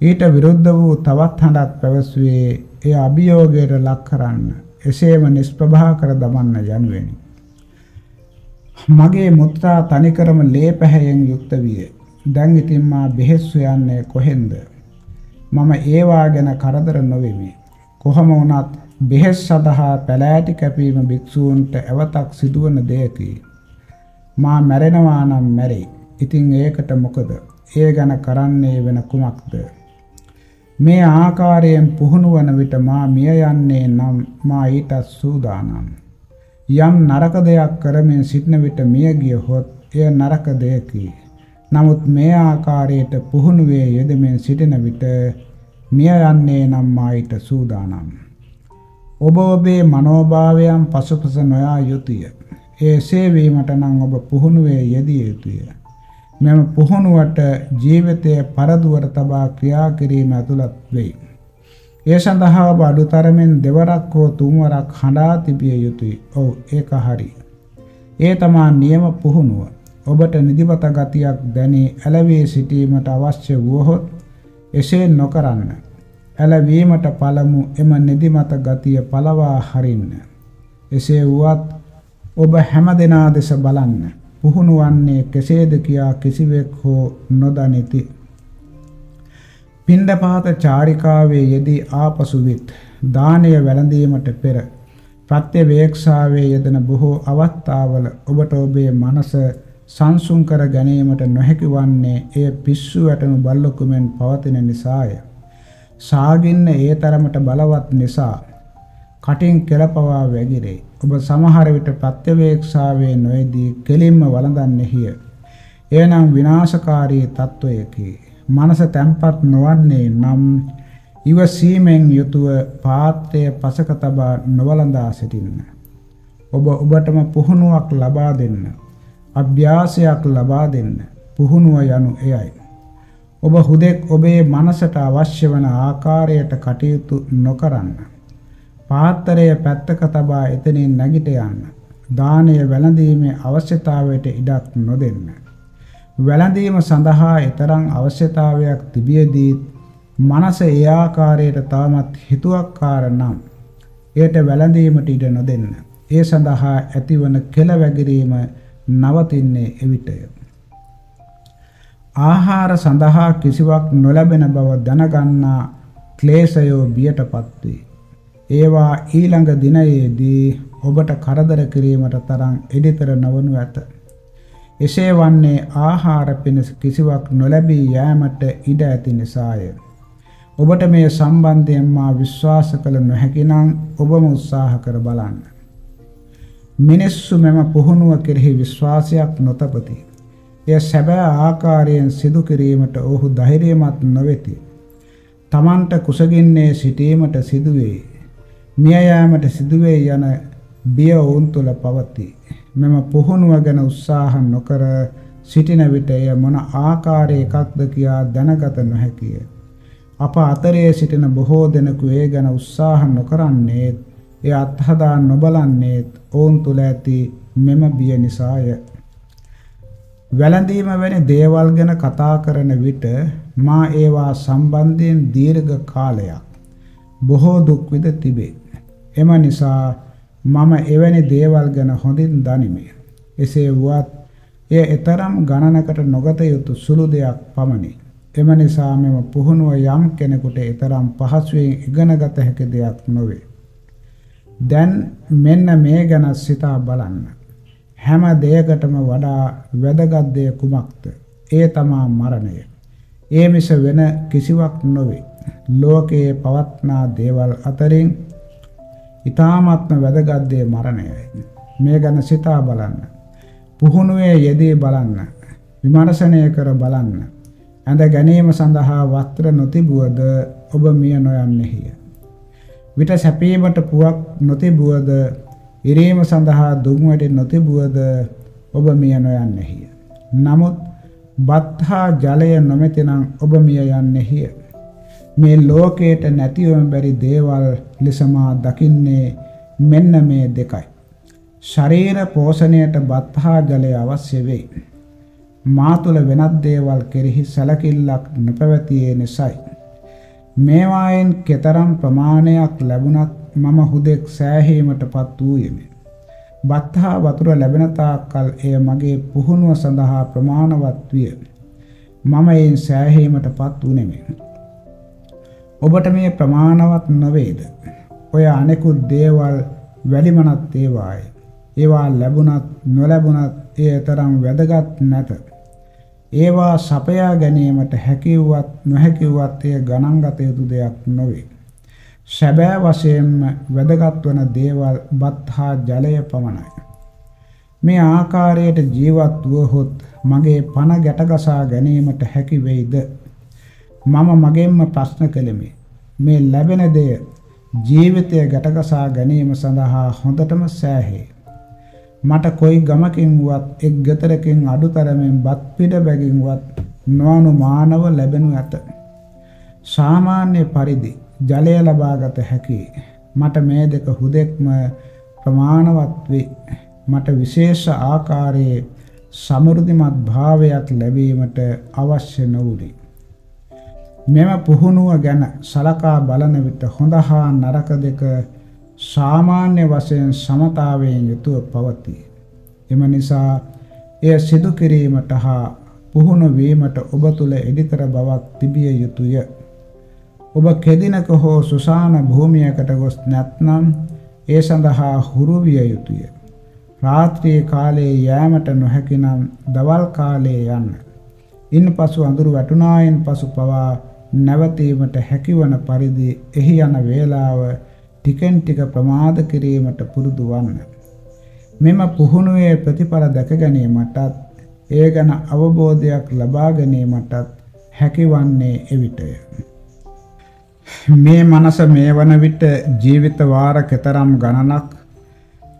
ඊට විරුද්ධ වූ තවත් හඬක් පැවසුවේ එය අභියෝගයට ලක් කරන්න එසේම නිෂ්ප්‍රභා කර දමන්න යනුවෙනි. මගේ මුත්‍රා තනිකරම ලේ පැහැයෙන් යුක්ත විය. දැන් ඉතින් මා බෙහෙත් සොයන්නේ කොහෙන්ද? මම ඒවා ගැන කරදර නොවෙමි. කොහොම වුණත් බෙහෙත් සඳහා පැලෑටි කැපීම භික්ෂූන්ට ඇවතක් සිදුවන දෙයකි. මා මැරෙනවා නම් මැරෙයි. ඉතින් ඒකට මොකද? ඒ ගැන කරන්නේ වෙන කුමක්ද? මේ ආකාරයෙන් පුහුණු වන විට මා මිය යන්නේ නම් මා ඊට සූදානම්. යම් නරක දෙයක් කරමින් සිටන විට මිය ගියහොත් එය නරක දෙයකි. නමුත් මේ ආකාරයට පුහුණුවේ යෙදෙමින් සිටින විට මිය යන්නේ නම් මා ඊට සූදානම්. ඔබ ඔබේ මනෝභාවයන් පසුපස නොයා යුතුය. එසේ වීමට නම් ඔබ පුහුණුවේ යෙදිය යුතුය. මෙම පුහුණුවට ජීවිතයේ පරදුවර තබා ක්‍රියා කිරීම ඇතුළත් වෙයි. ඒ සඳහා ඔබ අඩුතරමින් දෙවරක් හෝ තුන්වරක් හඬා තිබිය යුතුයි. ඔව් ඒක හරි. ඒ තමා නියම පුහුණුව. ඔබට නිදිමත ගතියක් දැනී ඇලවී සිටීමට අවශ්‍ය වුවහොත් එසේ නොකරන්න. ඇලවීමට පළමු එම නිදිමත ගතිය පළවා හරින්න. එසේ වුවත් ඔබ හැම දෙනා දෙස බලන්න. පුහුණු වන්නේ කෙසේද කියා කිසිවෙක් හෝ නොදනිති. පිණ්ඩපාත චාරිකාවේ යෙදී ආපසු විත් දානය වැළඳීමට පෙර ප්‍රත්‍යවේක්ෂාවේ යෙදෙන බොහෝ අවස්ථාවල ඔබට ඔබේ මනස සංසුන් කර ගැනීමට නොහැකි වන්නේ එය පිස්සු වැටෙනු බල්ලකුමෙන් පවතින නිසාය. සාගින්න ඒ තරමට බලවත් නිසා කටින් කෙලපවා වැగిරේ. ඔබ සමහර විට ප්‍රත්‍යවේක්ෂාවේ නොයේදී කෙලින්ම වළඳන්නේහිය. එනම් විනාශකාරී තත්වයකි. මනස තැම්පත් නොවන්නේ නම් ඉවසීමෙන් යුතුව පාත්‍රය පසක තබා නොවළඳා සිටින්න. ඔබ ඔබටම පුහුණුවක් ලබා දෙන්න. අභ්‍යාසයක් ලබා දෙන්න. පුහුණුව යනු එයයි. ඔබ හුදෙක් ඔබේ මනසට අවශ්‍ය වන ආකාරයට කටයුතු නොකරන්න. පාත්‍රය පැත්තක තබා එතනින් නැගිට යන්න. දානය වැළඳීමේ අවශ්‍යතාවයට ඉඩක් නොදෙන්න. වැළඳීම සඳහා ඊතරම් අවශ්‍යතාවයක් තිබියදී මනස ඒ ආකාරයට තාමත් හිතුවක්කාර නම් එයට වැළඳීමට ඉඩ නොදෙන්න. ඒ සඳහා ඇතිවන කෙල වැගිරීම නවතින්නේ එවිටය. ආහාර සඳහා කිසිවක් නොලැබෙන බව දැනගන්නා ක්ලේශයෝ බියටපත් වේ. ඒවා ඊළඟ දිනයේදී ඔබට කරදර කිරීමට තරම් එඩිතර නොවනු ඇත. එසේ වන්නේ ආහාර පිණිස කිසිවක් නොලැබී යෑමට ඉඩ ඇති නිසාය. ඔබට මේ සම්බන්ධයෙන් මා විශ්වාස කළ නොහැකි නම් ඔබම උත්සාහ කර බලන්න. මිනිස්සු මෙම පුහුණුව කෙරෙහි විශ්වාසයක් නොතපති. එය සැබෑ ආකාරයෙන් සිදු කිරීමට ඔහු ධෛර්යමත් නොවේති. Tamanට කුසගින්නේ සිටීමට සිදුවේ. මිය යාමට සිදුවේ යන බිය ඔවුන් තුළ පවතී. මෙම පුහුණුව ගැන උත්සාහ නොකර සිටින විට එය මොන ආකාරයකක්ද කියා දැනගත නොහැකිය. අප අතරේ සිටින බොහෝ දෙනෙකු ඒ ගැන උත්සාහ නොකරන්නේත් එය අත්හදා නොබලන්නේත් ඔවුන් තුළ ඇති මෙම බිය නිසාය. වැළඳීම වැනි දේවල් ගැන කතා කරන විට මා ඒවා සම්බන්ධයෙන් දීර්ඝ කාලයක් බොහෝ දුක් විඳ තිබේ. එම නිසා මම එවැනි දේවල් ගැන හොඳින් දනිමි. එසේ වුවත් එය ඊතරම් ගණනකට නොගත යුතු සුළු දෙයක් පමණි. එම නිසා මෙම පුහුණුව යම් කෙනෙකුට ඊතරම් පහසුවෙන් ඉගෙනගත හැකි දෙයක් නොවේ. දැන් මෙන්න මේ ගැන සිතා බලන්න. හැම දෙයකටම වඩා වැදගත් දෙය කුමක්ද? ඒ තමා මරණය. ඒ මිස වෙන කිසිවක් නොවේ. ලෝකයේ පවත්නා දේවල් අතරින් ඊ타ත්ම වැදගත් දේ මරණයයි. මේ ගැන සිතා බලන්න. පුහුණුවේ යෙදී බලන්න. විමර්ශනය කර බලන්න. ඇඳ ගැනීම සඳහා වස්ත්‍ර නොතිබුවද ඔබ මිය නොයන්නේය. විට සැපීමට පුවක් නොතිබුවද ඉරීම සඳහා දුක් වැඩි නොතිබුවද ඔබ මිය නොයන්නේය. නමුත් බත් හා ජලය නොමැතිනම් ඔබ මිය යන්නේය. මේ ලෝකයට නැතිවම බැරි දේවල් ලෙස මා දකින්නේ මෙන්න මේ දෙකයි. ශරීර පෝෂණයට බත් හා ජලය අවශ්‍ය වෙයි. මා තුළ වෙනත් දේවල් කෙරෙහි සැලකිල්ලක් නොපැවතියේ නිසායි. මේවායෙන් කෙතරම් ප්‍රමාණයක් ලැබුණත් මම හුදෙක් සෑහීමටපත් වූයෙමි. බත් හා වතුර ලැබෙන තාක්කල් එය මගේ පුහුණුව සඳහා ප්‍රමාණවත් විය. මම එයින් සෑහීමටපත් වුනේමි. ඔබට මේ ප්‍රමාණවත් නොවේද? ඔය අනෙකුත් දේවල් වැඩිමනත් ඒවායි. ඒවා ලැබුණත් නොලැබුණත් ඒ තරම් වැදගත් නැත. ඒවා සපයා ගැනීමට හැකියුවත් නොහැකියුවත් එය ගණන් ගත යුතු දෙයක් නොවේ. සැබෑ වශයෙන්ම වැදගත් වන දේවල් බත් හා ජලය පමණයි. මේ ආකාරයට ජීවත් වුවහොත් මගේ පණ ගැටගසා ගැනීමට හැකි වෙයිද? මම මගෙන්ම ප්‍රශ්න කළෙමි. මේ ලැබෙන දෙය ජීවිතය ගැටගසා ගැනීම සඳහා හොඳටම සෑහේ. මට කොයි ගමකින් වත් එක් ගෙතරකින් අඩුතරමින් බත් පිඩ බැගින්වත් නොඅනුමානව ලැබෙනු ඇත. සාමාන්‍ය පරිදි ජලය ලබාගත හැකි. මට මේ දෙක හුදෙක්ම ප්‍රමාණවත් වේ. මට විශේෂ ආකාරයේ සමෘද්ධිමත් භාවයක් ලැබීමට අවශ්‍ය නොවුනි. මෙම පුහුණුව ගැන සලකා බලන විට හොඳ හා නරක දෙක සාමාන්‍ය වශයෙන් සමතාවයෙන් යුතුව පවතී. එම නිසා එය සිදු කිරීමට හා පුහුණු වීමට ඔබ තුළ එඩිතර බවක් තිබිය යුතුය. ඔබ කෙදිනක හෝ සුසාන භූමියකට ගොස් නැත්නම් ඒ සඳහා හුරු විය යුතුය. රාත්‍රියේ කාලයේ යෑමට නොහැකි නම් දවල් කාලයේ යන්න. ඉන්පසු අඳුරු වැටුණායින් පසු පවා නැවතීමට හැකිවන පරිදි එහි යන වේලාව ටිකෙන් ටික ප්‍රමාද කිරීමට පුරුදු වන්න. මෙම පුහුණුවේ ප්‍රතිඵල දැක ගැනීමටත් ඒ ගැන අවබෝධයක් ලබා ගැනීමටත් හැකිවන්නේ එවිටය. මේ මනස මේ වන විට ජීවිත වාර කෙතරම් ගණනක්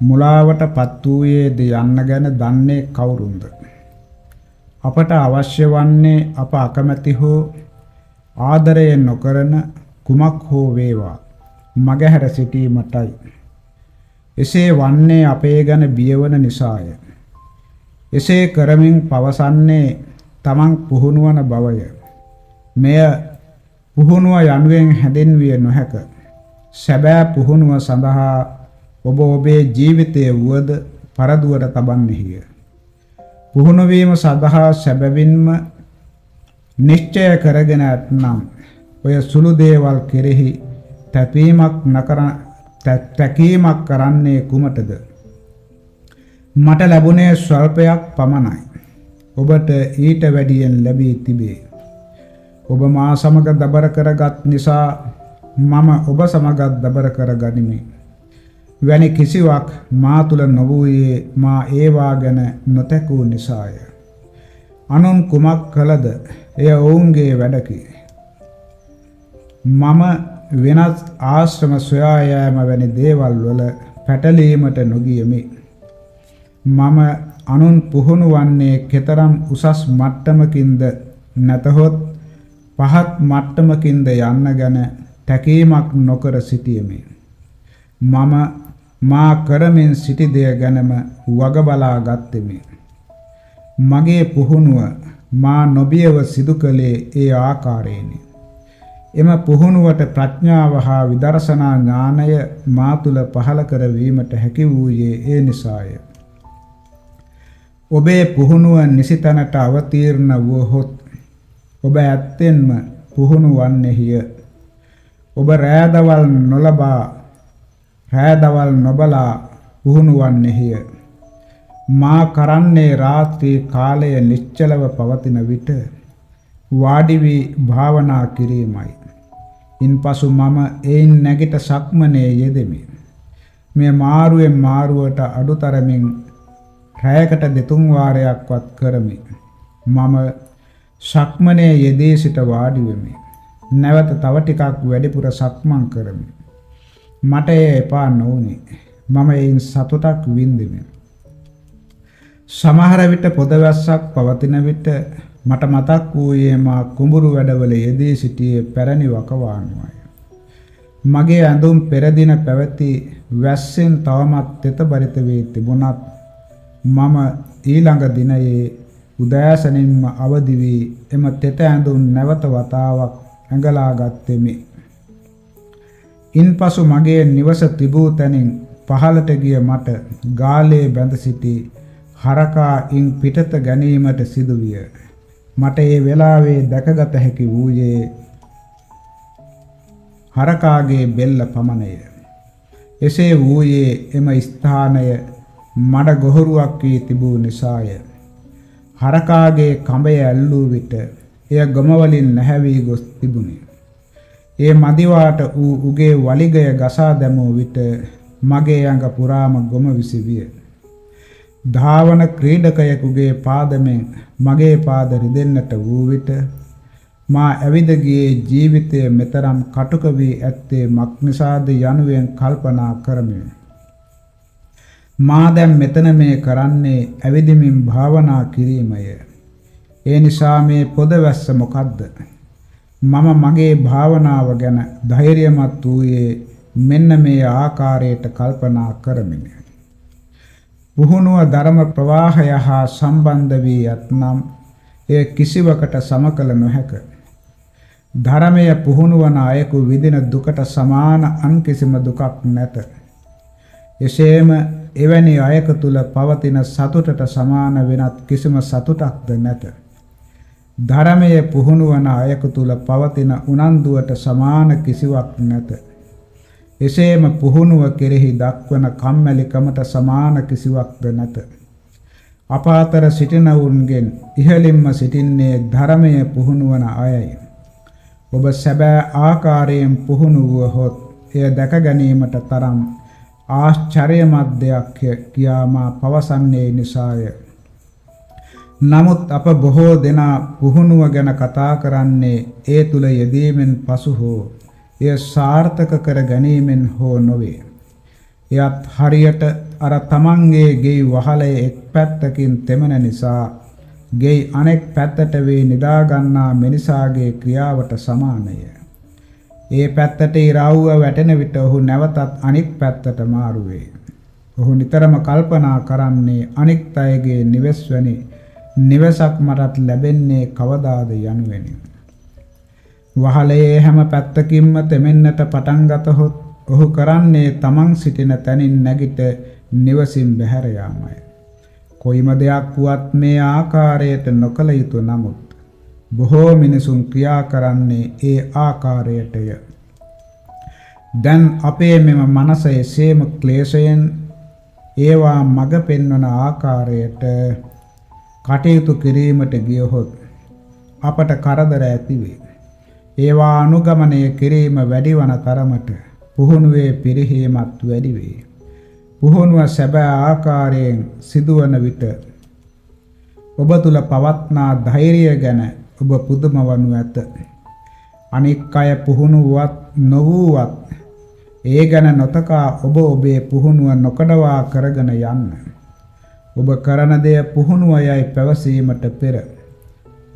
මුලාවට පත් වූයේද යන්න ගැන දන්නේ කවුරුන්ද? අපට අවශ්‍ය වන්නේ අප අකමැති හෝ ආදරය නොකරන කුමක් හෝ වේවා මගහැර සිටීමටයි. එසේ වන්නේ අපේ ගැන බියවන නිසාය. එසේ කරමින් පවසන්නේ තමන් පුහුණුවන බවය. මෙය පුහුණුව යනුවෙන් හැඳින්විය නොහැක. සැබෑ පුහුණුව සඳහා ඔබ ඔබේ ජීවිතය වුවද පරදුවට තබන්නේය. පුහුණු වීම සඳහා සැබවින්ම නිශ්චය කරගෙන ඇත්නම් ඔය සුළු දේවල් කෙරෙහි තැපීමක් නකර තැකීමක් කරන්නේ කුමටද? මට ලැබුණේ ස්වල්පයක් පමණයි. ඔබට ඊට වැඩියෙන් ලැබී තිබේ. ඔබ මා සමග දබර කරගත් නිසා මම ඔබ සමගත් දබර කර ගනිමි වැනි කිසිවක් මා තුල නොවූයේ මා ඒවා ගැන නොතැකූ නිසාය. අනුන් කුමක් කළද එය ඔවුන්ගේ වැඩකි. මම වෙනත් ආශ්‍රම සොයා යෑම වැනි දේවල් වල පැටලීමට නොගියමි. මම අනුන් පුහුණු වන්නේ කෙතරම් උසස් මට්ටමකින්ද නැතහොත් පහත් මට්ටමකින්ද යන්න ගැන තැකීමක් නොකර සිටියෙමි. මම මා කරමින් සිටි දෙය ගැනම වග බලා ගත්ෙමි. මගේ පුහුණුව මා නොබියව සිදු කළේ ඒ ආකාරයෙනි. එම පුහුණුවට ප්‍රඥාව හා විදර්ශනා ඥානය මා තුල පහළ කරවීමට හැකි වූයේ ඒ නිසාය. ඔබේ පුහුණුව නිසිතැනට අවතීර්ණ වුවහොත් ඔබ ඇත්තෙන්ම පුහුණු වන්නේහිය. ඔබ රෑදවල් නොලබා රෑදවල් නොබලා පුහුණු වන්නේහිය. මා කරන්නේ රාත්‍රී කාලය නිශ්චලව පවතින විට වාඩි වී භාවනා කිරීමයි. ඉන්පසු මම එයින් නැගිට සක්මනේ යෙදෙමි. මේ මාරුවෙන් මාරුවට අඩුතරමින් රැයකට දෙතුන් වාරයක්වත් කරමි. මම සක්මනේ යෙදී සිට වාඩි වෙමි. නැවත තව ටිකක් වැඩිපුර සක්මන් කරමි. මට එය එපා නොවුනි. මම එයින් සතුටක් වින්දෙමි. සමහර විට පොදවැස්සක් පවතින විට මට මතක් වූයේ මා කුඹුරු වැඩවල යෙදී සිටියේ පැරණි වකවානුවයි. මගේ ඇඳුම් පෙර දින පැවති වැස්සෙන් තවමත් තෙත බරිත වී තිබුණත් මම ඊළඟ දිනයේ උදෑසනින්ම අවදි වී එම තෙත ඇඳුම් නැවත වතාවක් ඇඟලා ගත්ෙමි. ඉන්පසු මගේ නිවස තිබූ තැනින් පහළට ගිය මට ගාලේ බැඳ සිටි හරකා ඉන් පිටත ගැනීමට සිදුවිය. මට ඒ වෙලාවේ දැකගත හැකි වූයේ හරකාගේ බෙල්ල පමණය. එසේ වූයේ එම ස්ථානය මඩ ගොහරුවක් වී තිබූ නිසාය. හරකාගේ කඹය ඇල්ලූ විට එය ගොමවලින් නැහැවී ගොස් තිබුණි. ඒ මදිවාට ඌ උගේ වලිගය ගසා දැමූ විට මගේ ඇඟ පුරාම ගොම විසිවිය. ධාවන ක්‍රීඩකයෙකුගේ පාදමෙන් මගේ පාද රිදෙන්නට වූ විට මා ඇවිද ගියේ ජීවිතය මෙතරම් කටුක වී ඇත්තේ මක් නිසාද යනුවෙන් කල්පනා කරමි. මා දැන් මෙතන මේ කරන්නේ ඇවිදිමින් භාවනා කිරීමය. ඒ නිසා මේ පොදවැස්ස මොකද්ද? මම මගේ භාවනාව ගැන ධෛර්යමත් වූයේ මෙන්න මේ ආකාරයට කල්පනා කරමිනි. පුහුණුව ධර්ම ප්‍රවාහය හා සම්බන්ධ වී ඇතනම් එය කිසිවකට සමකල නොහැක. ධර්මය පුහුණුවන අයෙකු විඳින දුකට සමාන අන් කිසිම දුකක් නැත. එසේම එවැනි අයෙකු තුල පවතින සතුටට සමාන වෙනත් කිසිම සතුටක්ද නැත. ධර්මය පුහුණුවන අයෙකු තුල පවතින උනන්දුවට සමාන කිසිවක් නැත. එසේම පුහුණුව කෙරෙහි දක්වන කම්මැලිකමට සමාන කිසිවක්ද නැත. අප අතර සිටිනවුන්ගෙන් ඉහළින්ම සිටින්නේ ධර්මය පුහුණුවන අයයි. ඔබ සැබෑ ආකාරයෙන් පුහුණු වුවහොත් එය දැක ගැනීමට තරම් ආශ්චර්යමත් දෙයක් කියා මා පවසන්නේ නිසාය. නමුත් අප බොහෝ දෙනා පුහුණුව ගැන කතා කරන්නේ ඒ තුල යෙදීමෙන් පසු හෝ එය සාර්ථක කර ගැනීමෙන් හෝ නොවේ. එයත් හරියට අර තමන්ගේ ගෙයි වහලේ එක් පැත්තකින් තෙමන නිසා ගෙයි අනෙක් පැත්තට වේ නිදා ගන්නා මිනිසාගේ ක්‍රියාවට සමානය. ඒ පැත්තට ඉරවුව වැටෙන විට ඔහු නැවතත් අනික් පැත්තට මාරු වේ. ඔහු නිතරම කල්පනා කරන්නේ අනික් අයගේ නිවෙස් වැනි නිවසක් මටත් ලැබෙන්නේ කවදාද යනුවෙනි. වහලේ හැම පැත්තකින්ම තෙමෙන්නට පටන් ගතහොත් ඔහු කරන්නේ තමන් සිටින තැනින් නැගිට නිවසින් බැහැර යාමයි. කොයිම දෙයක් වුවත් මේ ආකාරයට නොකළ යුතු නමුත් බොහෝ මිනිසුන් ක්‍රියා කරන්නේ ඒ ආකාරයටය. දැන් අපේ මෙම මනස එසේම ක්ලේශයෙන් ඒවා මඟ පෙන්වන ආකාරයට කටයුතු කිරීමට ගියහොත් අපට කරදර ඇතිවේ. ඒවා අනුගමනය කිරීම වැඩිවන තරමට පුහුණුවේ පිරිහීමත් වැඩි වේ. පුහුණුව සැබෑ ආකාරයෙන් සිදුවන විට ඔබ තුල පවත්නා ධෛර්යය ගැන ඔබ පුදුම වනු ඇත. අනික් අය පුහුණුවත් නොවුවත් ඒ ගැන නොතකා ඔබ ඔබේ පුහුණුව නොකඩවා කරගෙන යන්න. ඔබ කරන දෙය පුහුණුවයයි පැවසීමට පෙර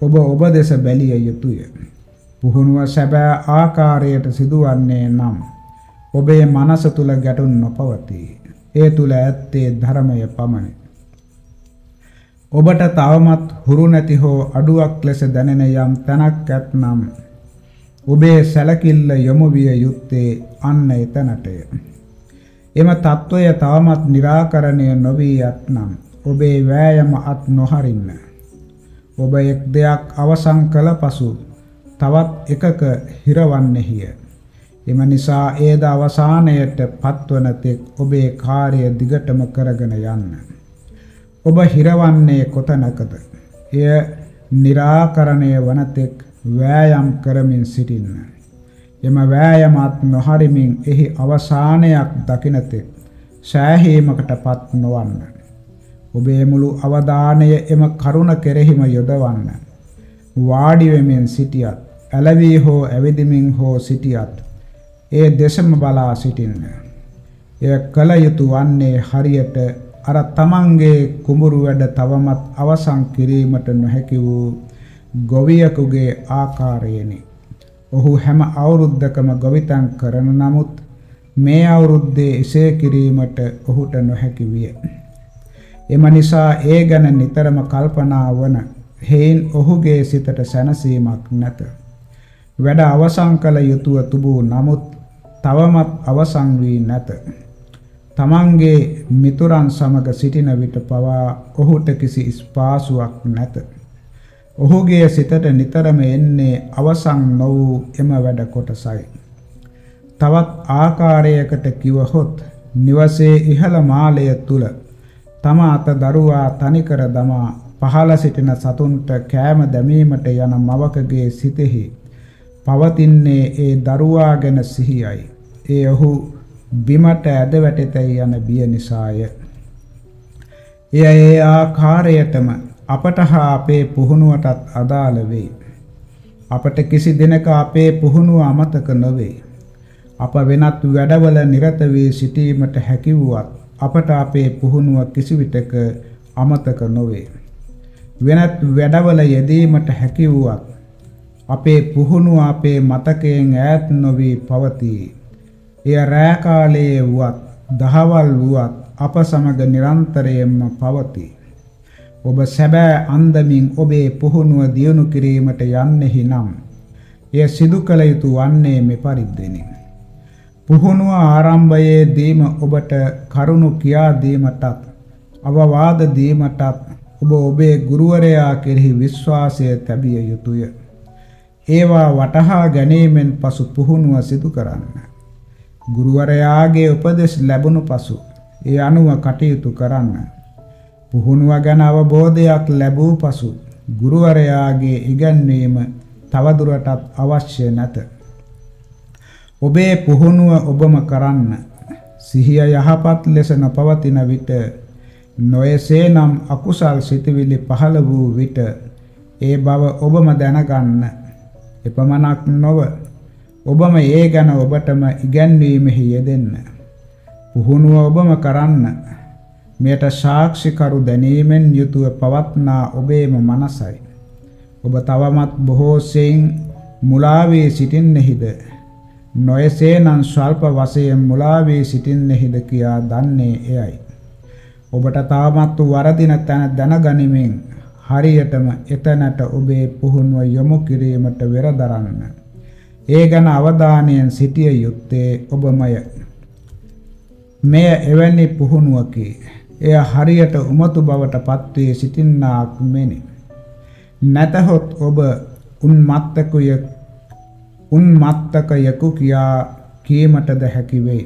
ඔබ ඔබ දෙස බැලිය යුතුය. පුහුණුව සැබෑ ආකාරයට සිදුවන්නේ නම් ඔබේ මනස තුල ගැටුම් නොපවතී. ඒ තුල ඇත්තේ ධර්මය පමණයි. ඔබට තවමත් හුරු නැති හෝ අඩුවක් ලෙස දැනෙන යම් තැනක් ඇත්නම් ඔබේ සැලකිල්ල යොමු විය යුත්තේ අන්න එතනටය. එම తত্ত্বය තවමත් निराකරණය නොවී යත්නම් ඔබේ වෑයම අත් නොහරින්න. ඔබ එක් දෙයක් අවසන් කළ පසු තවත් එකක හිරවන්නේහිය. එම නිසා ඒද අවසානයට පත්වන තෙක් ඔබේ කාර්ය දිගටම කරගෙන යන්න. ඔබ හිරවන්නේ කොතැනකද? එය निराකරණය වන තෙක් වෑයම් කරමින් සිටින්න. එම වෑයමත් නොහරිමින් එහි අවසානයක් දකින තෙක් සෑහීමකටපත් නොවන්න. ඔබේ මුළු අවධානය එම කරුණ කෙරෙහිම යොදවන්න. වාඩි වෙමින් සිටියත්, ඇලවි හෝ ඇවිදිමින් හෝ සිටියත්, ඒ දෙසම බලා සිටින්න. එය කල යුතු වන්නේ හරියට අර තමන්ගේ කුඹුරු වැඩ තවමත් අවසන් කිරීමට නොහැකි වූ ගොවියෙකුගේ ආකාරයෙනි. ඔහු හැම අවුරුද්දකම ගොවිතැන් කරන නමුත් මේ අවුරුද්දේ එසේ කිරීමට ඔහුට නොහැකි විය. එම නිසා ඒ ගැන නිතරම කල්පනා වන හේන් ඔහුගේ සිතට සැනසීමක් නැත. වැඩ අවසන් කළ යුතුව තිබූ නමුත් තවමත් අවසන් වී නැත. තමන්ගේ මිතුරන් සමග සිටින විට පවා ඔහුට කිසි ස්පාසුවක් නැත. ඔහුගේ සිතට නිතරම එන්නේ අවසන් නො වූ එම වැඩ කොටසයි. තවත් ආකාරයකට කිවහොත් නිවසේ ඉහළ මාලය තුල තම අත දරුවා තනිකර දමා පහළ සිටින සතුන්ට කෑම දැමීමට යන මවකගේ සිතෙහි පවතින්නේ ඒ දරුවා ගැන සිහියයි. ඒ ඔහු බිමට ඇද වැටෙතයි යන බිය නිසාය. එය ඒ ආකාරයටම අපට හා අපේ පුහුණුවටත් අදාළ වේ. අපට කිසි දිනක අපේ පුහුණුව අමතක නොවේ. අප වෙනත් වැඩවල නිරත වී සිටීමට හැකි වුවත් අපට අපේ පුහුණුව කිසිවිටක අමතක නොවේ. වෙනත් වැඩවල යෙදීමට හැකි වුවත් අපේ පුහුණුව අපේ මතකයෙන් ඈත් නොවී පවතී. එය රෑ කාලයේ වුවත් දහවල් වුවත් අප සමග නිරන්තරයෙන්ම පවතී. ඔබ සැබෑ අන්දමින් ඔබේ පුහුණුව දියුණු කිරීමට යන්නේහි නම් එය සිදු කළ යුතු වන්නේ මෙපරිද්දෙනි. පුහුණුව ආරම්භයේ දීම ඔබට කරුණු කියා දීමටත් අවවාද දීමටත් ඔබ ඔබේ ගුරුවරයා කෙරෙහි විශ්වාසය තැබිය යුතුය. ඒවා වටහා ගැනීමෙන් පසු පුහුණුව සිදු කරන්න. ගුරුවරයාගේ උපදෙස් ලැබුණු පසු ඒ අනුව කටයුතු කරන්න. පුහුණුව ගැන අවබෝධයක් ලැබූ පසු ගුරුවරයාගේ ඉගැන්වීම තවදුරටත් අවශ්‍ය නැත. ඔබේ පුහුණුව ඔබම කරන්න. සිහිය යහපත් ලෙස නොපවතින විට නොයසේනම් අකුසල් සිතවිලි පහළ වූ විට ඒ බව ඔබම දැනගන්න. එපමණක් නොව ඔබම ඒ ගැන ඔබටම ඉගැන්වීමෙහි යෙදෙන්න. පුහුණුව ඔබම කරන්න. මෙයට සාක්ෂිකරු දැනීමෙන් යුතුව පවත්නා ඔබේම මනසයි. ඔබ තවමත් බොහෝ සෙයින් මුලා වී සිටින්නෙහිද? නොයසේනම් ස්වල්ප වශයෙන් මුලා වී සිටින්නෙහිද කියා දන්නේ එයයි. ඔබට තාමත් වරදින තැන දැනගනිමින් හරියටම එතනට ඔබේ පුහුණුව යොමු කිරීමට වෙරදරන්න. ඒ ගැන අවධානයෙන් සිටිය යුත්තේ ඔබමය. මෙය එවැනි පුහුණුවකි. එය හරියට උමතු බවට පත්වී සිටින්නාක් මෙනි. නැතහොත් ඔබ උන්මත්තකුය උන්මත්තකයකු කියා කීමටද හැකි වෙයි.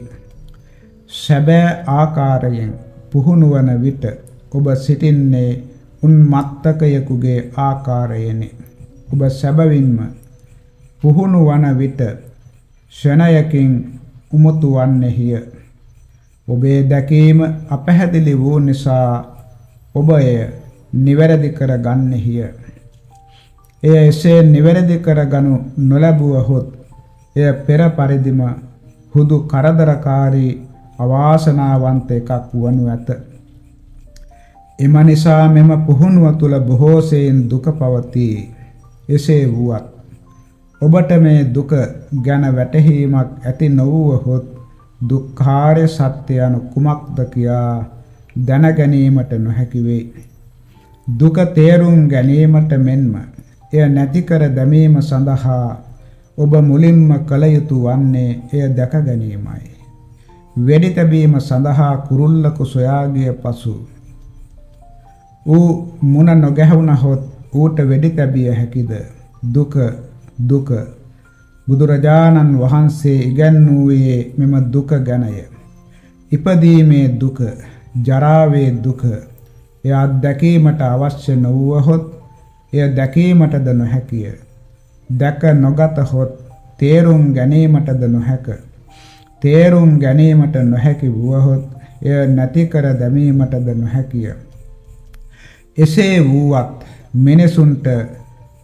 සැබෑ ආකාරයෙන් පුහුණු වන විට ඔබ සිටින්නේ උන්මත්තකයකුගේ ආකාරයෙනි. ඔබ සැබවින්ම පුහුණු වන විට ෂණයකින් උමුතු වන්නේහිය. ඔබේ දැකීම අපැහැදිලි වූ නිසා ඔබ එය නිවැරදි කර ගන්නේහිය. එය එසේ නිවැරදි කරගනු නොලැබුවහොත් එය පෙර පරිදිම හුදු කරදරකාරී අවාසනාවන්ත එකක් වනු ඇත. එම නිසා මෙම පුහුණුව තුල බොහෝසෙයින් දුක පවතී. එසේ වුවත් ඔබට මේ දුක ගැන වැටහීමක් ඇති නොවුවහොත් දුක්ඛාරය සත්‍ය යනු කුමක්ද කියා දැන ගැනීමට නොහැකි වෙයි. දුක තේරුම් ගැනීමට මෙන්ම එය නැති කර දැමීම සඳහා ඔබ මුලින්ම කළ යුතු වන්නේ එය දැක ගැනීමයි. වෙඩි තැබීම සඳහා කුරුල්ලකු සොයා ගිය පසු ඌ මුණ නොගැහුණහොත් ඌට වෙඩි තැබිය හැකිද? දුක දුක. බුදුරජාණන් වහන්සේ ඉගැන්වූයේ මෙම දුක ගැනය. ඉපදීමේ දුක ජරාවේ දුක. එය අත්දැකීමට අවශ්‍ය නොවුවහොත් එය දැකීමටද නොහැකිය. දැක නොගතහොත් තේරුම් ගැනීමටද නොහැක. තේරුම් ගැනීමට නොහැකි වුවහොත් එය නැති කර දැමීමටද නොහැකිය එසේ වූවත් මිනිසුන්ට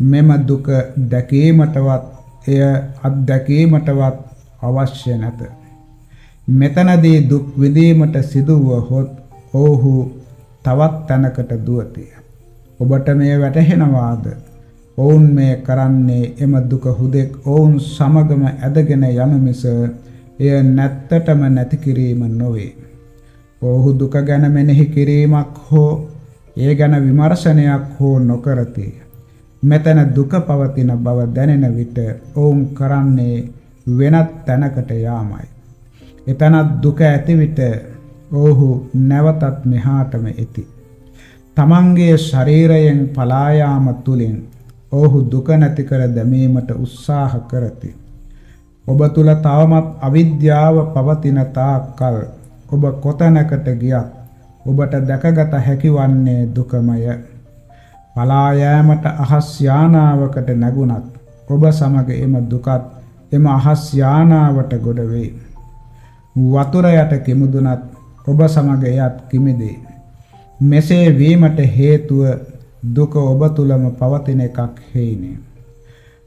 මෙම දුක දැකීමටවත් එය අත්දැකීමටවත් අවශ්‍ය නැත. මෙතනදී දුක් විඳීමට සිදුවහොත් ඔවුහු තවත් තැනකට දුවති. ඔබට මේ වැටහෙනවාද? ඔවුන් මේ කරන්නේ එම දුක හුදෙක් ඔවුන් සමගම ඇදගෙන යනු මිස එය නැත්තටම නැති කිරීම නොවේ. ඔහු දුක ගැන මෙනෙහි කිරීමක් හෝ ඒ ගැන විමර්ශනයක් හෝ නොකරති. මෙතන දුක පවතින බව දැනෙන විට ඔවුන් කරන්නේ වෙනත් තැනකට යාමයි. එතනත් දුක ඇති විට ඔහු නැවතත් මෙහාටම එති. තමන්ගේ ශරීරයෙන් පලා යාම තුලින් ඔහු දුක නැති කර දැමීමට උත්සාහ කරති. ඔබ තුල තවමත් අවිද්‍යාව පවතින තාක්කල් ඔබ කොතැනකට ගියත් ඔබට දැකගත හැකි වන්නේ දුකමය. පලා යෑමට අහස් යානාවකට නැගුණත් ඔබ සමග එම දුකත් එම අහස් යානාවට ගොඩ වෙයි. වතුර යට කිමුදුනත් ඔබ සමග එයත් කිමිදේ. මෙසේ වීමට හේතුව දුක ඔබ තුලම පවතින එකක් හේිනේ.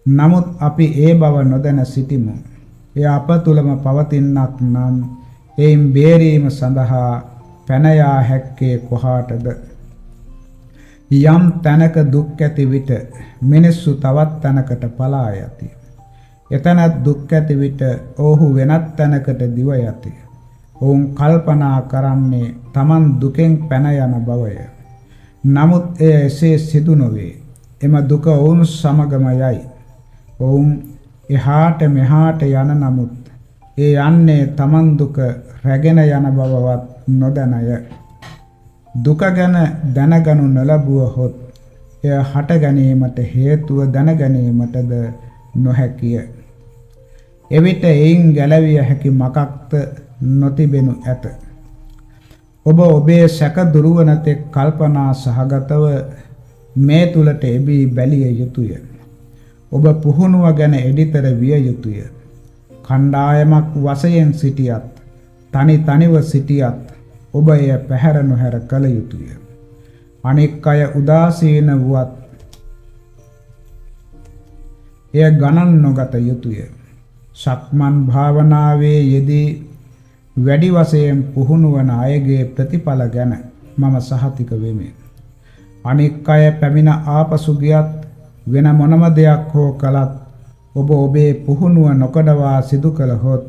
නමුත් අපි ඒ බව නොදැන සිටිමු. එය අප තුලම පවතිනක් නම් එයින් බේරීම සඳහා පැන යා හැක්කේ කොහාටද? යම් තැනක දුක් ඇති විට මිනිස්සු තවත් තැනකට පලා යති. එතනත් දුක් ඇති විට ඔහු වෙනත් තැනකට දිව යති. ඔවුන් කල්පනා කරන්නේ Taman දුකෙන් පැන යන බවය. නමුත් එය එසේ සිදු නොවේ. එම දුක ඔවුන් සමගම යයි. ඔවුන් එහාට මෙහාට යන නමුත් ඒ යන්නේ Taman දුක රැගෙන යන බවවත් නොදැනය දුක ගැන දැනගනු නොලබුවහොත් එය හට ගැනීමට හේතුව දැන ගැනීමටද නොහැකිය. එවිට එයින් ගැලවිය හැකි මකක්ද නොතිබෙනු ඇත. ඔබ ඔබේ සැක දුරවන තෙක් කල්පනා සහගතව මේ තුලට එබී බැලිය යුතුය. ඔබ පුහුණුව ගැන එඩිතර විය යුතුය. කණ්ඩායමක් වශයෙන් සිටියත් තනි තනිව සිටියත් ඔබ එය පැහැර නොහැර කළ යුතුය. අනෙක් අය උදාසීන වුවත් එය ගණන් නොගත යුතුය. සක්මන් භාවනාවේ යෙදී වැඩි වශයෙන් පුහුණු වන අයගේ ප්‍රතිඵල ගැන මම සහතික වෙමි. අනෙක් අය පැමිණ ආපසු ගියත් වෙන මොනම දෙයක් හෝ කළත් ඔබ ඔබේ පුහුණුව නොකඩවා සිදු කළහොත්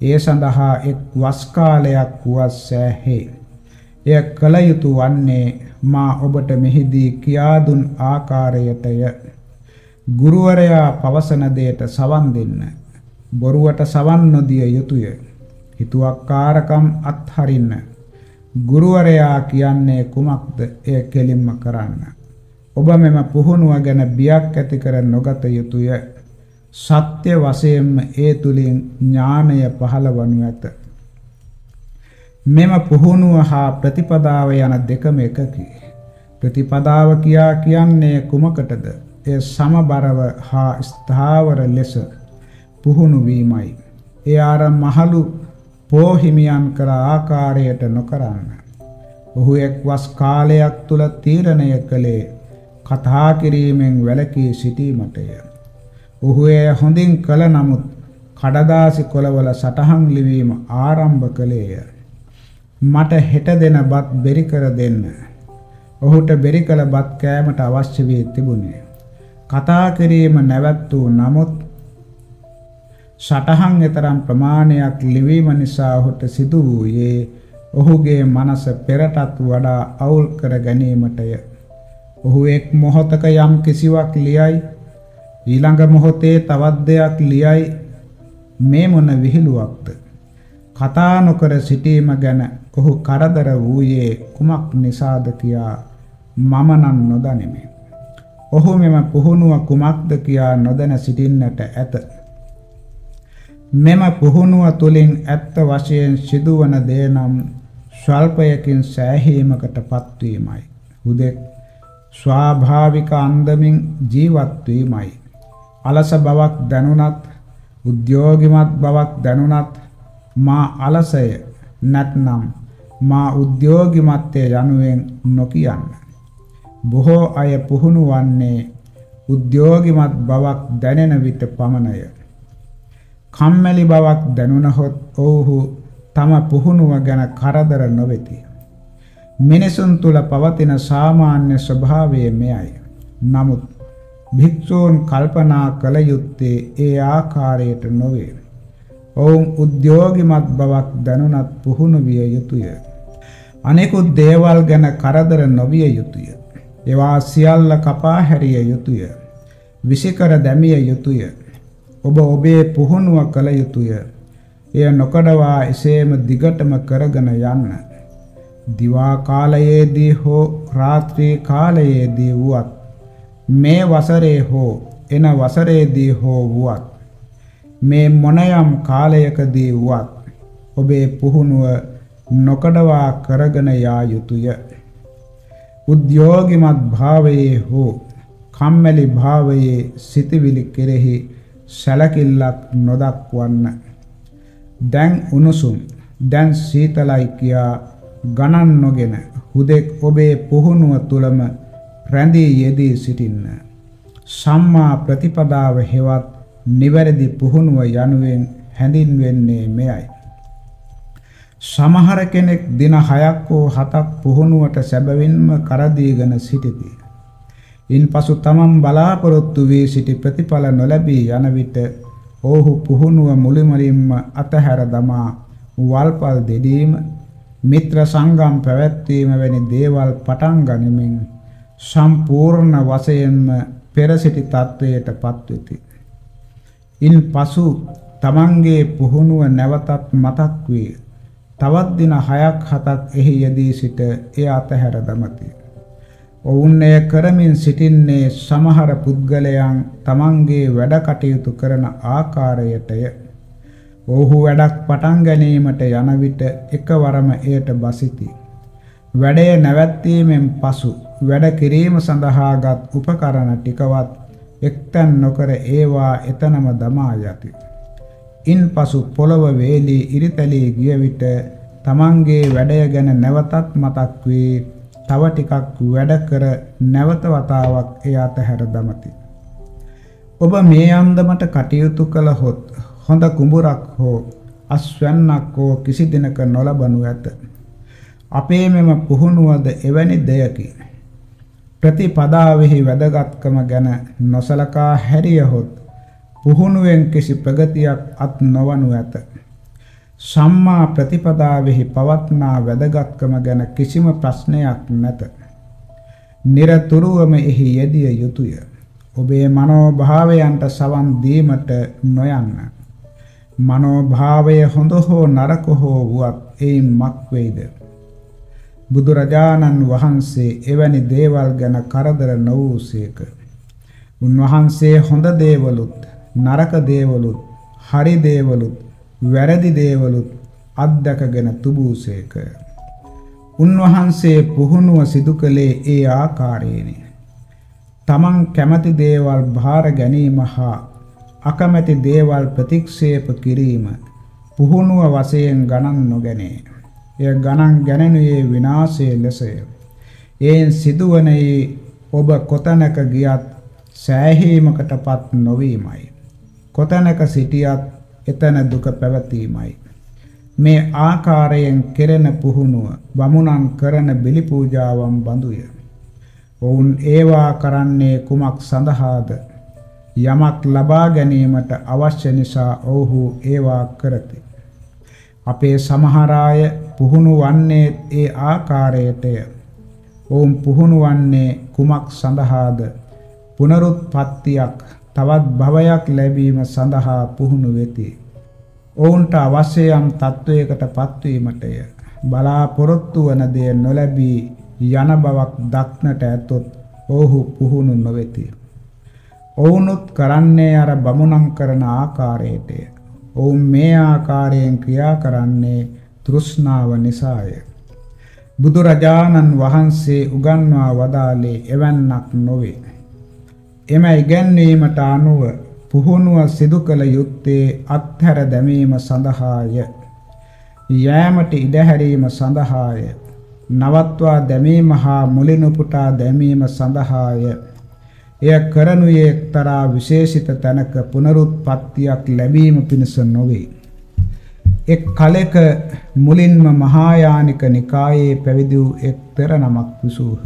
ඒ සඳහා එක් වස් කාලයක් වුවත් සෑහේ. එය කල යුතු වන්නේ මා ඔබට මෙහිදී කියා දුන් ආකාරයටය. ගුරුවරයා පවසන දෙයට සවන් දෙන්න. බොරුවට සවන් නොදිය යුතුය. හිතුවක්කාරකම් අත්හරින්න. ගුරුවරයා කියන්නේ කුමක්ද එය කෙලින්ම කරන්න. ඔබ මෙම පුහුණුව ගැන බියක් ඇති කර නොගත යුතුය. සත්‍ය වශයෙන්ම ඒ තුලින් ඥානය පහළ වනු ඇත. මෙම පුහුණුව හා ප්‍රතිපදාව යන දෙකම එකකි. ප්‍රතිපදාව කියා කියන්නේ කුමකටද? එය සමබරව හා ස්ථාවර ලෙස පුහුණු වීමයි. ඒ ආර මහලු පෝහිමියන් කර ආකාරයට නොකරන්න. ඔහු එක්වස් කාලයක් තුල තීරණය කළේ කතා කිරීමෙන් වැළකී සිටීමටය. ඔහු එය හොඳින් කළ නමුත් කඩදාසි කොළවල සටහන් ලිවීම ආරම්භ කළේය. මට හෙට දෙන බත් බෙරි කර දෙන්න. ඔහුට බෙරි කළ බත් කෑමට අවශ්‍ය වී තිබුණේ. කතා කිරීම නැවැත්වූ නමුත් සටහන් එතරම් ප්‍රමාණයක් ලිවීම නිසා ඔහුට සිදු වූයේ ඔහුගේ මනස පෙරටත් වඩා අවුල් කර ගැනීමටය. ඔහු එක් මොහොතක යම් කිසිවක් ලියයි ඊළඟ මොහොතේ තවත් දෙයක් ලියයි මේ මොන විහිළුවක්ද කතා නොකර සිටීම ගැන ඔහු කරදර වූයේ කුමක් නිසාද කියා මම නම් නොදනිමි. ඔහු මෙම පුහුණුව කුමක්ද කියා නොදැන සිටින්නට ඇත. මෙම පුහුණුව තුළින් ඇත්ත වශයෙන් සිදුවන දේ නම් ස්වල්පයකින් සෑහීමකට පත්වීමයි. හුදෙක් ස්වාභාවික අන්දමින් ජීවත් වීමයි. අලස බවක් දැනුණත් උද්‍යෝගිමත් බවක් දැනුණත් මා අලසය නැත්නම් මා උද්‍යෝගිමත්ය යනුවෙන් නොකියන්න. බොහෝ අය පුහුණු වන්නේ උද්‍යෝගිමත් බවක් දැනෙන විට පමණය. කම්මැලි බවක් දැනුණහොත් ඔවුහු තම පුහුණුව ගැන කරදර නොවෙති. මිනිසුන් තුල පවතින සාමාන්‍ය ස්වභාවය මෙයයි. නමුත් භික්ෂූන් කල්පනා කළ යුත්තේ ඒ ආකාරයට නොවේ. ඔවුන් උද්‍යෝගිමත් බවක් දැනුණත් පුහුණු විය යුතුය. අනෙකුත් දේවල් ගැන කරදර නොවිය යුතුය. ඒවා සියල්ල කපා හැරිය යුතුය. විසිකර දැමිය යුතුය. ඔබ ඔබේ පුහුණුව කළ යුතුය. එය නොකඩවා එසේම දිගටම කරගෙන යන්න. දිවා කාලයේදී හෝ රාත්‍රී කාලයේදී වුවත් මේ වසරේ හෝ එන වසරේදී හෝ වුවත් මේ මොනයම් කාලයකදී වුවත් ඔබේ පුහුණුව නොකඩවා කරගෙන යා යුතුය. උද්‍යෝගිමත් භාවයේ හෝ කම්මැලි භාවයේ සිතවිලි කෙරෙහි සැලකිල්ලක් නොදක්වන්න. දැන් උණුසුම් දැන් සීතලයි කියා ගණන් නොගෙන හුදෙක් ඔබේ පුහුණුව තුලම රැඳී යෙදී සිටින්න. සම්මා ප්‍රතිපදාව හෙවත් නිවැරදි පුහුණුව යනුවෙන් හැඳින්වෙන්නේ මෙයයි. සමහර කෙනෙක් දින 6ක් හෝ 7ක් පුහුණුවට සැබවින්ම කරදීගෙන සිටිති. ඉන්පසු තමන් බලාපොරොත්තු වී සිටි ප්‍රතිඵල නොලැබී යන විට ඔහු පුහුණුව මුලින්ම අතහැර දමා වල්පල් දෙදීම මිත්‍ර සංගම් පැවැත්වීම වැනි දේවල් පටන් ගනිමින් සම්පූර්ණ වශයෙන්ම පෙර සිටි තත්වයට පත්වෙති. ඉන් පසු තමන්ගේ පුහුණුව නැවතත් මතක් වේ. තවත් දින 6ක් 7ක් එහි යෙදී සිට එය අතහැර දමති. ඔවුන් එය කරමින් සිටින්නේ සමහර පුද්ගලයන් තමන්ගේ වැඩ කටයුතු කරන ආකාරයටය. ඔහු වැඩක් පටන් ගැනීමට යන විට එකවරම එයට බසිති. වැඩය නැවැත්වීමෙන් පසු වැඩ කිරීම සඳහාගත් උපකරණ ටිකවත් එක්තැන් නොකර ඒවා එතනම දමා යති. ඉන්පසු පොළව වේලී ඉරිතැලී ගිය විට තමන්ගේ වැඩය ගැන නැවතත් මතක් වී තව ටිකක් වැඩ කර නැවත වතාවක් එය අතහැර දමති. ඔබ මේ අන්දමට කටයුතු කළහොත් හොඳ කුඹුරක් හෝ අස්වැන්නක් හෝ කිසි දිනක නොලබනු ඇත. අපේ මෙම පුහුණුවද එවැනි දෙයකි. ප්‍රතිපදාවෙහි වැදගත්කම ගැන නොසලකා හැරියහොත් පුහුණුවෙන් කිසි ප්‍රගතියක් අත් නොවනු ඇත. සම්මා ප්‍රතිපදාවෙහි පවත්නා වැදගත්කම ගැන කිසිම ප්‍රශ්නයක් නැත. නිරතුරුවම එහි යෙදිය යුතුය. ඔබේ මනෝභාවයන්ට සවන් දීමට නොයන්න. මනෝභාවය හොඳ හෝ නරක හෝ වුවත් එයින් මක් වේද බුදුරජාණන් වහන්සේ එවැනි දේවල් ගැන කරදර නොවූසේක. උන්වහන්සේ හොඳ දේවලුත් නරක දේවලුත් හරි දේවලුත් වැරදි දේවලුත් අත්දකගෙන තුබූසේක. උන්වහන්සේ පුහුණුව සිදු කළේ ඒ ආකාරයෙනි. තමන් කැමති දේවල් භාර ගැනීම හා අකමැති දේවල් ප්‍රතික්ෂේප කිරීම පුහුණුව වශයෙන් ගණන් නොගැනේ. එය ගණන් ගැනෙනුයේ විනාශයේ ලෙසය. එයින් සිදුවනේ ඔබ කොතැනක ගියත් සෑහීමකටපත් නොවීමයි. කොතැනක සිටියත් එතන දුක පැවතීමයි. මේ ආකාරයෙන් කෙරෙන පුහුණුව බමුණන් කරන බිලි පූජාවන් බඳුය. ඔවුන් ඒවා කරන්නේ කුමක් සඳහාද? යමක් ලබා ගැනීමට අවශ්‍ය නිසා ඔවුහු ඒවා කරති. අපේ සමහර අය පුහුණු වන්නේ ඒ ආකාරයටය. ඔවුන් පුහුණු වන්නේ කුමක් සඳහාද? පුනරුත්පත්තියක් තවත් භවයක් ලැබීම සඳහා පුහුණු වෙති. ඔවුන්ට අවශ්‍ය යම් තත්වයකට පත්වීමටය. බලාපොරොත්තු වන දේ නොලැබී යන බවක් දක්නට ඇතොත් ඔහු පුහුණු නොවෙති. ඔවුනුත් කරන්නේ අර බමුණන් කරන ආකාරයටය. ඔවුන් මේ ආකාරයෙන් ක්‍රියා කරන්නේ තෘෂ්ණාව නිසාය. බුදුරජාණන් වහන්සේ උගන්වා වදාළේ එවන්නක් නොවේ. එම ඉගැන්වීමට අනුව පුහුණුව සිදු කළ යුත්තේ අත්හැර දැමීම සඳහාය. යෑමට ඉඩහැරීම සඳහාය. නවත්වා දැමීම හා මුලිනුපුටා දැමීම සඳහාය. එය කරනුයේ එක්තරා විශේෂිත තැනක පුනරුත්පත්තියක් ලැබීම පිණිස නොවේ. එක් කලෙක මුලින්ම මහායානික නිකායේ පැවිදි වූ එක් තෙර නමක් විසූහ.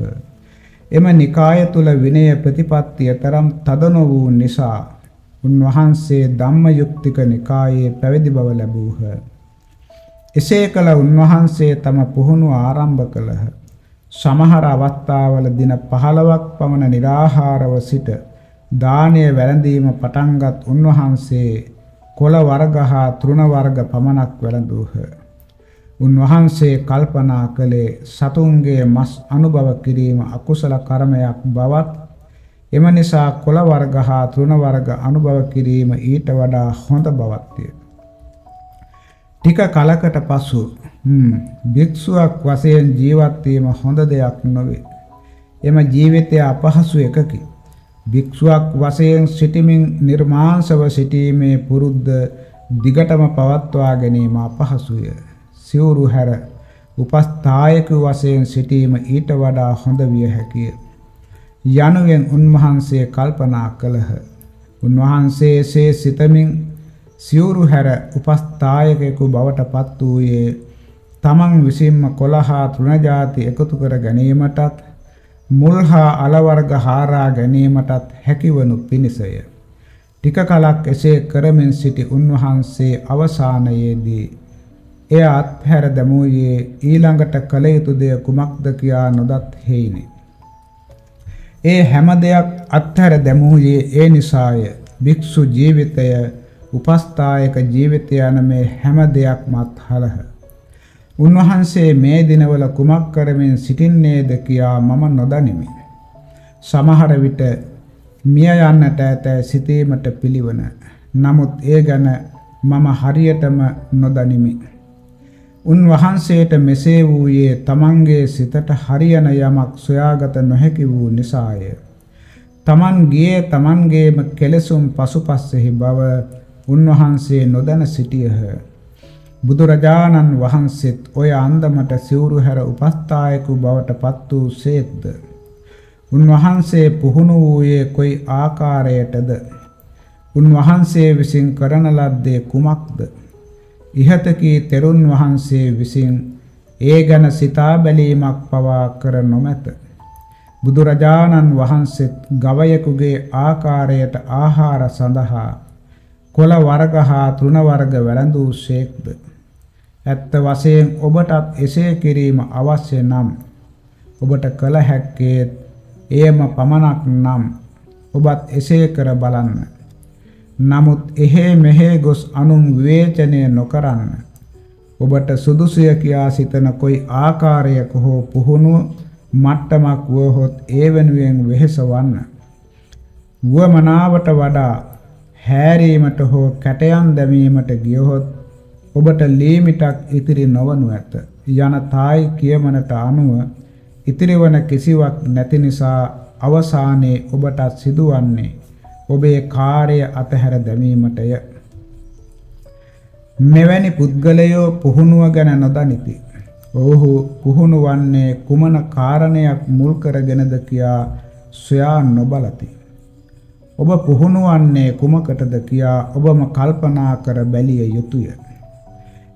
එම නිකාය තුල විනය ප්‍රතිපත්තිය තරම් තද වූ නිසා උන්වහන්සේ ධම්මයුක්තික නිකායේ පැවිදි බව ලැබූහ. එසේ කළ උන්වහන්සේ තම පුහුණුව ආරම්භ කළහ. සමහර අවස්ථාවල දින 15ක් පමණ निराහාරව සිට දානය වැළඳීම පටන්ගත් උන්වහන්සේ කොළ වර්ග හා තෘණ වර්ග පමණක් වැළඳූහ. උන්වහන්සේ කල්පනා කළේ සතුන්ගේ මස් අනුභව කිරීම අකුසල කර්මයක් බවත් එම නිසා කොළ වර්ග හා තෘණ වර්ග අනුභව කිරීම ඊට වඩා හොඳ බවත්ය. ටික කලකට පසු භික්ෂුවක් වශයෙන් ජීවත් වීම හොඳ දෙයක් නොවේ. එම ජීවිතය අපහසු එකකි. භික්ෂුවක් වශයෙන් සිටීමෙන් නිර්මාංශව සිටීමේ පුරුද්ද දිගටම පවත්වා ගැනීම අපහසුය. සිවුරු හැර උපස්ථායක වශයෙන් සිටීම ඊට වඩා හොඳ විය හැකිය. යනුවෙන් උන්වහන්සේ කල්පනා කළහ. උන්වහන්සේ එසේ සිතමින් සිවුරු හැර උපස්ථායකයෙකු බවට පත් වූයේ තමන් විසින්ම කොළහා තෘණජාති එකතු කර ගැනීමටත් මුල් හා අල වර්ග හාරා ගැනීමටත් හැකිවනු පිණිසය. ටික කලක් එසේ කරමින් සිටි උන්වහන්සේ අවසානයේදී එය අත්හැර දැමූයේ ඊළඟට කළ යුතු දෙය කුමක්ද කියා නොදත් හේිනි. ඒ හැම දෙයක් අත්හැර දැමූයේ ඒ නිසාය. භික්ෂු ජීවිතය උපස්ථායක ජීවිතය යන මේ හැම දෙයක්මත් හලහ. උන්වහන්සේ මේ දිනවල කුමක් කරමින් සිටින්නේද කියා මම නොදනිමි. සමහර විට මිය යන්නට ඇත සිතීමට පිළිවන. නමුත් ඒ ගැන මම හරියටම නොදනිමි. උන්වහන්සේට මෙසේ වූයේ තමන්ගේ සිතට හරියන යමක් සොයාගත නොහැකි වූ නිසාය. තමන් ගියේ තමන්ගේම කෙලෙසුම් පසුපස්සෙහි බව උන්වහන්සේ නොදැන සිටියහ. බුදුරජාණන් වහන්සේත් ඔය අන්දමට සිවුරු හැර උපස්ථායකු බවට පත් වූ සේක්ද. උන්වහන්සේ පුහුණු වූයේ කොයි ආකාරයටද? උන්වහන්සේ විසින් කරන ලද්දේ කුමක්ද? ඉහතකී තෙරුන් වහන්සේ විසින් ඒ ගැන සිතා බැලීමක් පවා කර නොමැත. බුදුරජාණන් වහන්සේත් ගවයෙකුගේ ආකාරයට ආහාර සඳහා කොළ වර්ග හා තෘණ වර්ග වැළඳූ ශේක්ද. ඇත්ත වශයෙන් ඔබටත් එසේ කිරීම අවශ්‍ය නම් ඔබට කළ හැක්කේ එයම පමණක් නම් ඔබත් එසේ කර බලන්න. නමුත් එහෙ මෙහෙ ගොස් අනුන් විවේචනය නොකරන්න. ඔබට සුදුසුය කියා සිතන කොයි ආකාරයක හෝ පුහුණුව මට්ටමක් වුවහොත් ඒ වෙනුවෙන් වෙහෙසවන්න. වුවමනාවට වඩා හැරීමට හෝ කැටයන් දැමීමට ගියහොත් ඔබට ලීමිටක් ඉතිරි නොවනු ඇත. යන තායි කියමනට අනුව ඉතිරිවන කිසිවක් නැති නිසා අවසානයේ ඔබටත් සිදුවන්නේ ඔබේ කාර්ය අතහැර දැමීමටය. මෙවැනි පුද්ගලයෝ පුහුණුව ගැන නොදනිති. ඔහු පුහුණු වන්නේ කුමන කාරණයක් මුල් කරගෙනද කියා සොයා නොබලති. ඔබ පුහුණු වන්නේ කුමකටද කියා ඔබම කල්පනා කර බැලිය යුතුය.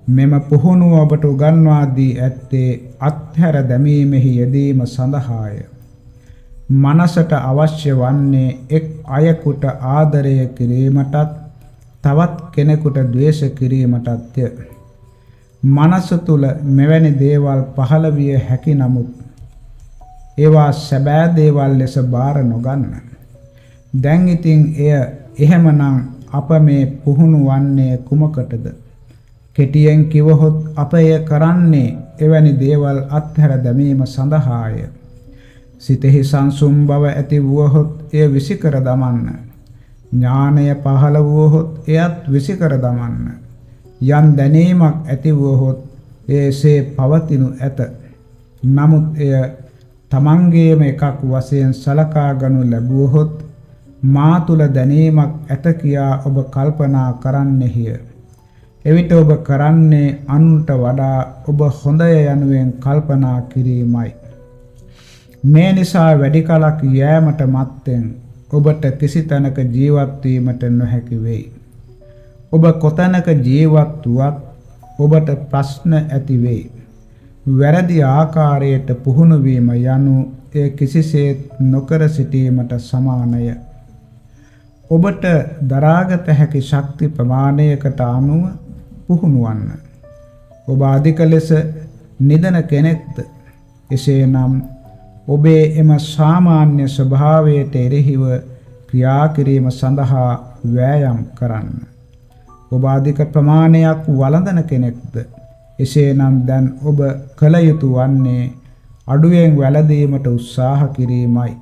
මෙම පුහුණුව ඔබට උගන්වා දී ඇත්තේ අත්හැර දැමීමෙහි යෙදීම සඳහාය. මනසට අවශ්‍ය වන්නේ එක් අයෙකුට ආදරය කිරීමටත් තවත් කෙනෙකුට ද්වේෂ කිරීමටත්ය. මනස තුල මෙවැනි දේවල් පහළ විය හැකි නමුත් ඒවා සැබෑ දේවල් ලෙස බාර නොගන්න. දැන් ඉතින් එය එහෙමනම් අප මේ පුහුණු වන්නේ කුමකටද? කෙටියෙන් කිවහොත් අප එය කරන්නේ එවැනි දේවල් අත්හැර දැමීම සඳහාය. සිතෙහි සංසුම් බව ඇති වුවහොත් එය විසිකර දමන්න. ඥානය පහළ වුවහොත් එයත් විසිකර දමන්න. යම් දැනීමක් ඇති වුවහොත් එසේ පවතිනු ඇත. නමුත් එය තමන්ගේම එකක් වශයෙන් සලකා ගනු ලැබුවහොත් මා තුල දැනීමක් ඇත කියා ඔබ කල්පනා කරන්නෙහිය. එවිට ඔබ කරන්නේ අනුන්ට වඩා ඔබ හොඳය යනුවෙන් කල්පනා කිරීමයි. මේ නිසා වැඩි කලක් යෑමට මත්තෙන් ඔබට කිසි තැනක ජීවත් වීමට නොහැකි වෙයි. ඔබ කොතැනක ජීවත් වුවත් ඔබට ප්‍රශ්න ඇති වෙයි. වැරදි ආකාරයට පුහුණු වීම යනු එය කිසිසේත් නොකර සිටීමට සමානය. ඔබට දරාගත හැකි ශක්ති ප්‍රමාණයකට අනුව පුහුණුවන්න. ඔබ අධික ලෙස නිදන කෙනෙක්ද? එසේනම් ඔබේ එම සාමාන්‍ය ස්වභාවයට එරෙහිව ක්‍රියා කිරීම සඳහා වෑයම් කරන්න. ඔබ අධික ප්‍රමාණයක් වළඳන කෙනෙක්ද? එසේනම් දැන් ඔබ කල යුතු වන්නේ අඩුවෙන් වැළඳීමට උත්සාහ කිරීමයි.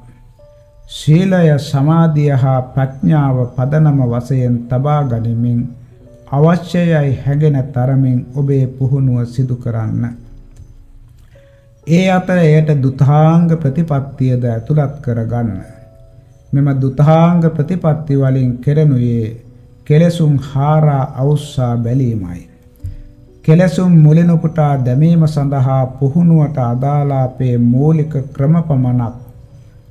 ශීලය සමාධිය හා ප්‍රඥාව පදනම වශයෙන් තබා ගනිමින් අවශ්‍යයයි හැඟෙන තරමින් ඔබේ පුහුණුව සිදු කරන්න. ඒ අතර එයට දුතාංග ප්‍රතිපත්තියද ඇතුළත් කරගන්න. මෙම දුතාංග ප්‍රතිපත්ති වලින් කෙරෙනුයේ කෙලසුම් හාරා අවුස්සා බැලීමයි. කෙලසුම් මුලින් උපුටා දැමීම සඳහා පුහුණුවට අදාළ අපේ මූලික ක්‍රම පමණක්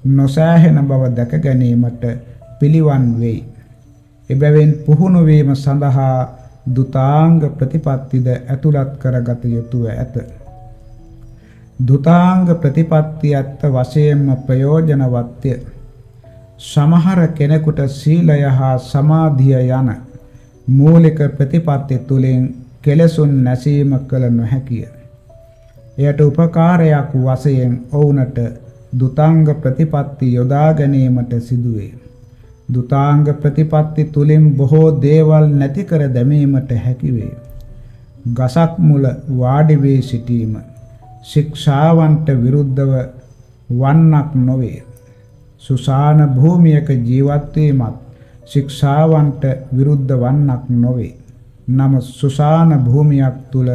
නොසෑහෙන බව දැක ගැනීමට පිළිවන් වෙයි. එබැවින් පුහුණු වීම සඳහා දුතාංග ප්‍රතිපත්තිද ඇතුළත් කරගත යුතුය ඇත. දුතාංග ප්‍රතිපත්ති ඇත්ත වශයෙන්ම ප්‍රයෝජනවත්ය. සමහර කෙනෙකුට සීලය හා සමාධිය යන මූලික ප්‍රතිපත්ති තුලින් කෙලසුන් නැසීම කළ නොහැකිය. එයට උපකාරයක් වශයෙන් ඔවුනට දුතාංග ප්‍රතිපත්ති යොදා ගැනීමට සිදුවේ. දුතාංග ප්‍රතිපත්ති තුලින් බොහෝ දේවල් නැති කර දැමීමට හැකි වේ. ගසක් මුල වාඩි වී සිටීම ශික්ෂාවන්ට විරුද්ධව වන්නක් නොවේ. සුසාන භූමියක ජීවත් වීමත් ශික්ෂාවන්ට විරුද්ධ වන්නක් නොවේ. නම සුසාන භූමියක් තුල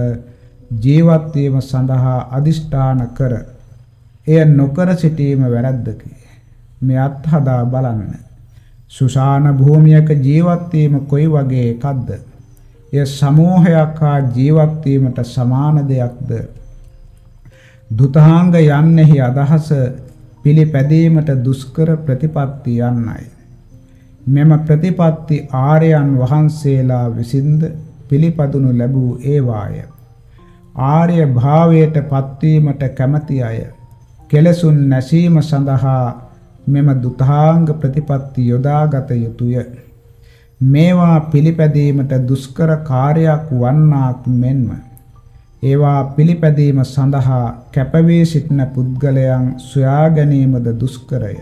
ජීවත් වීම සඳහා අදිෂ්ඨාන කර එය නොකර සිටීම වැරද්දකි. මේ අත්හදා බලන්න. සුසාන භූමියක ජීවත් වීම කොයි වගේ එකක්ද? එය සමෝහයක් හා ජීවත් වීමට සමාන දෙයක්ද? දුතාංග යන්නේහි අදහස පිළිපැදීමට දුෂ්කර ප්‍රතිපත්ති යන්නයි. මෙම ප්‍රතිපත්ති ආර්යයන් වහන්සේලා විසින්ද පිළිපදුණු ලැබූ ඒවාය. ආර්ය භාවයට පත්වීමට කැමැති අය කෙලසුන් නැසීම සඳහා මෙම දුතාංග ප්‍රතිපත්ති යොදාගත යුතුය. මේවා පිළිපැදීමට දුෂ්කර කාර්යයක් වන්නාක් මෙන්ම ඒවා පිළිපැදීම සඳහා කැපවී සිටින පුද්ගලයන් සොයා ගැනීමද දුෂ්කරය.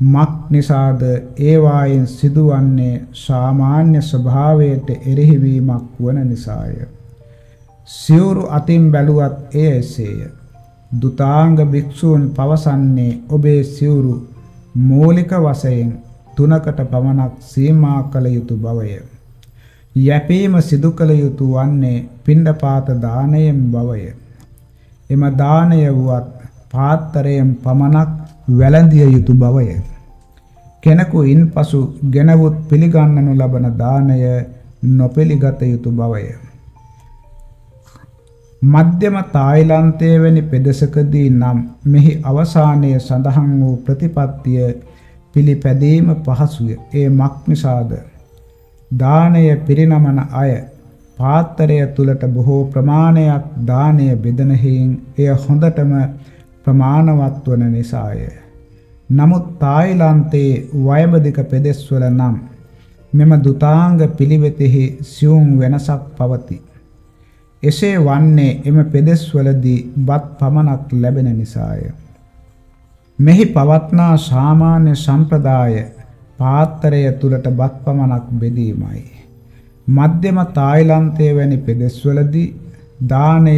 මක් නිසාද ඒවායින් සිදුවන්නේ සාමාන්‍ය ස්වභාවයට එරෙහිවීමක් වන නිසාය. සිවුරු අතින් බැලුවත් එය එසේය. දුතාංග භික්ෂූන් පවසන්නේ ඔබේ සිවුරු මූලික වශයෙන් තුනකට පමණක් සීමා කළ යුතු බවය. යැපීම සිදු කළ යුතු වන්නේ පිණ්ඩපාත දානයෙන් බවය. එම දානය වුවත් පාත්තරයෙන් පමණක් වැළඳිය යුතු බවය. කෙනෙකු ඉන්පසු ගෙනවුත් පිළිගන්නනු ලබන දානය නොපිළිගත යුතු බවය. මධ්‍යම තායිලන්තයේ වැනි පෙදෙසකදී නම් මෙහි අවසානයේ සඳහන් වූ ප්‍රතිපත්තිය පිළිපැදීම පහසුය. ඒ මක් නිසාද දානය පිරිනමන අය පාත්‍රය තුලට බොහෝ ප්‍රමාණයක් දානය බෙදන හේයින් එය හොඳටම ප්‍රමාණවත් වන නිසාය. නමුත් තායිලන්තයේ වයඹදික පෙදෙස්වල නම් මෙම දුතාංග පිළිවෙතෙහි සියුම් වෙනසක් පවතී. එසේ වන්නේ එම පෙදෙස්වලදී බත් පමණක් ලැබෙන නිසාය. මෙහි පවත්නා සාමාන්‍ය සම්ප්‍රදාය පාත්‍රය තුලට බත් පමණක් බෙදීමයි. මධ්‍යම තායිලන්තයේ වැනි පෙදෙස්වලදී දානය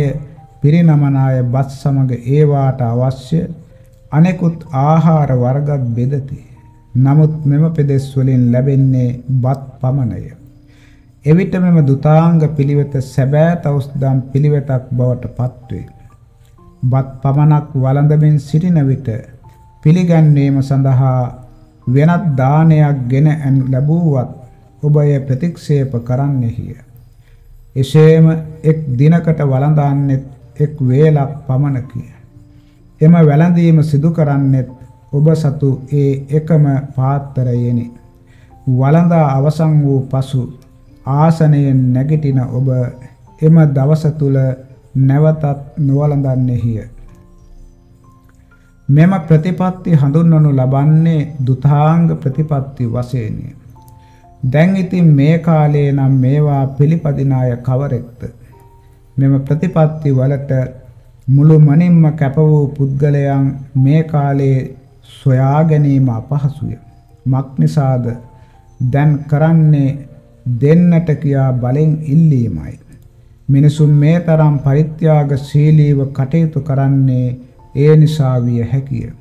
පිරිනමන අය බත් සමග ඒවාට අවශ්‍ය අනෙකුත් ආහාර වර්ගත් බෙදති. නමුත් මෙම පෙදෙස් වලින් ලැබෙන්නේ බත් පමණය. එවිට මෙම දුතාංග පිළිවෙත සැබෑ තවුස්දම් පිළිවෙතක් බවට පත්වේ. බත් පමණක් වළඳමින් සිටින විට පිළිගැන්වීම සඳහා වෙනත් දානයක් ගෙන ලැබුවත් ඔබ එය ප්‍රතික්ෂේප කරන්නෙහිය. එසේම එක් දිනකට වළඳන්නෙත් එක් වේලක් පමණකි. එම වැළඳීම සිදු කරන්නෙත් ඔබ සතු ඒ එකම පාත්‍රයෙනි. වළඳා අවසන් වූ පසු ආසනයෙන් නැගිටින ඔබ එම දවස තුල නැවතත් නොවළඳන්නේහිය. මෙම ප්‍රතිපත්ති හඳුන්වනු ලබන්නේ දුතාංග ප්‍රතිපත්ති වශයෙනි. දැන් ඉතින් මේ කාලේ නම් මේවා පිළිපදින අය කවරෙක්ද? මෙම ප්‍රතිපත්ති වලට මුළු මනින්ම කැප වූ පුද්ගලයන් මේ කාලේ සොයා ගැනීම අපහසුය. මක් නිසාද දැන් කරන්නේ දෙන්නට කියා බලෙන් ඉල්ලීමයි. මිනිසුන් මේ තරම් පරිත්‍යාගශීලීව කටයුතු කරන්නේ ඒ නිසා විය හැකිය.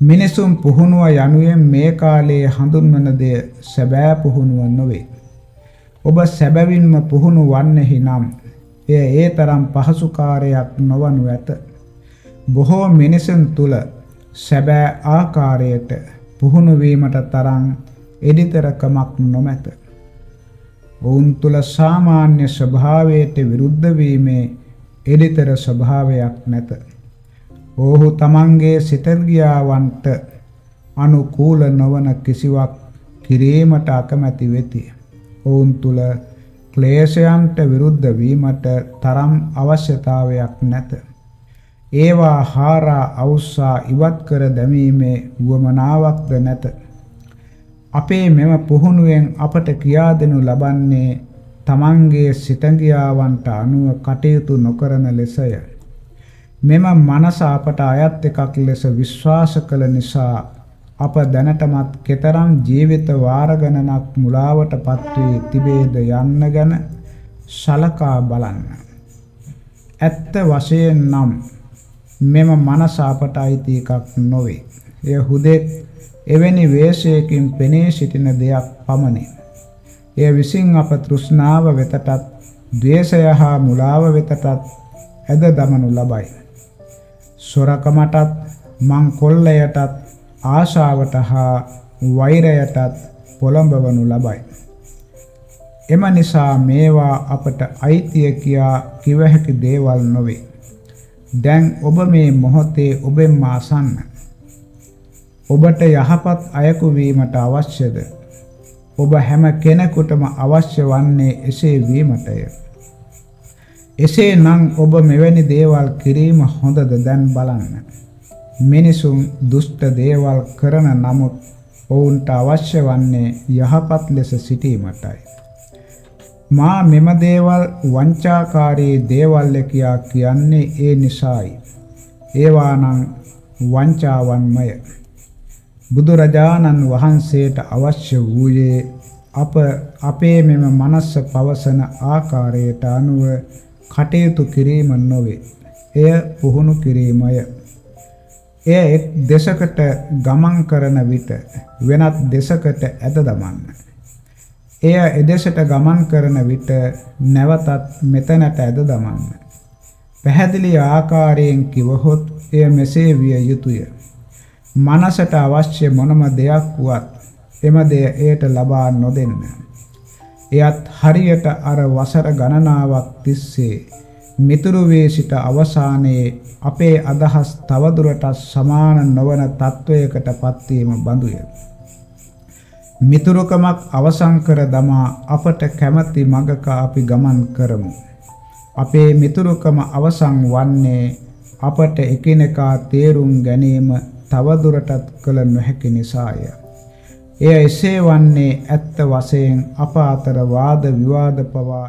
මිනිසුන් පුහුණුව යනුවෙන් මේ කාලයේ හඳුන්වන දෙය සැබෑ පුහුණුව නොවේ. ඔබ සැබවින්ම පුහුණු වන්නෙහි නම් එය ඒ තරම් පහසු කාර්යයක් නොවනු ඇත. බොහෝ මිනිසුන් තුල සැබෑ ආකාරයට පුහුණු වීමට තරම් එඩිතරකමක් නොමැත. ඔවුන් තුල සාමාන්‍ය ස්වභාවයට විරුද්ධ වීමේ එඩිතර ස්වභාවයක් නැත. ඔහු තමන්ගේ සිතගියාවන්ට අනුකූල නොවන කිසිවක් කිරීමට අකමැති වෙති. ඔවුන් තුල ක්ලේශයන්ට විරුද්ධ වීමට තරම් අවශ්‍යතාවයක් නැත. ඒවා හාරා අවුස්සා ඉවත් කර දැමීමේ වුවමනාවක්ද නැත. අපේ මෙම පුහුණුවෙන් අපට කියා දෙනු ලබන්නේ තමන්ගේ සිතගියාවන්ට අනුව කටයුතු නොකරන ලෙසය. මෙම මනස අපට අයත් එකක් ලෙස විශ්වාස කළ නිසා අප දැනටමත් කෙතරම් ජීවිත වාර ගණනක් මුලාවට පත්වී තිබේද යන්න ගැන සලකා බලන්න. ඇත්ත වශයෙන් නම් මෙම මනස අපට අයිති එකක් නොවේ. එය හුදෙක් එවැනි වේශයකින් පෙනී සිටින දෙයක් පමණි. එය විසින් අප තෘෂ්ණාව වෙතටත්, ද්වේෂය හා මුලාව වෙතටත් ඇද දමනු ලබයි. සොරකමටත්, මං කොල්ලයටත් ආශාවට හා වෛරයටත් පොළඹවනු ලබයි. එම නිසා මේවා අපට අයිතිය කියා කිව හැකි දේවල් නොවේ. දැන් ඔබ මේ මොහොතේ ඔබෙන්ම අසන්න. ඔබට යහපත් අයකු වීමට අවශ්‍යද? ඔබ හැම කෙනෙකුටම අවශ්‍ය වන්නේ එසේ වීමටය. එසේනම් ඔබ මෙවැනි දේවල් කිරීම හොඳද දැන් බලන්න. මිනිසුන් දුෂ්ට දේවල් කරන නමුත් ඔවුන්ට අවශ්‍ය වන්නේ යහපත් ලෙස සිටීමටයි. මා මෙම දේවල් වංචාකාරී දේවල් කියා කියන්නේ ඒ නිසායි. ඒවා නම් වංචාවන්මය. බුදුරජාණන් වහන්සේට අවශ්‍ය වූයේ අප අපේ මෙම මනස පවසන ආකාරයට අනුව කටයුතු කිරීම නොවේ. එය පුහුණු කිරීමය. එය එක් දෙසකට ගමන් කරන විට වෙනත් දෙසකට ඇද දමන්න. එය එදෙසට ගමන් කරන විට නැවතත් මෙතනට ඇද දමන්න. පැහැදිලි ආකාරයෙන් කිවහොත් එය මෙසේ විය යුතුය. මනසට අවශ්‍ය මොනම දෙයක් වුවත් එම දෙය එයට ලබා නොදෙන්න. එයත් හරියට අර වසර ගණනාවක් තිස්සේ මිතුරු වේ සිට අවසානයේ අපේ අදහස් තවදුරටත් සමාන නොවන තත්වයකට පත්වීම බඳුය. මිතුරුකමක් අවසන් කර දමා අපට කැමැති මගක අපි ගමන් කරමු. අපේ මිතුරුකම අවසන් වන්නේ අපට එකිනෙකා තේරුම් ගැනීම තවදුරටත් කළ නොහැකි නිසාය. එය එසේ වන්නේ ඇත්ත වශයෙන් අප අතර වාද විවාද පවා